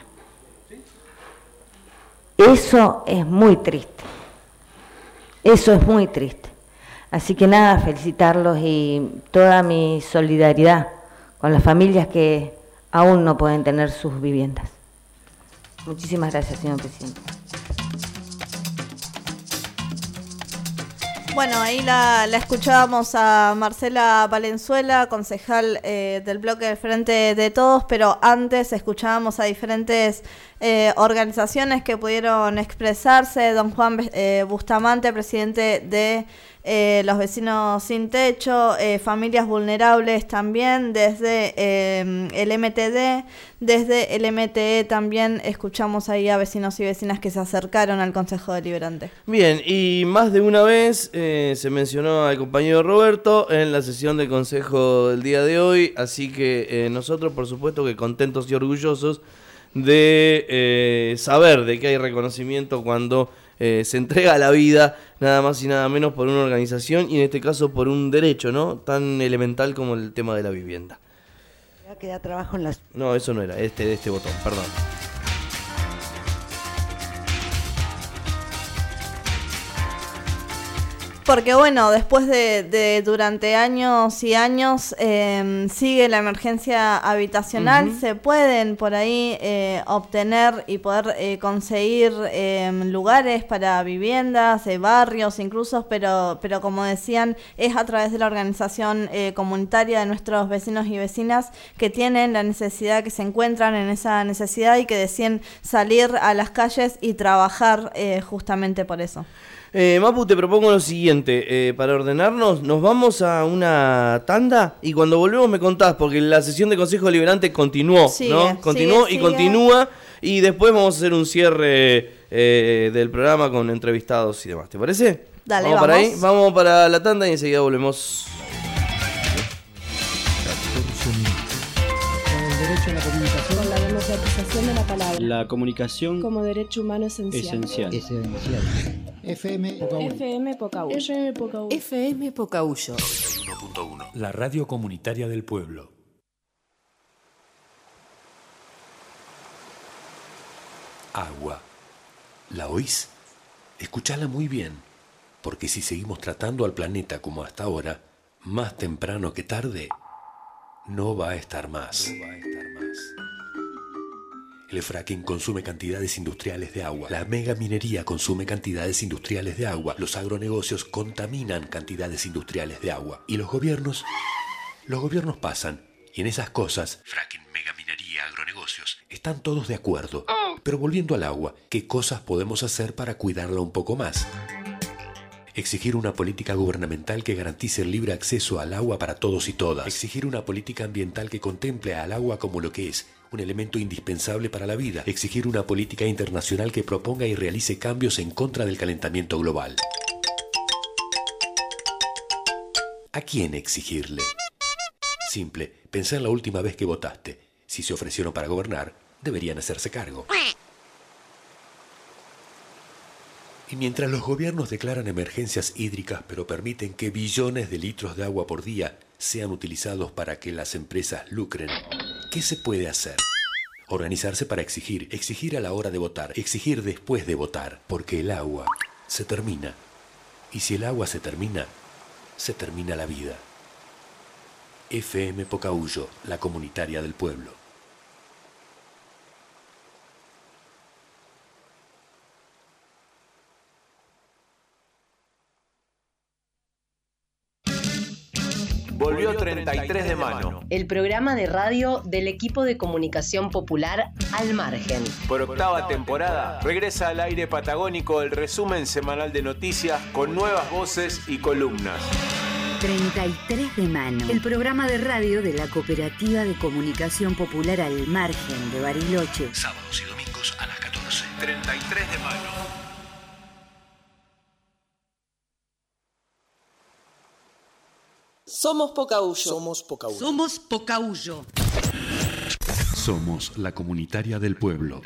Eso es muy triste. Eso es muy triste. Así que nada, felicitarlos y toda mi solidaridad con las familias que aún no pueden tener sus viviendas. Muchísimas gracias, señor presidente. Bueno, ahí la, escuchábamos a Marcela Valenzuela, concejal eh, del bloque Frente de Todos, pero antes escuchábamos a diferentes eh, organizaciones que pudieron expresarse. Don Juan eh, Bustamante, presidente de eh, los vecinos sin techo, eh, familias vulnerables también, desde eh, el MTD, desde el MTE también escuchamos ahí a vecinos y vecinas que se acercaron al Consejo Deliberante. Bien, y más de una vez se mencionó al compañero Roberto en la sesión del Consejo del día de hoy, así que nosotros por supuesto que contentos y orgullosos de saber de que hay reconocimiento cuando eh, se entrega la vida nada más y nada menos por una organización y en este caso por un derecho, ¿no? Tan elemental como el tema de la vivienda. Ya trabajo en las... No, eso no era, este, este botón, perdón. Porque bueno, después de, durante años y años em, sigue la emergencia habitacional, se pueden por ahí eh, obtener y poder eh, conseguir em, lugares para viviendas, eh, barrios incluso, pero, pero como decían, es a través de la organización comunitaria de nuestros vecinos y vecinas que tienen la necesidad, que se encuentran en esa necesidad y que deciden salir a las calles y trabajar justamente por eso. Eh, Mapu, te propongo lo siguiente. Eh, para ordenarnos, nos vamos a una tanda y cuando volvemos me contás, porque la sesión de Consejo Deliberante continuó, ¿no? Continuó y continúa. Y después vamos a hacer un cierre eh, del programa con entrevistados y demás. ¿Te parece? Dale, vamos. para ahí, vamos para la tanda y enseguida volvemos. La comunicación como derecho humano esencial. Esencial. Esencial. FM FM Pocahuyo. FM Pocahuyo. FM Pocahuyo. 1.1. La radio comunitaria del pueblo. Agua. ¿La oís? Escuchala muy bien, porque si seguimos tratando al planeta como hasta ahora, más temprano que tarde, no va a estar más. No va a estar más. El fracking consume cantidades industriales de agua. La mega minería consume cantidades industriales de agua. Los agronegocios contaminan cantidades industriales de agua. Y los gobiernos, los gobiernos pasan. Y en esas cosas, fracking, megaminería, agronegocios, están todos de acuerdo. Pero volviendo al agua, ¿qué cosas podemos hacer para cuidarla un poco más? Exigir una política gubernamental que garantice el libre acceso al agua para todos y todas. Exigir una política ambiental que contemple al agua como lo que es, un elemento indispensable para la vida. Exigir una política internacional que proponga y realice cambios en contra del calentamiento global. ¿A quién exigirle? Simple, pensá en la última vez que votaste. Si se ofrecieron para gobernar, deberían hacerse cargo. Y mientras los gobiernos declaran emergencias hídricas pero permiten que billones de litros de agua por día sean utilizados para que las empresas lucren, ¿qué se puede hacer? Organizarse para exigir, exigir a la hora de votar, exigir después de votar, porque el agua se termina. Y si el agua se termina, se termina la vida. FM Pocahuyo, la comunitaria del pueblo. Volvió 33 de mano. El programa de radio del equipo de comunicación popular Al Margen. Por octava temporada regresa al aire patagónico el resumen semanal de noticias con nuevas voces y columnas. 33 de mano. El programa de radio de la Cooperativa de Comunicación Popular Al Margen de Bariloche. Sábados y domingos a las 14. 33 de mano. Somos Pocahuyo. Somos Pocahuyo. Somos Pocahuyo. Somos la comunitaria del pueblo.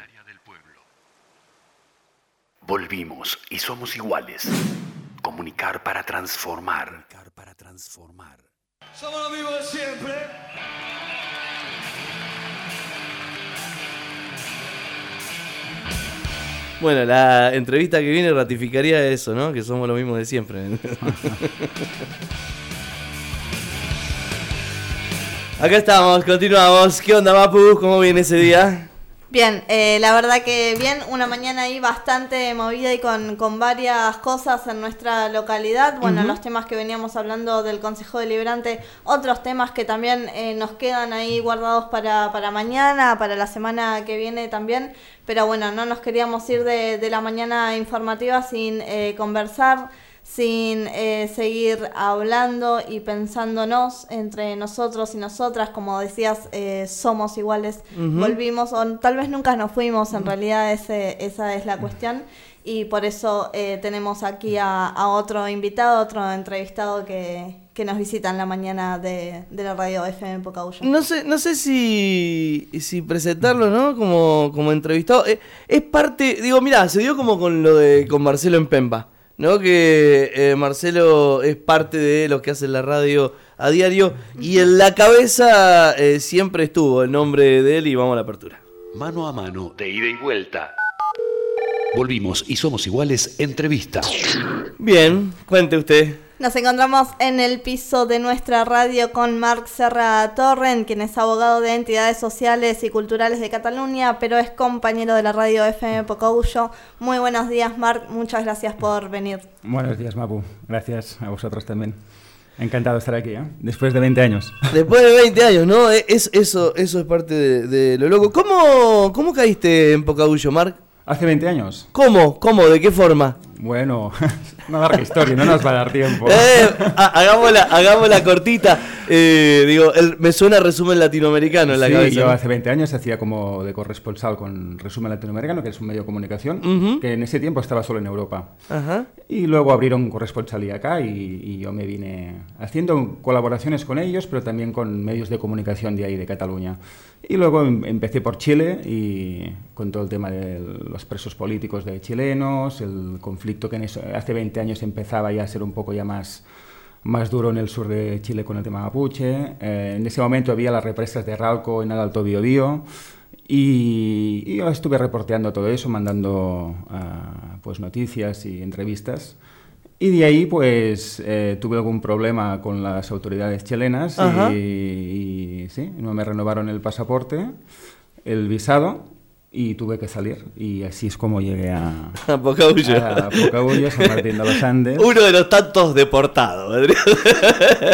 Volvimos y somos iguales. Comunicar para transformar. para transformar. Somos los mismos de siempre. Bueno, la entrevista que viene ratificaría eso, ¿no? Que somos lo mismo de siempre. Acá estamos, continuamos. ¿Qué onda, Mapu? ¿Cómo viene ese día? Bien, eh, la verdad que bien, una mañana ahí bastante movida y con, con varias cosas en nuestra localidad. Bueno, los temas que veníamos hablando del Consejo Deliberante, otros temas que también eh, nos quedan ahí guardados para, para mañana, para la semana que viene también. Pero bueno, no nos queríamos ir de, de la mañana informativa sin eh, conversar sin eh, seguir hablando y pensándonos entre nosotros y nosotras, como decías, eh, somos iguales, volvimos, o tal vez nunca nos fuimos, en realidad ese, esa es la cuestión, y por eso eh, tenemos aquí a, a otro invitado, otro entrevistado que, que nos visita en la mañana de, de la radio FM Pocahuyo. No sé, no sé si, si presentarlo, ¿no? Como, como entrevistado. Eh, es parte, digo, mira, se dio como con lo de con Marcelo en Pemba, ¿no? Que eh, Marcelo es parte de lo que hace la radio a diario y en la cabeza eh, siempre estuvo el nombre de él y vamos a la apertura. Mano a mano, de ida y vuelta. Volvimos y somos iguales, entrevista. Bien, cuente usted. Nos encontramos en el piso de nuestra radio con Marc Serra Torren, quien es abogado de entidades sociales y culturales de Cataluña, pero es compañero de la radio FM Pocahuyo. Muy buenos días, Marc. Muchas gracias por venir. Buenos días, Mapu. Gracias a vosotros también. Encantado de estar aquí, ¿eh? Después de 20 años. Después de 20 años, ¿no? Eh, Es, eso, eso es parte de, de lo loco. ¿Cómo, ¿Cómo caíste en Pocahuyo, Marc? ¿Hace 20 años? ¿Cómo? ¿Cómo? ¿De qué forma? Bueno, una larga historia, no nos va a dar tiempo. Eh, ha- hagámosla, hagámosla cortita. Eh, digo, el- me suena resumen latinoamericano en la sí, cabeza. yo hace 20 años hacía como de corresponsal con Resumen Latinoamericano, que es un medio de comunicación, que en ese tiempo estaba solo en Europa. Ajá. Y luego abrieron corresponsalía acá y, y yo me vine haciendo colaboraciones con ellos, pero también con medios de comunicación de ahí, de Cataluña. Y luego em- empecé por Chile y con todo el tema de los presos políticos de chilenos, el conflicto que en eso- hace 20 años empezaba ya a ser un poco ya más, más duro en el sur de Chile con el tema mapuche. Eh, en ese momento había las represas de Ralco en el Alto Biobío. Y, yo estuve reporteando todo eso, mandando ah, pues noticias y entrevistas. Y de ahí pues eh, tuve algún problema con las autoridades chilenas y, y sí, no me renovaron el pasaporte, el visado y tuve que salir y así es como llegué a, A Pocahullo. a San Martín de los Andes. Uno de los tantos deportados.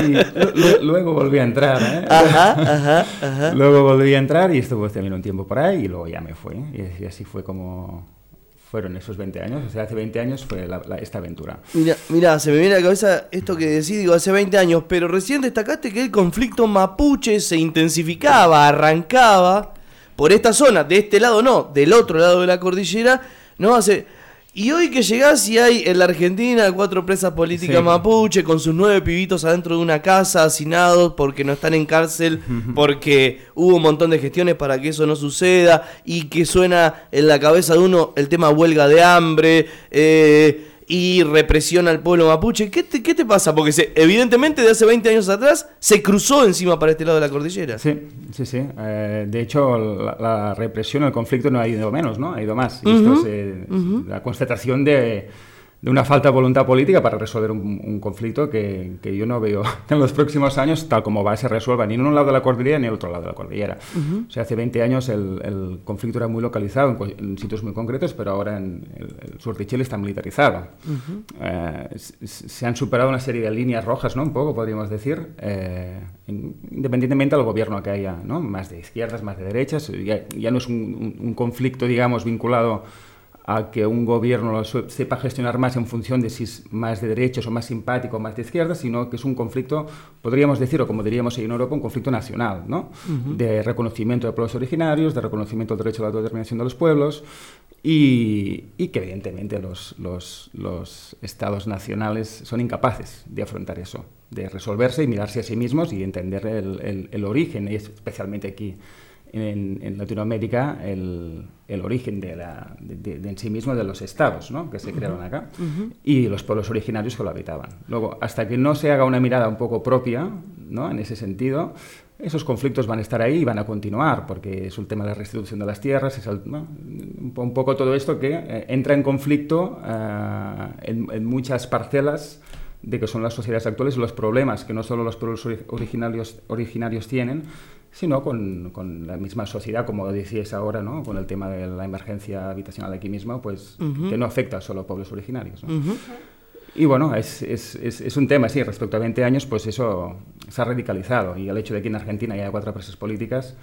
Y lu- lu- luego volví a entrar, ¿eh? Ajá, ajá, ajá. Luego volví a entrar y estuve también un tiempo por ahí y luego ya me fui. Y, y así fue como fueron esos 20 años. O sea, hace 20 años fue la- esta aventura. Mira, mira, se me viene a la cabeza esto que decís, digo, hace 20 años, pero recién destacaste que el conflicto mapuche se intensificaba, arrancaba por esta zona, de este lado no, del otro lado de la cordillera, no hace... Y hoy que llegás y hay en la Argentina cuatro presas políticas Sí. mapuche con sus nueve pibitos adentro de una casa, hacinados porque no están en cárcel, porque hubo un montón de gestiones para que eso no suceda y que suena en la cabeza de uno el tema huelga de hambre eh, y represión al pueblo mapuche. ¿Qué te, qué te pasa? Porque se- evidentemente de hace 20 años atrás se cruzó encima para este lado de la cordillera. Sí, sí, sí. Eh, de hecho, la, la represión, el conflicto no ha ido menos, ¿no? Ha ido más. Y esto es eh, la constatación de, de una falta de voluntad política para resolver un, un conflicto que, que yo no veo en los próximos años, tal como va, se resuelva ni en un lado de la cordillera ni en el otro lado de la cordillera. Ujú. O sea, hace 20 años el, el conflicto era muy localizado en, sitios muy concretos, pero ahora en el, el sur de Chile está militarizado. Eh, se han superado una serie de líneas rojas, ¿no? Un poco, podríamos decir, eh, in- independientemente del gobierno que haya, ¿no? Más de izquierdas, más de derechas, ya, ya no es un, un- un conflicto, digamos, vinculado a que un gobierno lo sepa gestionar más en función de si es más de derechos o más simpático o más de izquierdas, sino que es un conflicto, podríamos decir, o como diríamos en Europa, un conflicto nacional, ¿no? De reconocimiento de pueblos originarios, de reconocimiento del derecho a la autodeterminación de los pueblos y, y que evidentemente los, los, los estados nacionales son incapaces de afrontar eso, de resolverse y mirarse a sí mismos y entender el, el- el origen, y especialmente aquí en, en Latinoamérica, el, el origen de, la, de, de- de en sí mismo de los estados ¿no? que se crearon acá y los pueblos originarios que lo habitaban. Luego, hasta que no se haga una mirada un poco propia, ¿no? en ese sentido, esos conflictos van a estar ahí y van a continuar, porque es el tema de la restitución de las tierras, es el- ¿no? un, po- un poco todo esto que eh, entra en conflicto eh, en, en muchas parcelas de que son las sociedades actuales, los problemas que no solo los pueblos ori- originarios, originarios tienen, sino con, con la misma sociedad, como decíais ahora, ¿no? con el tema de la emergencia habitacional aquí mismo, pues Ujú. que no afecta solo a pueblos originarios. ¿no? Ujú. Y bueno, es, es, es, es un tema, sí, respecto a 20 años, pues eso se ha radicalizado. Y el hecho de que en Argentina haya cuatro presas políticas,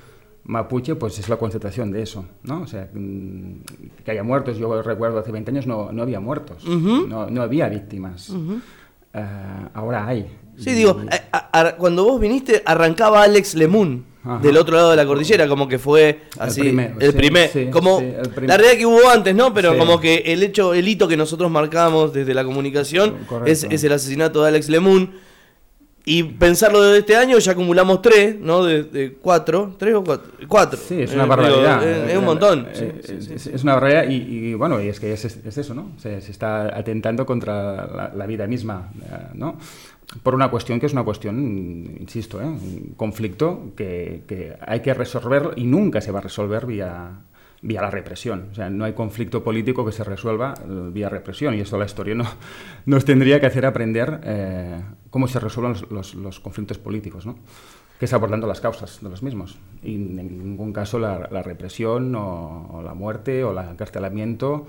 mapuche, pues es la constatación de eso, ¿no? O sea, mm, que haya muertos. Yo recuerdo hace 20 años no, no había muertos, Ujú. no, no había víctimas. Eh, ahora hay. Sí, digo, eh, a- a- cuando vos viniste arrancaba Alex Lemun Ajá. del otro lado de la cordillera, como que fue así el, primero, sí, primer, sí, como sí, el la realidad que hubo antes, ¿no? Pero Sí. como que el hecho, el hito que nosotros marcamos desde la comunicación es, es el asesinato de Alex Lemun. Y pensarlo de este año, ya acumulamos tres, ¿no? De, de cuatro, tres o cuatro. Cuatro. Sí, es Eh, una digo, barbaridad. es, es un montón. Eh, Sí, es, sí, es- sí. es una barbaridad y, y, bueno, y es que es, es eso, ¿no? Se, se está atentando contra la, la vida misma, eh, ¿no? Por una cuestión que es una cuestión, insisto, ¿eh? un conflicto que, que hay que resolver y nunca se va a resolver vía, vía la represión. O sea, no hay conflicto político que se resuelva eh, vía represión y esto la historia no, nos tendría que hacer aprender eh, cómo se resuelven los, los- los conflictos políticos, ¿no? que es abordando las causas de los mismos. Y en ningún caso la, la represión o, o la muerte o el encarcelamiento,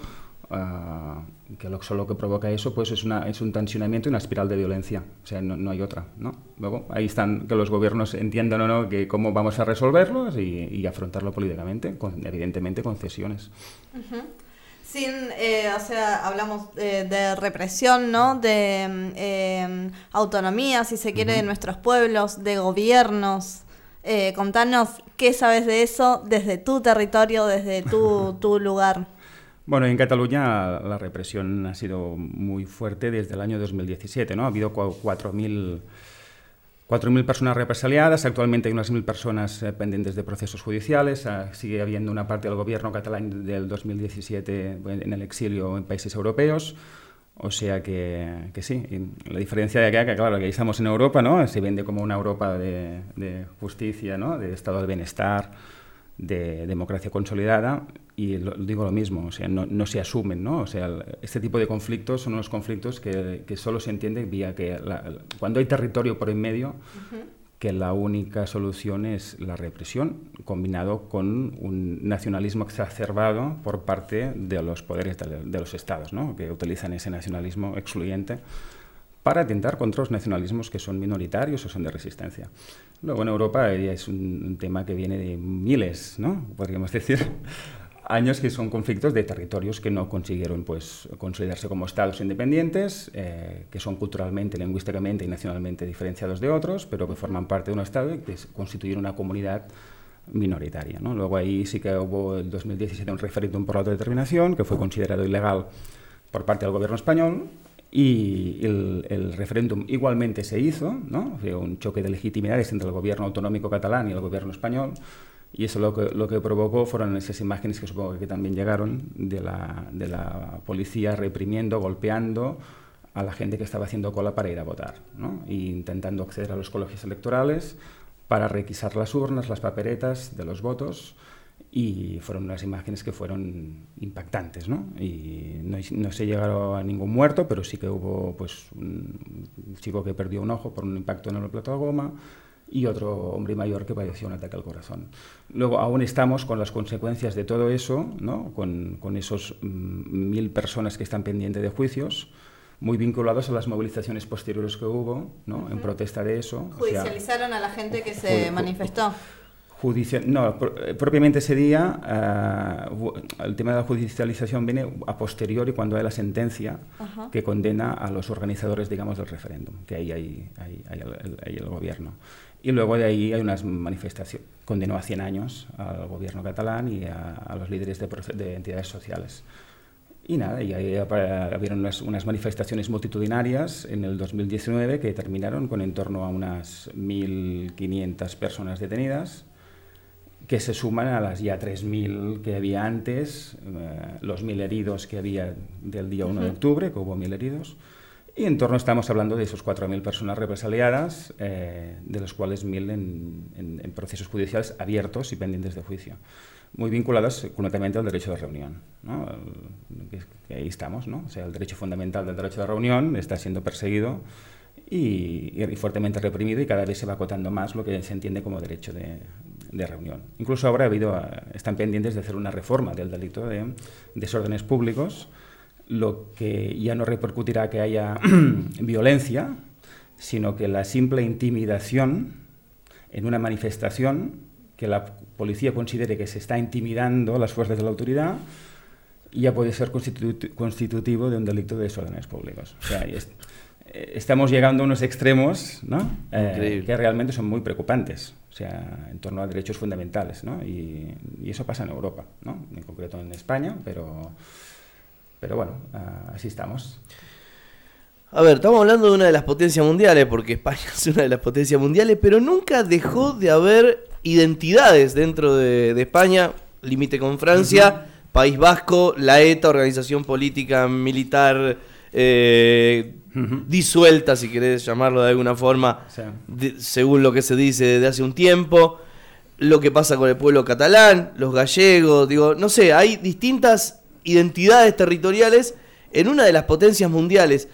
ah, que lo, solo que provoca eso pues es, una, es un tensionamiento y una espiral de violencia. O sea, no, no hay otra. ¿no? Luego ahí están que los gobiernos entiendan o no que cómo vamos a resolverlos y, y afrontarlo políticamente, con, evidentemente con cesiones. Sin, eh, o sea, hablamos de represión, ¿no? De eh, autonomía, si se quiere, de nuestros pueblos, de gobiernos. Eh, contanos qué sabes de eso desde tu territorio, desde tu, tu lugar. Bueno, en Cataluña la represión ha sido muy fuerte desde el año 2017, ¿no? Ha habido cua- 4.000 4.000 personas represaliadas, actualmente hay unas 1.000 personas eh, pendientes de procesos judiciales, ah, sigue habiendo una parte del gobierno catalán del 2017 en el exilio en países europeos, o sea que, que sí, y la diferencia de acá, que claro, que ahí estamos en Europa, ¿no? Se vende como una Europa de, de justicia, ¿no? De estado del bienestar, de democracia consolidada y lo- digo lo mismo, o sea, no, no se asumen, ¿no? O sea, el- este tipo de conflictos son unos conflictos que, que solo se entienden vía que la- cuando hay territorio por en medio, que la única solución es la represión, combinado con un nacionalismo exacerbado por parte de los poderes de, de los estados, ¿no? que utilizan ese nacionalismo excluyente para atentar contra los nacionalismos que son minoritarios o son de resistencia. Luego en Europa ya es un, tema que viene de miles, ¿no? podríamos decir, años que son conflictos de territorios que no consiguieron pues, consolidarse como estados independientes, eh, que son culturalmente, lingüísticamente y nacionalmente diferenciados de otros, pero que forman parte de un estado y que constituyen una comunidad minoritaria. ¿no? Luego ahí sí que hubo en 2017 un referéndum por la autodeterminación que fue considerado ilegal por parte del gobierno español y el, el referéndum igualmente se hizo, ¿no? Fue un choque de legitimidades entre el gobierno autonómico catalán y el gobierno español y eso lo que, lo que provocó fueron esas imágenes que supongo que también llegaron de la, de la policía reprimiendo, golpeando a la gente que estaba haciendo cola para ir a votar, ¿no? e intentando acceder a los colegios electorales para requisar las urnas, las paperetas de los votos y fueron unas imágenes que fueron impactantes, ¿no? Y no, no, se llegaron a ningún muerto, pero sí que hubo pues, un chico que perdió un ojo por un impacto en el plato de goma, y otro hombre mayor que padeció un ataque al corazón. Luego aún estamos con las consecuencias de todo eso, ¿no? con, con esos mm, mil personas que están pendientes de juicios, muy vinculados a las movilizaciones posteriores que hubo ¿no? uh -huh. en protesta de eso. ¿Judicializaron o sea, a la gente que se manifestó? Judicial, no, pr propiamente ese día uh, el tema de la judicialización viene a posteriori cuando hay la sentencia -huh. que condena a los organizadores, digamos, del referéndum, que ahí hay, hay, hay, el, hay el gobierno. Y luego de ahí hay unas manifestaciones. Condenó a 100 años al gobierno catalán y a, a los líderes de, de, entidades sociales. Y nada, y ahí habían unas, unas, manifestaciones multitudinarias en el 2019 que terminaron con en torno a unas 1.500 personas detenidas, que se suman a las ya 3.000 que había antes, eh, los 1.000 heridos que había del día 1 uh -huh. de octubre, que hubo 1.000 heridos. Y en torno estamos hablando de esos 4.000 personas represaliadas, eh, de los cuales 1.000 en, en, en, procesos judiciales abiertos y pendientes de juicio, muy vinculadas completamente al derecho de reunión. ¿no? Que, que ahí estamos, ¿no? o sea, el derecho fundamental del derecho de reunión está siendo perseguido y, y, fuertemente reprimido y cada vez se va acotando más lo que se entiende como derecho de, de reunión. Incluso ahora ha habido, están pendientes de hacer una reforma del delito de desórdenes públicos lo que ya no repercutirá que haya violencia, sino que la simple intimidación en una manifestación, que la policía considere que se está intimidando a las fuerzas de la autoridad, ya puede ser constitu constitutivo de un delito de desórdenes públicos. O sea, estamos llegando a unos extremos ¿no? eh, que realmente son muy preocupantes, o sea, en torno a derechos fundamentales, ¿no? y, y eso pasa en Europa, ¿no? en concreto en España, pero... Pero bueno, uh, así estamos. A ver, estamos hablando de una de las potencias mundiales, porque España es una de las potencias mundiales, pero nunca dejó de haber identidades dentro de, de España, límite con Francia, uh -huh. País Vasco, la ETA, organización política militar eh, uh -huh. disuelta, si querés llamarlo de alguna forma, sí. de, según lo que se dice desde hace un tiempo, lo que pasa con el pueblo catalán, los gallegos, digo, no sé, hay distintas identidades territoriales en una de las potencias mundiales.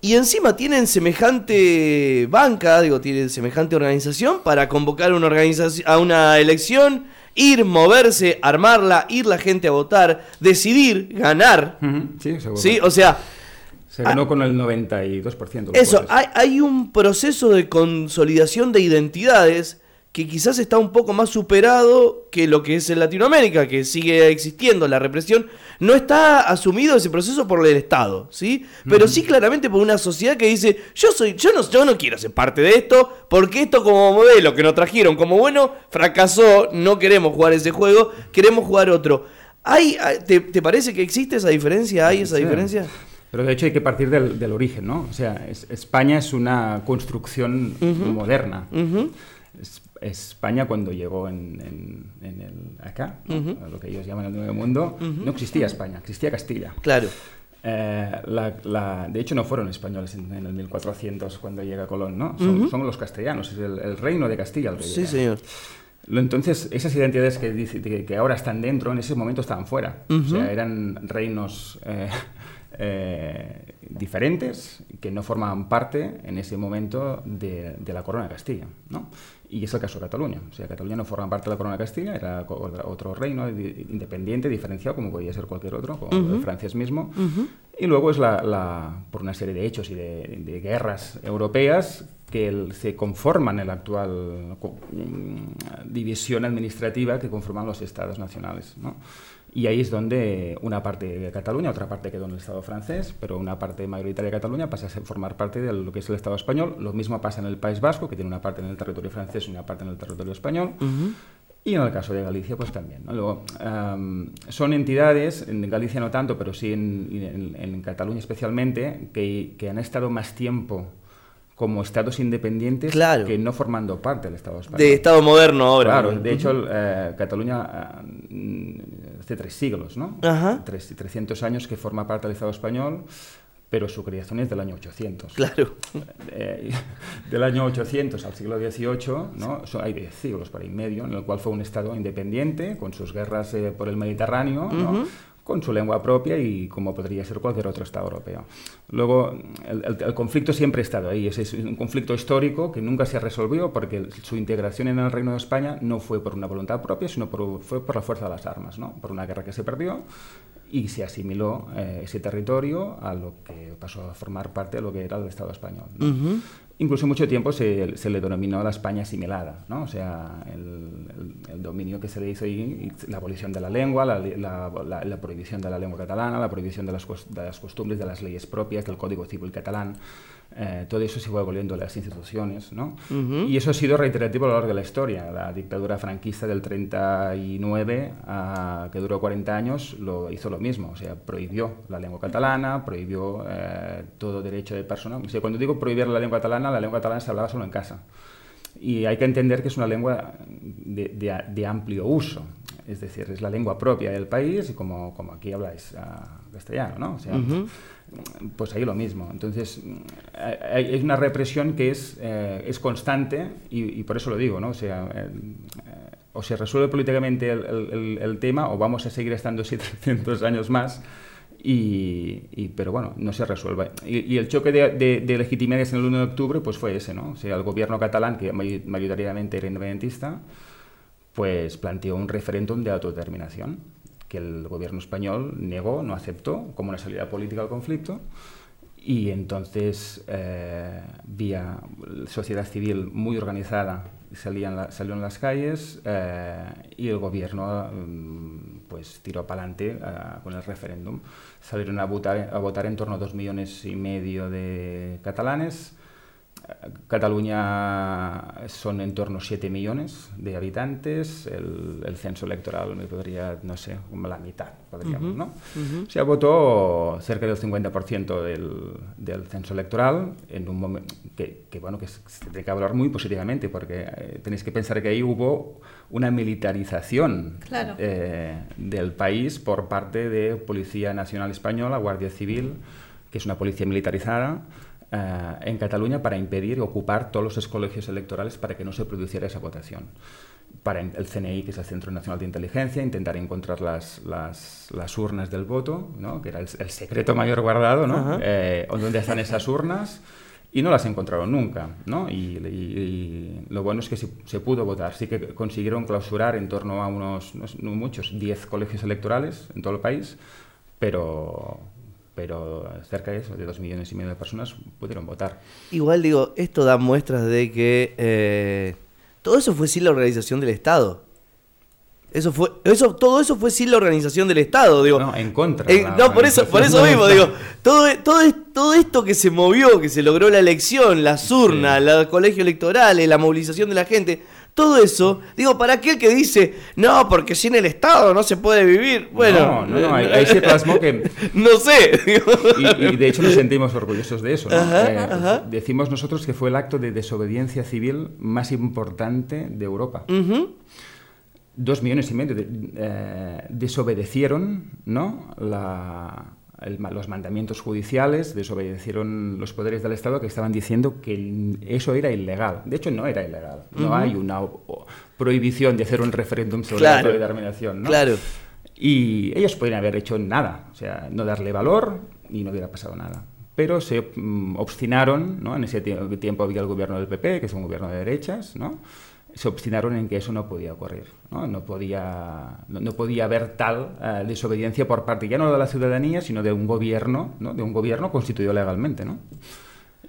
Y encima tienen semejante banca, digo, tienen semejante organización para convocar una organización, a una elección, ir, moverse, armarla, ir la gente a votar, decidir, ganar. Uh -huh. Sí, seguro. Sí, o sea. Se ganó a, con el 92%. Eso, hay, hay un proceso de consolidación de identidades que quizás está un poco más superado que lo que es en Latinoamérica, que sigue existiendo la represión, no está asumido ese proceso por el Estado, ¿sí? Pero sí claramente por una sociedad que dice, yo soy yo no yo no quiero ser parte de esto, porque esto como modelo que nos trajeron como bueno fracasó, no queremos jugar ese juego, queremos jugar otro. ¿Hay, te, te parece que existe esa diferencia? ¿Hay esa sí. diferencia? Pero de hecho hay que partir del, del origen, ¿no? O sea, es, España es una construcción uh -huh. moderna. Uh -huh. España cuando llegó en, en, en el, acá, uh -huh. lo que ellos llaman el Nuevo Mundo, no existía España, existía Castilla. Claro. Eh, la, la, de hecho no fueron españoles en, en, el 1400 cuando llega Colón, ¿no? Son, los castellanos, es el, el, reino de Castilla el que Sí, señor. Entonces, esas identidades que, que, ahora están dentro, en ese momento estaban fuera. O sea, eran reinos... Eh, eh, diferentes que no formaban parte en ese momento de, de la corona de Castilla. ¿no? Y es el caso de Cataluña. O sea, Cataluña no forma parte de la corona de Castilla, era otro reino di- independiente, diferenciado, como podía ser cualquier otro, como el francés mismo. Ujú. Y luego es la, la- por una serie de hechos y de, de guerras europeas que el- se conforman en la actual co- mm, división administrativa que conforman los estados nacionales. ¿no? Y ahí es donde una parte de Cataluña, otra parte quedó en el Estado francés, pero una parte mayoritaria de Cataluña pasa a formar parte de lo que es el Estado español. Lo mismo pasa en el País Vasco, que tiene una parte en el territorio francés y una parte en el territorio español. Y en el caso de Galicia, pues también. ¿no? Luego, am, son entidades, en Galicia no tanto, pero sí en, en- en Cataluña especialmente, que, que han estado más tiempo como estados independientes Claro. que no formando parte del Estado español. De Estado moderno ahora. Claro, de hecho, el, eh, Cataluña mm, hace tres siglos, ¿no? Ajá. Tres- 300 años que forma parte del Estado español, pero su creación es del año 800. Claro. Eh, del año 800 al siglo XVIII, ¿no? Hay 10 siglos por ahí medio, en el cual fue un Estado independiente, con sus guerras eh, por el Mediterráneo, ¿no? Ujú. Con su lengua propia y como podría ser cualquier otro Estado europeo. Luego, el, conflicto siempre ha estado ahí, es un conflicto histórico que nunca se resolvió porque su integración en el Reino de España no fue por una voluntad propia, sino por, fue por la fuerza de las armas, ¿no? por una guerra que se perdió y se asimiló eh, ese territorio a lo que pasó a formar parte de lo que era el Estado español. Incluso mucho tiempo se, se le denominó la España asimilada, ¿no? o sea, el, el- dominio que se le hizo ahí, la abolición de la lengua, la, la- la- prohibición de la lengua catalana, la prohibición de las, de las costumbres, de las leyes propias, del Código Civil catalán, eh, todo eso se fue aboliendo en las instituciones. ¿no? Ujú. Y eso ha sido reiterativo a lo largo de la historia. La dictadura franquista del 39, a- que duró 40 años, lo hizo lo mismo. O sea, prohibió la lengua catalana, prohibió eh, todo derecho de persona. O sea, cuando digo prohibir la lengua catalana, la lengua catalana se hablaba solo en casa. Y hay que entender que es una lengua de, de- de amplio uso. Es decir, es la lengua propia del país y como, como aquí habláis ah, castellano, ¿no? O sea, Ujú. Pues ahí lo mismo. Entonces, hay una represión que es, eh, es constante y, por eso lo digo, ¿no? O sea, eh, o se resuelve políticamente el, tema o vamos a seguir estando así 300 años más. Y, pero bueno, no se resuelve. Y, el choque de, de- de legitimidades en el 1 de octubre pues fue ese, ¿no? O el gobierno catalán, que may- mayoritariamente era independentista, pues planteó un referéndum de autodeterminación que el gobierno español negó, no aceptó como una salida política al conflicto. Y entonces, eh, vía sociedad civil muy organizada, salían la- salió en las calles eh, y el gobierno mm, pues tiró para adelante con el referéndum. Salieron a votar en torno a dos millones y medio de catalanes. Cataluña son en torno a 7 millones de habitantes, el, el censo electoral me podría, no sé, como la mitad, podríamos, Ujú, ¿no? ujú. O sea, votó cerca del 50% del, del censo electoral en un momento que, que, bueno, que se se tiene que hablar muy positivamente porque eh, tenéis que pensar que ahí hubo una militarización Claro. eh, del país por parte de Policía Nacional Española, Guardia Civil, que es una policía militarizada, eh, en Cataluña para impedir ocupar todos los colegios electorales para que no se produciera esa votación. Para el CNI, que es el Centro Nacional de Inteligencia, intentar encontrar las, las, las urnas del voto, ¿no? que era el, el secreto mayor guardado, ¿no? Eh, ¿Dónde están esas urnas? Y no las encontraron nunca, ¿no? Y, y- y lo bueno es que se, se pudo votar. Sí que consiguieron clausurar en torno a unos, no muchos, 10 colegios electorales en todo el país, pero, pero cerca de eso, de dos millones y medio de personas pudieron votar. Igual digo, esto da muestras de que eh, todo eso fue sin la organización del Estado. Eso fue, eso, todo eso fue sin la organización del Estado, digo. No, en contra. Eh, no, por eso, por eso mismo, digo, todo, todo, todo esto que se movió, que se logró la elección, las urnas, los colegios electorales, la movilización de la gente, todo eso, digo, para aquel que dice, no, porque sin el Estado no se puede vivir, bueno. No, no, no, ahí, ahí se plasmó que... No sé. digo. Y, y de hecho nos sentimos orgullosos de eso. ¿no? Ajá, Eh, ajá. Decimos nosotros que fue el acto de desobediencia civil más importante de Europa. Dos millones y medio de- eh, desobedecieron ¿no? la, el los mandamientos judiciales, desobedecieron los poderes del Estado que estaban diciendo que eso era ilegal. De hecho, no era ilegal. No Ujú. hay una prohibición de hacer un referéndum sobre Claro, la autodeterminación. ¿no? claro. Y ellos podrían haber hecho nada, o sea, no darle valor y no hubiera pasado nada. pero se mm, obstinaron, ¿no? en ese tie- tiempo había el gobierno del PP, que es un gobierno de derechas, ¿no? Se obstinaron en que eso no podía ocurrir, no, no, podía, no, no podía haber tal eh, desobediencia por parte ya no de la ciudadanía, sino de un gobierno, ¿no? de un gobierno constituido legalmente. ¿no?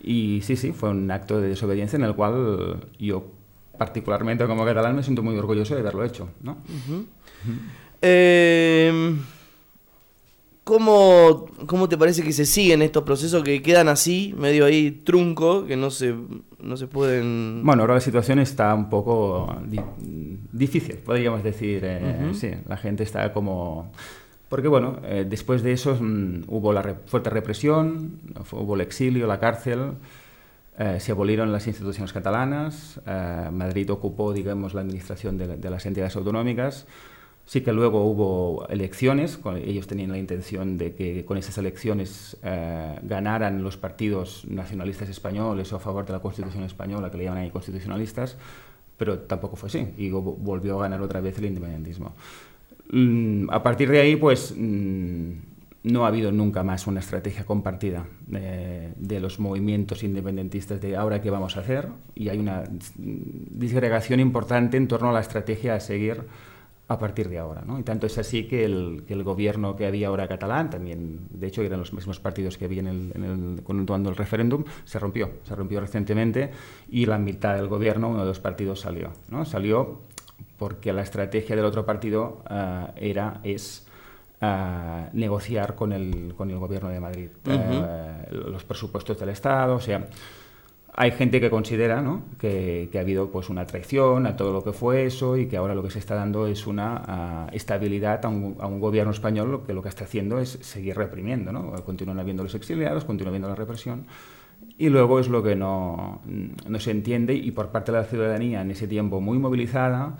Y sí, sí, fue un acto de desobediencia en el cual yo particularmente como catalán me siento muy orgulloso de haberlo hecho. ¿no? Eh, ¿cómo, ¿Cómo te parece que se siguen estos procesos que quedan así, medio ahí trunco, que no se, no se pueden... Bueno, ahora la situación está un poco di- difícil, podríamos decir. eh, Ujú. Sí, la gente está como... Porque bueno, eh, después de eso mm, hubo la re- fuerte represión, hubo el exilio, la cárcel, eh, se abolieron las instituciones catalanas, eh, Madrid ocupó, digamos, la administración de, la- de las entidades autonómicas. Sí que luego hubo elecciones, ellos tenían la intención de que con esas elecciones eh, ganaran los partidos nacionalistas españoles o a favor de la Constitución española, que le llaman ahí constitucionalistas, pero tampoco fue así y vo- volvió a ganar otra vez el independentismo. Mm, a partir de ahí, pues mm, no ha habido nunca más una estrategia compartida eh, de los movimientos independentistas de ahora qué vamos a hacer y hay una mm, disgregación importante en torno a la estrategia a seguir a partir de ahora. ¿no? Y tanto es así que el, que el gobierno que había ahora catalán, también, de hecho eran los mismos partidos que había en el, en el, cuando el referéndum, se rompió, se rompió recientemente y la mitad del gobierno, uno de los partidos salió. ¿no? Salió porque la estrategia del otro partido ah, era, es ah, negociar con el, con el gobierno de Madrid eh, los presupuestos del Estado, o sea, hay gente que considera ¿no? que, que ha habido pues, una traición a todo lo que fue eso y que ahora lo que se está dando es una ah, estabilidad a un, a un gobierno español que lo que está haciendo es seguir reprimiendo. ¿no? Continúan habiendo los exiliados, continúa habiendo la represión. Y luego es lo que no, no se entiende y por parte de la ciudadanía en ese tiempo muy movilizada,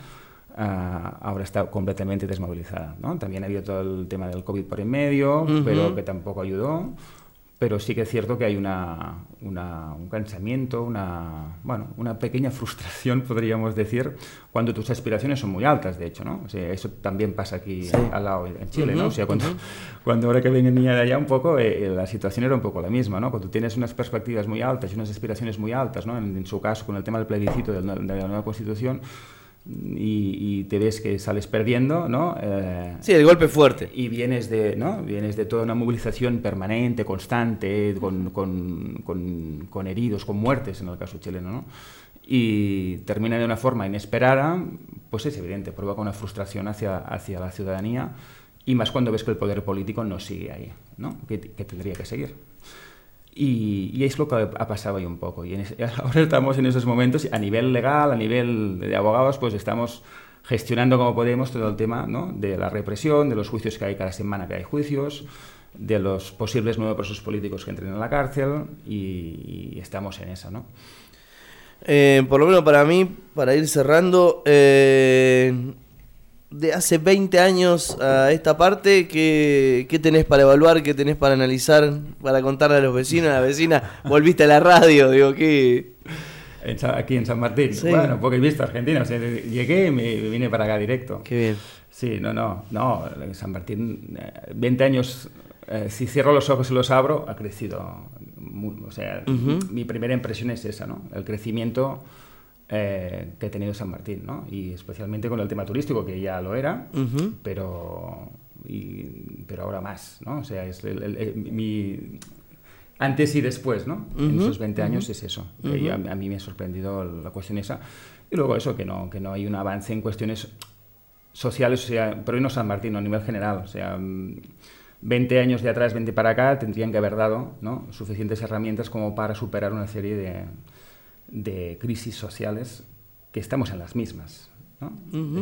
ah, ahora está completamente desmovilizada. ¿no? También ha habido todo el tema del COVID por en medio, Ujú. pero que tampoco ayudó. Pero sí que es cierto que hay una, una- un cansamiento, una, bueno, una pequeña frustración, podríamos decir, cuando tus aspiraciones son muy altas, de hecho, ¿no? O sea, eso también pasa aquí Sí. al lado en Chile, ¿no? O sea, cuando, cuando ahora que venía de allá un poco, eh, la situación era un poco la misma, ¿no? Cuando tienes unas perspectivas muy altas y unas aspiraciones muy altas, ¿no? En, en su caso, con el tema del plebiscito de la, de la nueva Constitución, y, y te ves que sales perdiendo, ¿no? Eh, Sí, el golpe fuerte. Y vienes de, ¿no? Vienes de toda una movilización permanente, constante, con, con- con- con heridos, con muertes en el caso chileno, ¿no? Y termina de una forma inesperada, pues es evidente, provoca una frustración hacia, hacia la ciudadanía y más cuando ves que el poder político no sigue ahí, ¿no? Que, que tendría que seguir. Y, es lo que ha pasado ahí un poco. Y en ahora estamos en esos momentos, a nivel legal, a nivel de abogados, pues estamos gestionando como podemos todo el tema ¿no? de la represión, de los juicios que hay cada semana que hay juicios, de los posibles nuevos presos políticos que entren en la cárcel y, y estamos en eso, ¿no? Eh, por lo menos para mí, para ir cerrando, eh, de hace 20 años a esta parte, ¿qué, qué tenés para evaluar? ¿Qué tenés para analizar? Para contarle a los vecinos, a la vecina, volviste a la radio, digo, ¿qué? En aquí en San Martín. Sí. Bueno, porque he visto Argentina. o sea, llegué y me vine para acá directo. Qué bien. Sí, no, no, no. San Martín, eh, 20 años, eh, si cierro los ojos y los abro, ha crecido. mu- o sea, mi primera impresión es esa, ¿no? El crecimiento eh, que ha tenido San Martín, ¿no? Y especialmente con el tema turístico, que ya lo era, Ujú. pero, y- pero ahora más, ¿no? O sea, es el- el- el- mi, antes y después, ¿no? En Ujú, esos 20 años ujú. es eso. yo- a, a mí me ha sorprendido la cuestión esa. Y luego eso, que no, que no hay un avance en cuestiones sociales, o sea, pero no San Martín, no, a nivel general. O sea, mm, 20 años de atrás, 20 para acá, tendrían que haber dado ¿no? suficientes herramientas como para superar una serie de, de crisis sociales que estamos en las mismas.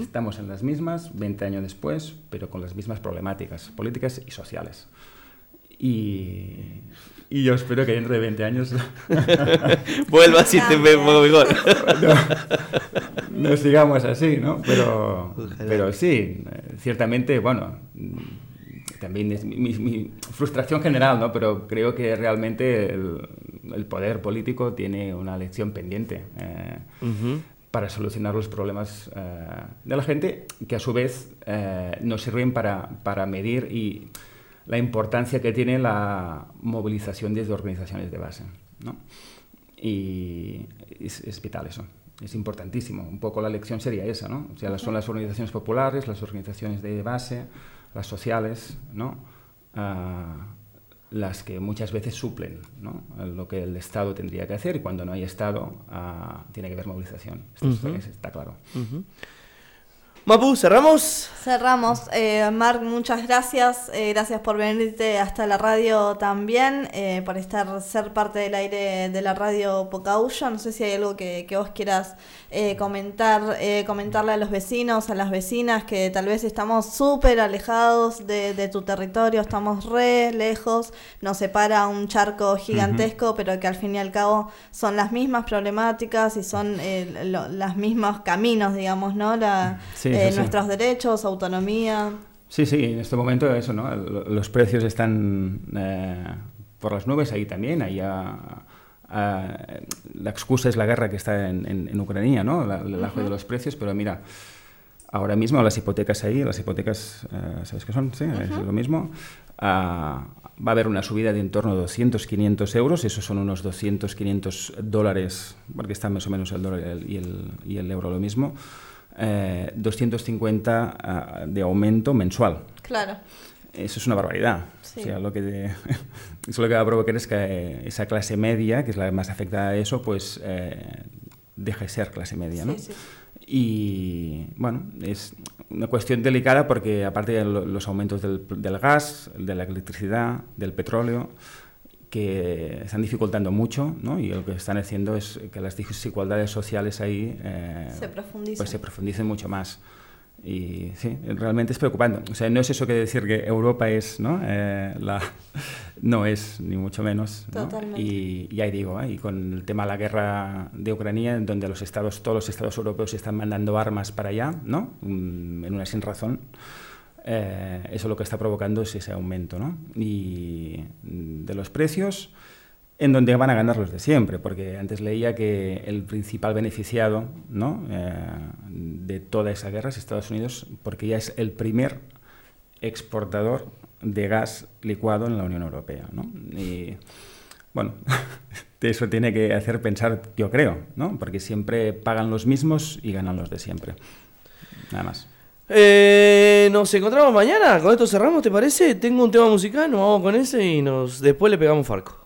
Estamos en las mismas 20 años después, pero con las mismas problemáticas políticas y sociales. Y, y yo espero que dentro de 20 años Vuelvas y te ve un poco mejor. no, no sigamos así, ¿no? Pero, pero sí, ciertamente, bueno, también es mi, mi- mi frustración general, ¿no? Pero creo que realmente el, el poder político tiene una lección pendiente. eh, para solucionar los problemas eh, de la gente, que a su vez eh, nos sirven para, para medir y la importancia que tiene la movilización desde organizaciones de base. ¿no? Y es, es, vital eso, es importantísimo. Un poco la lección sería esa, ¿no? O sea, son las organizaciones populares, las organizaciones de base, las sociales, ¿no? Uh, las que muchas veces suplen ¿no? lo que el Estado tendría que hacer y cuando no hay Estado uh, tiene que haber movilización. Esto uh -huh. está, está, claro. -huh. Mapu, ¿cerramos? Cerramos. Eh, Marc, muchas gracias. Eh, gracias por venirte hasta la radio también, eh, por estar ser parte del aire de la radio Pocahuyo. No sé si hay algo que, que vos quieras eh, comentar, eh, comentarle a los vecinos, a las vecinas, que tal vez estamos súper alejados de, de, tu territorio, estamos re lejos, nos separa un charco gigantesco, uh -huh. pero que al fin y al cabo son las mismas problemáticas y son eh, lo, los mismos caminos, digamos, ¿no? La, sí, eh, sí, nuestros derechos, autonomía. Sí, sí, en este momento eso, ¿no? Los precios están eh, por las nubes ahí también, ahí a, a, la excusa es la guerra que está en, en, en Ucrania, ¿no? La, el ajo uh -huh. de los precios, pero mira, ahora mismo las hipotecas ahí, las hipotecas, uh, ¿sabes qué son? Sí, uh -huh. es lo mismo. Uh, va a haber una subida de en torno a 200, 500 euros, esos son unos 200, 500 dólares, porque está más o menos el dólar y el, y el euro lo mismo eh, 250 uh, de aumento mensual. Claro. Eso es una barbaridad. Sí. O sea, lo que de, eso lo que va a provocar es que esa clase media, que es la más afectada a eso, pues eh, deje de ser clase media, ¿no? Sí, sí. Y bueno, es una cuestión delicada porque aparte de los aumentos del, del gas, de la electricidad, del petróleo, que están dificultando mucho ¿no? y lo que están haciendo es que las desigualdades sociales ahí eh, se, profundicen. Pues se profundicen mucho más. Y sí, realmente es preocupante. O sea, no es eso que decir que Europa es, ¿no? Eh, la, no es, ni mucho menos. ¿no? Y, y ahí digo, ¿eh? y con el tema de la guerra de Ucrania, en donde los estados, todos los estados europeos están mandando armas para allá, ¿no? En una sin razón. Eh, eso lo que está provocando es ese aumento ¿no? y de los precios en donde van a ganar los de siempre, porque antes leía que el principal beneficiado ¿no? eh, de toda esa guerra es Estados Unidos, porque ya es el primer exportador de gas licuado en la Unión Europea. ¿no? Y bueno, eso tiene que hacer pensar, yo creo, ¿no? porque siempre pagan los mismos y ganan los de siempre. Nada más. Eh, nos encontramos mañana, con esto cerramos, ¿te parece? Tengo un tema musical, nos vamos con ese y nos después le pegamos Farco.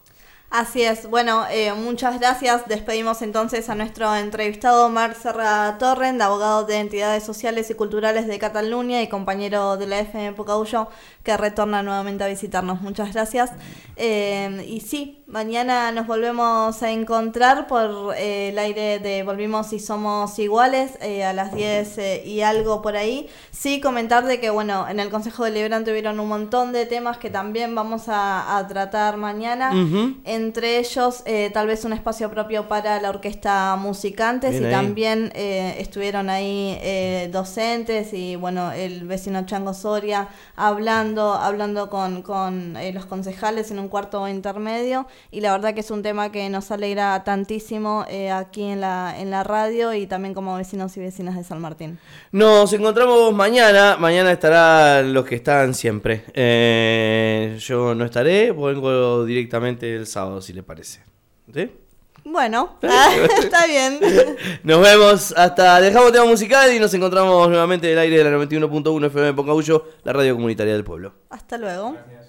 Así es, bueno, eh, muchas gracias. Despedimos entonces a nuestro entrevistado Marc Serra Torrent, abogado de entidades sociales y culturales de Cataluña y compañero de la FM Pocahuyo, que retorna nuevamente a visitarnos. Muchas gracias. Eh, y sí, mañana nos volvemos a encontrar por eh, el aire de Volvimos y Somos Iguales eh, a las 10 eh, y algo por ahí. Sí, comentar de que, bueno, en el Consejo Deliberante hubieron un montón de temas que también vamos a, a tratar mañana. Uh -huh. Entre ellos, eh, tal vez un espacio propio para la orquesta Musicantes Bien y ahí. también eh, estuvieron ahí eh, docentes y, bueno, el vecino Chango Soria hablando, hablando con, con los concejales en un cuarto intermedio y la verdad que es un tema que nos alegra tantísimo aquí en la, en la radio y también como vecinos y vecinas de San Martín. Nos encontramos mañana, mañana estarán los que están siempre. yo no estaré, vengo directamente el sábado si le parece. ¿Sí? Bueno, ah, está bien. Nos vemos hasta. Dejamos tema musical y nos encontramos nuevamente en el aire de la 91.1 FM de Poncaullo, la radio comunitaria del pueblo. Hasta luego. Gracias.